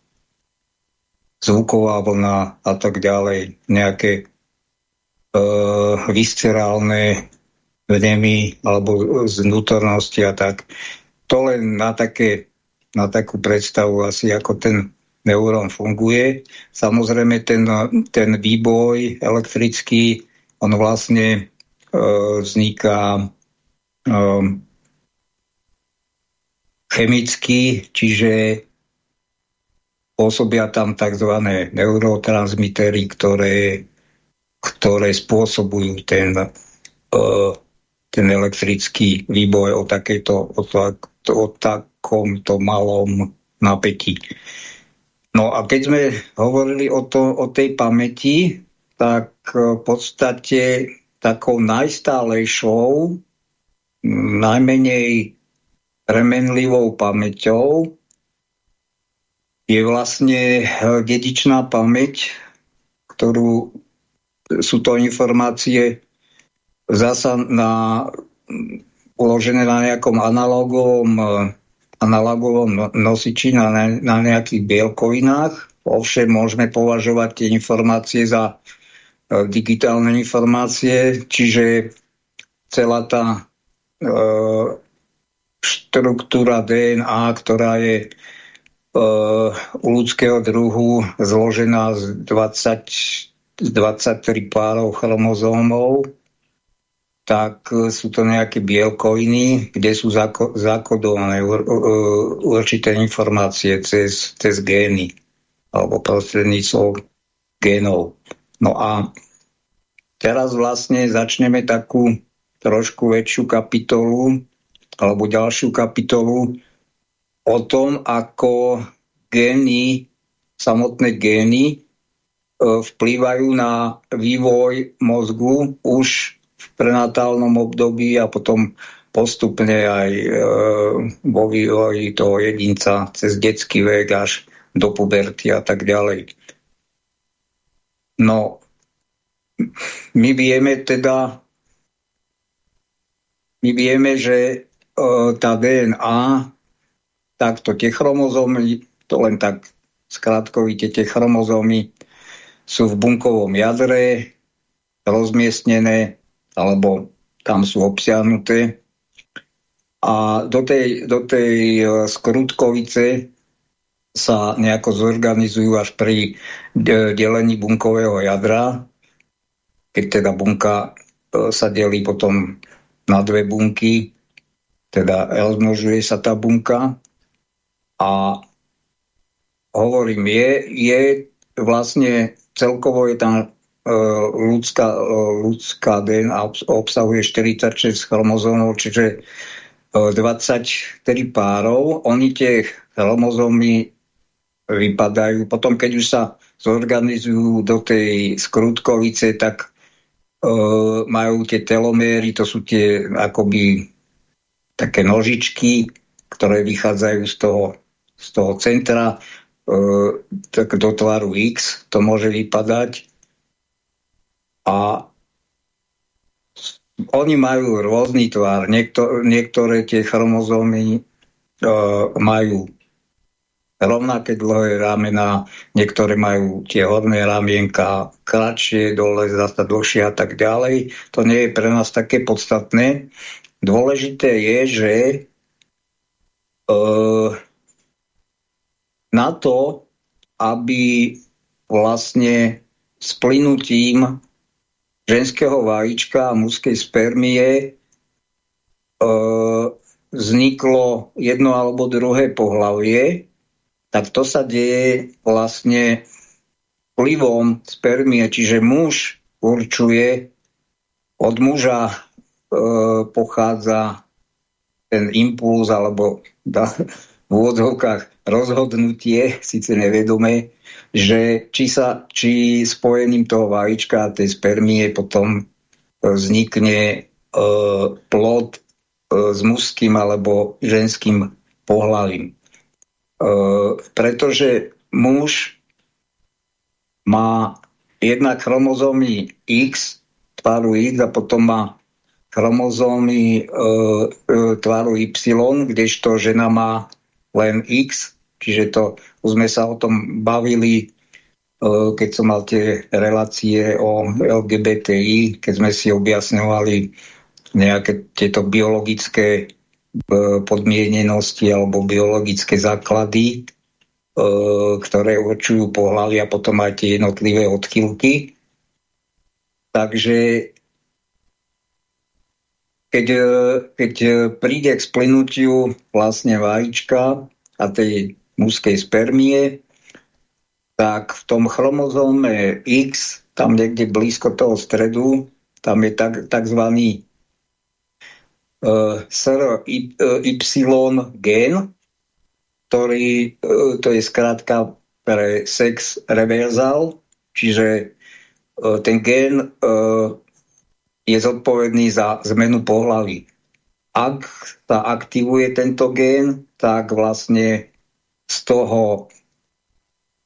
zvuková vlna a tak ďalej, nejaké e, viscerálne vnemy alebo z vnútornosti a tak. To len na, také, na takú predstavu asi, ako ten neurón funguje. Samozrejme, ten, ten výboj elektrický, on vlastne e, vzniká e, chemicky, čiže pôsobia tam tzv. neurotransmitery, ktoré, ktoré spôsobujú ten, uh, ten elektrický výboj o, takejto, o, tak, o takomto malom napätí. No a keď sme hovorili o, to, o tej pamäti, tak v podstate takou najstálejšou, najmenej premenlivou pamäťou je vlastne eh, dedičná pamäť, ktorú sú to informácie, zasa na, uložené na nejakom analogovom, analogovom no, nosiči, na, na nejakých bielkovinách. Ovšem môžeme považovať tie informácie za e, digitálne informácie, čiže celá tá e, štruktúra DNA, ktorá je e, u ľudského druhu zložená z 20, z 23 párov chromozómov, tak sú to nejaké bielkoviny, kde sú zako zakodované ur, určité informácie cez, cez gény alebo prostredníctvom génov. No a teraz vlastne začneme takú trošku väčšiu kapitolu alebo ďalšiu kapitolu o tom, ako gény, samotné gény e, vplývajú na vývoj mozgu už v prenatálnom období a potom postupne aj e, vo vývoji toho jedinca cez detský vek až do puberty a tak ďalej. No, my vieme teda, my vieme, že tá DNA, takto tie chromozómy, to len tak skrátkovite, tie chromozómy sú v bunkovom jadre rozmiestnené, alebo tam sú obsiahnuté. A do tej, do tej e, skrutkovice sa nejako zorganizujú až pri delení bunkového jadra, keď teda bunka e, sa delí potom na dve bunky, teda rozmnožuje sa tá bunka a hovorím, je, je vlastne celkovo je tam e, ľudská, e, ľudská DNA obsahuje 46 chromozómov, čiže e, 23 párov. Oni tie chromozómy vypadajú. Potom, keď už sa zorganizujú do tej skrutkovice, tak e, majú tie teloméry, to sú tie akoby také nožičky, ktoré vychádzajú z toho, z toho centra e, tak do tvaru X, to môže vypadať. A oni majú rôzny tvar. Niekto, niektoré tie chromozómy e, majú rovnaké dlhé ramena, niektoré majú tie horné ramienka kratšie, dole zase dlhšie a tak ďalej. To nie je pre nás také podstatné. Dôležité je, že uh, na to, aby vlastne splynutím ženského vajíčka a mužskej spermie uh, vzniklo jedno alebo druhé pohlavie, tak to sa deje vlastne vplyvom spermie, čiže muž určuje od muža E, pochádza ten impuls alebo da, v úvodzovkách rozhodnutie, síce nevedomé, že či, sa, či spojením toho vajíčka a tej spermie potom vznikne e, plod e, s mužským alebo ženským pohľavím. E, pretože muž má jednak chromozómy X, tvaru X a potom má chromozómy e, e, tvaru Y, kdežto žena má len X, čiže to, už sme sa o tom bavili, e, keď som mal tie relácie o LGBTI, keď sme si objasňovali nejaké tieto biologické e, podmienenosti alebo biologické základy, e, ktoré určujú pohľavy a potom aj tie jednotlivé odchylky. Takže keď, keď príde k splynutiu vlastne vajíčka a tej mužskej spermie, tak v tom chromozóme X, tam niekde blízko toho stredu, tam je tak, takzvaný uh, SRY gen, ktorý, uh, to je skrátka pre sex reversal, čiže uh, ten gen uh, je zodpovedný za zmenu pohlavy. Ak sa aktivuje tento gén, tak vlastne z toho,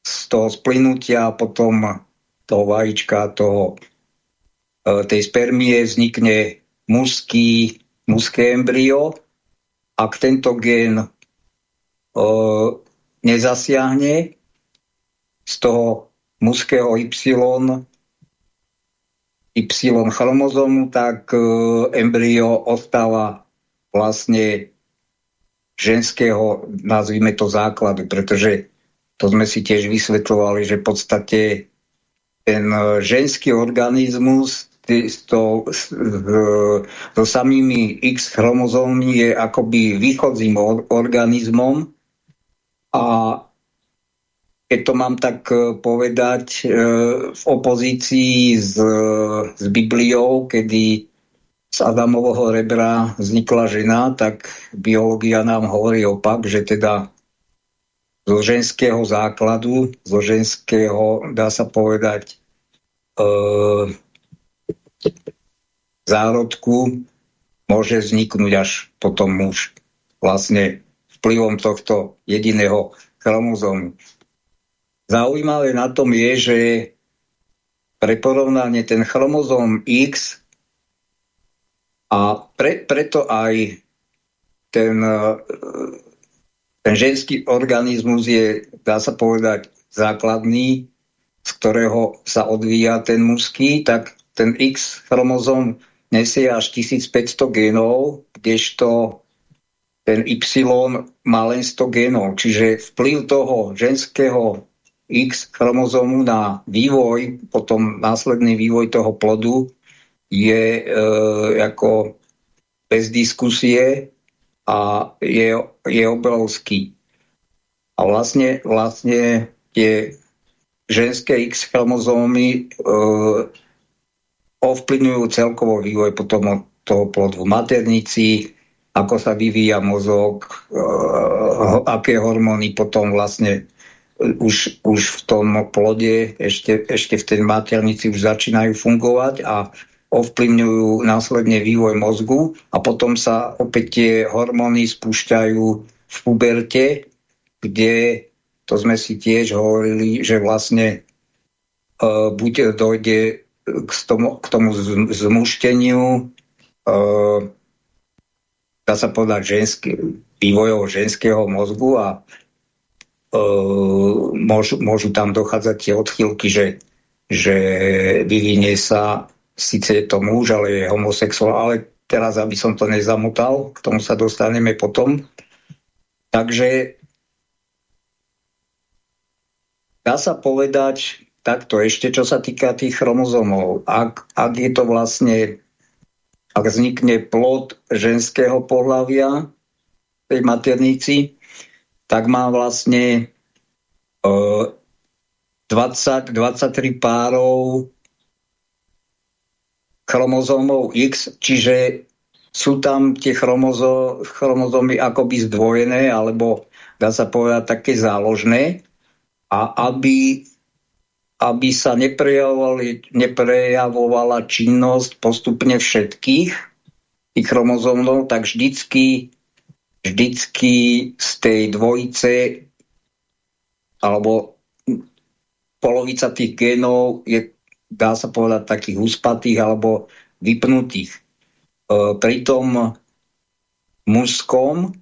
z toho splynutia potom toho vajíčka, toho tej spermie vznikne mužský, mužské embryo. Ak tento gen nezasiahne z toho mužského Y Y chromozomu, tak embryo ostáva vlastne ženského, nazvime to základu, pretože to sme si tiež vysvetľovali, že v podstate ten e, ženský organizmus so, so samými X chromozómmi je akoby východzím organizmom. A keď to mám tak e, povedať, e, v opozícii s, s Bibliou, kedy z Adamovho rebra vznikla žena, tak biológia nám hovorí opak, že teda zo ženského základu, zo ženského, dá sa povedať, e, zárodku môže vzniknúť až potom muž. Vlastne vplyvom tohto jediného chromozómu. Zaujímavé na tom je, že pre porovnanie ten chromozóm X a pre, preto aj ten e, ten ženský organizmus je, dá sa povedať, základný, z ktorého sa odvíja ten mužský, tak ten X chromozom nesie až 1500 genov, kdežto ten Y má len 100 genov. Čiže vplyv toho ženského X chromozomu na vývoj, potom následný vývoj toho plodu je e, ako bez diskusie a je, je obrovský. A vlastne, vlastne tie ženské X chromozómy e, ovplyvňujú celkovo vývoj potom toho plodu v maternici, ako sa vyvíja mozog, e, aké hormóny potom vlastne už, už v tom plode, ešte, ešte v tej maternici už začínajú fungovať a ovplyvňujú následne vývoj mozgu a potom sa opäť tie hormóny spúšťajú v puberte, kde, to sme si tiež hovorili, že vlastne uh, buď dojde k tomu, k tomu zmušteniu, uh, dá sa povedať, ženský, vývojov ženského mozgu a uh, môžu, môžu tam dochádzať tie odchylky, že, že vyvinie sa síce je to muž, ale je homosexuál, ale teraz, aby som to nezamotal, k tomu sa dostaneme potom. Takže dá sa povedať takto ešte, čo sa týka tých chromozomov. Ak, ak je to vlastne, ak vznikne plod ženského pohľavia tej maternici, tak má vlastne uh, 20-23 párov chromozómov X, čiže sú tam tie chromozó, chromozómy akoby zdvojené, alebo dá sa povedať také záložné. A aby, aby sa neprejavovala činnosť postupne všetkých tých chromozómov, tak vždycky, vždycky z tej dvojice alebo polovica tých genov je dá sa povedať, takých uspatých alebo vypnutých. E, pri tom mužskom,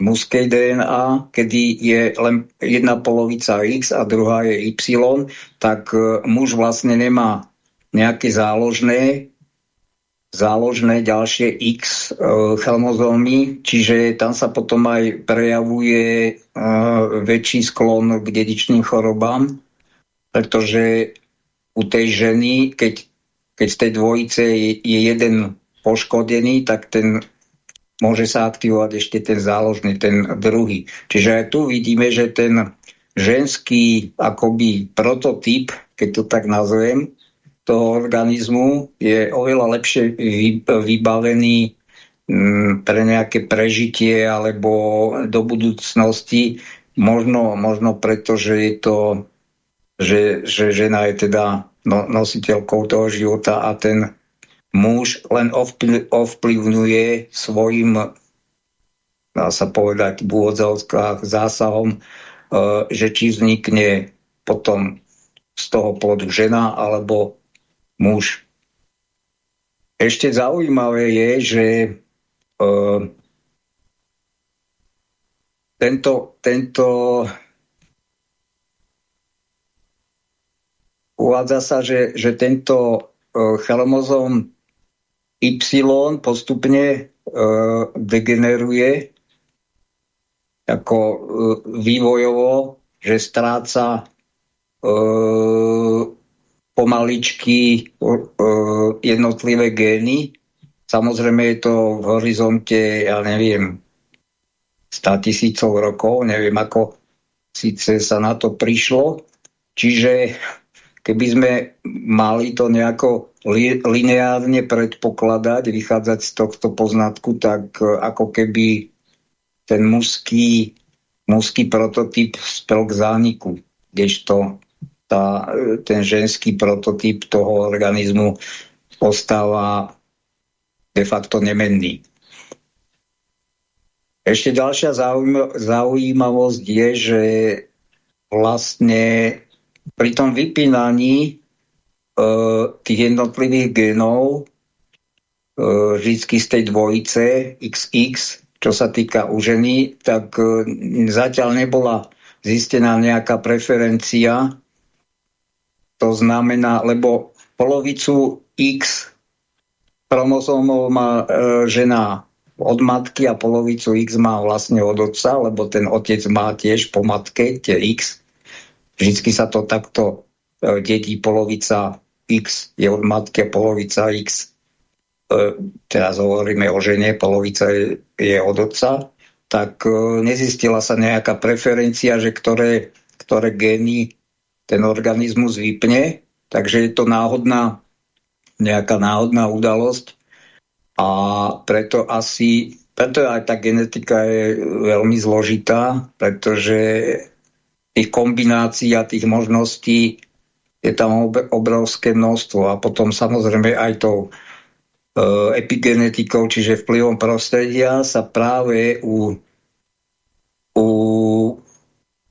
mužskej DNA, kedy je len jedna polovica X a druhá je Y, tak e, muž vlastne nemá nejaké záložné záložné ďalšie X e, chromozómy, čiže tam sa potom aj prejavuje e, väčší sklon k dedičným chorobám, pretože u tej ženy, keď, keď z tej dvojice je, je jeden poškodený, tak ten môže sa aktivovať ešte ten záložný, ten druhý. Čiže aj tu vidíme, že ten ženský akoby prototyp, keď to tak nazvem, toho organizmu je oveľa lepšie vybavený mm, pre nejaké prežitie alebo do budúcnosti. Možno, možno preto, že je to že, že žena je teda no, nositeľkou toho života a ten muž len ovplyvňuje svojim, dá sa povedať, v úvodzovkách zásahom, e, že či vznikne potom z toho plodu žena alebo muž. ešte zaujímavé je, že uh, tento, tento uvádza sa, že, že tento uh, chromozom Y postupne uh, degeneruje ako uh, vývojovo, že stráca pomaličky jednotlivé gény. Samozrejme je to v horizonte, ja neviem, 100 tisícov rokov, neviem ako síce sa na to prišlo. Čiže keby sme mali to nejako li lineárne predpokladať, vychádzať z tohto poznatku, tak e, ako keby ten mužský, mužský prototyp spel k zániku, kdežto tá, e, ten ženský prototyp toho organizmu ostáva de facto nemenný. Ešte ďalšia zaujímavosť je, že vlastne pri tom vypínaní e, tých jednotlivých genov e, vždy z tej dvojice XX, čo sa týka u ženy, tak e, zatiaľ nebola zistená nejaká preferencia. To znamená, lebo polovicu X chromozómov má e, žena od matky a polovicu X má vlastne od otca, lebo ten otec má tiež po matke tie X. Vždycky sa to takto e, dedí polovica X je od matky polovica X. E, teraz hovoríme o žene, polovica je od otca, tak e, nezistila sa nejaká preferencia, že ktoré, ktoré gény ten organizmus vypne, takže je to náhodná, nejaká náhodná udalosť. A preto asi, preto aj tá genetika je veľmi zložitá, pretože tých kombinácií a tých možností je tam obrovské množstvo a potom samozrejme aj tou e, epigenetikou, čiže vplyvom prostredia sa práve u, u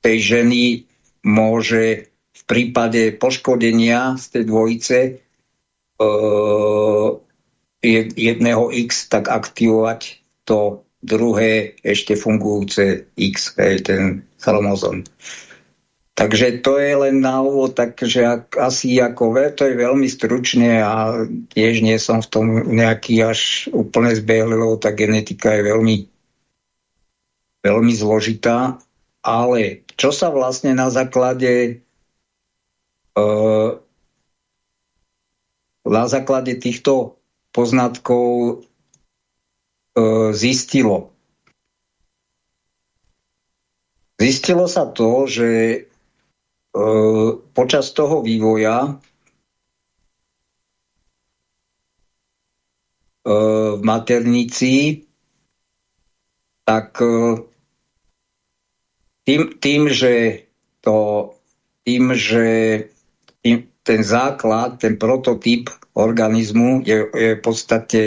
tej ženy môže v prípade poškodenia z tej dvojice e, jedného X, tak aktivovať to druhé ešte fungujúce X, hej, ten chromozom. Takže to je len na úvod, takže ak, asi ako to je veľmi stručne a tiež nie som v tom nejaký až úplne zbehli, lebo tá genetika je veľmi, veľmi zložitá. Ale čo sa vlastne na základe uh, na základe týchto poznatkov e, zistilo. Zistilo sa to, že počas toho vývoja e, v maternici tak e, tým, tým, že to tým, že tým, ten základ, ten prototyp organizmu je, je v podstate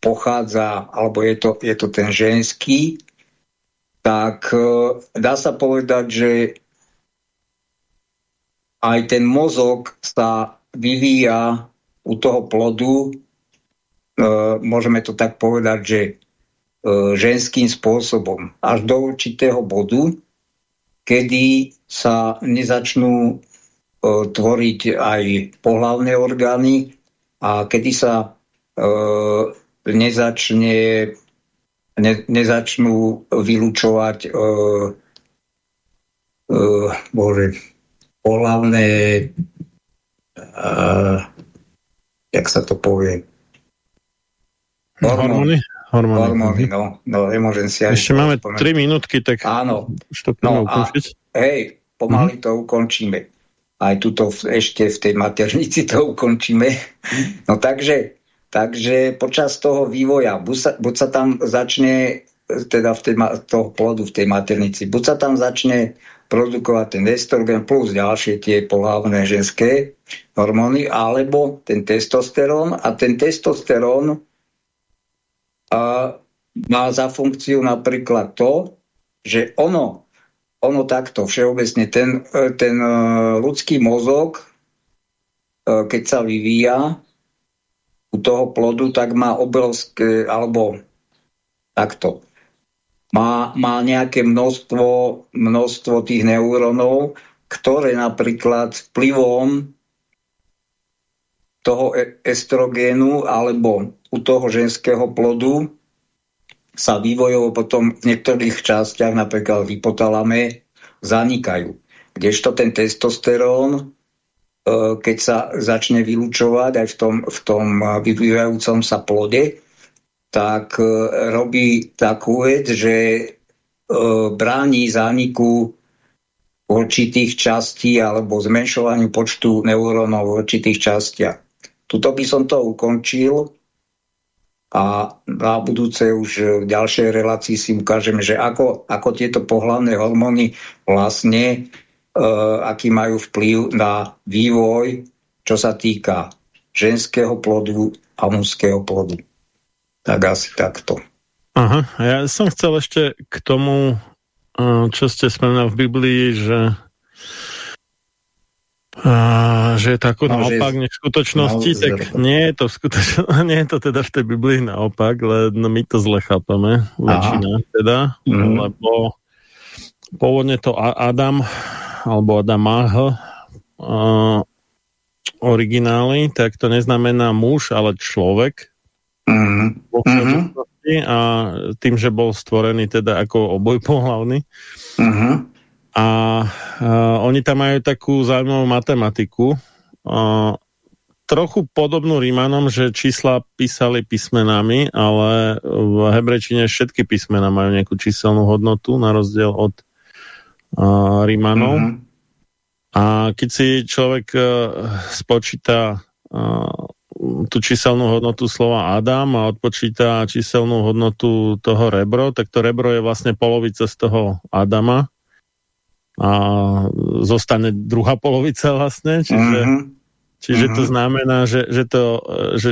pochádza, alebo je to, je to ten ženský, tak e, dá sa povedať, že aj ten mozog sa vyvíja u toho plodu, e, môžeme to tak povedať, že e, ženským spôsobom. Až do určitého bodu, kedy sa nezačnú tvoriť aj pohlavné orgány a kedy sa e, nezačne, ne, nezačnú vylúčovať e, e, bože, pohlavné e, jak sa to povie hormóny? Hormóny, hormóny no, no nemôžem si Ešte máme 3 minútky, tak Áno. už to no, ukončiť. Hej, pomaly mm -hmm. to ukončíme aj tuto ešte v tej maternici to ukončíme. No takže, takže počas toho vývoja, buď sa, buď sa tam začne teda v tej, toho plodu v tej maternici, buď sa tam začne produkovať ten estrogen plus ďalšie tie pohlavné ženské hormóny, alebo ten testosterón. A ten testosterón a, má za funkciu napríklad to, že ono ono takto všeobecne, ten, ten e, ľudský mozog, e, keď sa vyvíja u toho plodu, tak má obrovské, alebo takto, má, má nejaké množstvo, množstvo tých neurónov, ktoré napríklad vplyvom toho e- estrogénu alebo u toho ženského plodu sa vývojovo potom v niektorých častiach, napríklad v hypotalame, zanikajú. Kdežto ten testosterón, e, keď sa začne vylúčovať aj v tom, v tom vyvíjajúcom sa plode, tak e, robí takú vec, že bráni zániku určitých častí alebo zmenšovaniu počtu neurónov v určitých častiach. Tuto by som to ukončil a na budúce už v ďalšej relácii si ukážem, že ako, ako tieto pohľadné hormóny vlastne e, aký majú vplyv na vývoj, čo sa týka ženského plodu a mužského plodu. Tak asi takto. Aha, ja som chcel ešte k tomu čo ste spomenuli v Biblii, že a, že je to ako no, naopak než v skutočnosti, no, tak nie je to v skutočnosti, nie je to teda v tej Biblii naopak, len my to zle chápame, väčšina teda, mm. lebo pôvodne to Adam, alebo Adamah, uh, originály, tak to neznamená muž, ale človek. Mm. Mm a tým, že bol stvorený teda ako oboj pohľavný. Uh mhm. -huh. A uh, oni tam majú takú zaujímavú matematiku, uh, trochu podobnú Rímanom, že čísla písali písmenami, ale v hebrečine všetky písmena majú nejakú číselnú hodnotu, na rozdiel od uh, Rímanov. Mhm. -huh. A keď si človek uh, spočíta uh, tú číselnú hodnotu slova Adam a odpočíta číselnú hodnotu toho rebro, tak to rebro je vlastne polovica z toho Adama a zostane druhá polovica vlastne, čiže, uh -huh. čiže uh -huh. to mhm. znamená, že, že, to, že,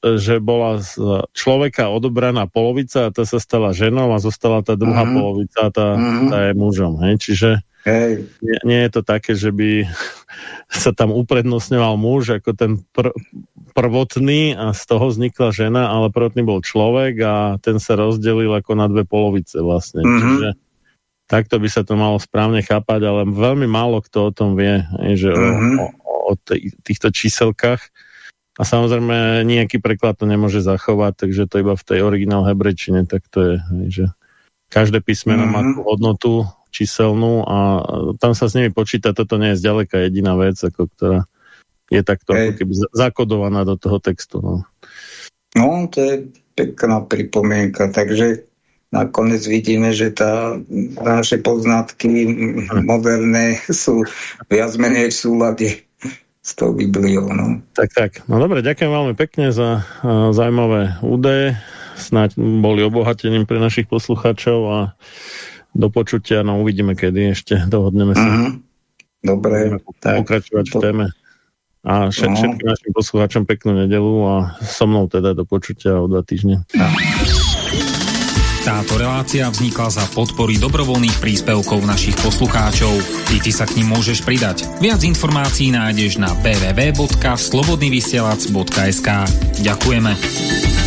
že bola z človeka odobraná polovica a tá sa stala ženou a zostala tá druhá uh -huh. polovica a tá, uh -huh. tá je mužom. Hej? Čiže Hej. Nie, nie je to také, že by sa tam uprednostňoval muž ako ten pr prvotný a z toho vznikla žena, ale prvotný bol človek a ten sa rozdelil ako na dve polovice vlastne. Mm -hmm. Čiže takto by sa to malo správne chápať, ale veľmi málo kto o tom vie, že mm -hmm. o, o, o týchto číselkách. A samozrejme nejaký preklad to nemôže zachovať, takže to iba v tej originál hebrečine, tak to je, že každé písmeno mm -hmm. má tú hodnotu číselnú a tam sa s nimi počíta, toto nie je zďaleka jediná vec, ako ktorá je takto hey. ako keby zakodovaná do toho textu. No. no, to je pekná pripomienka, takže nakoniec vidíme, že tá, naše poznatky hm. moderné sú viac menej v súlade s tou Bibliou. No. Tak, tak. No dobre, ďakujem veľmi pekne za uh, zaujímavé údaje. Snáď boli obohatením pre našich poslucháčov a do počutia, no uvidíme kedy ešte, dohodneme sa. Mhm. -huh. Dobre, tak. Pokračovať v téme. A všet, no. všetkým našim poslucháčom peknú nedelu a so mnou teda do počutia o dva týždne. No. Táto relácia vznikla za podpory dobrovoľných príspevkov našich poslucháčov. I ty sa k ním môžeš pridať. Viac informácií nájdeš na www.slobodnyvysielac.sk Ďakujeme.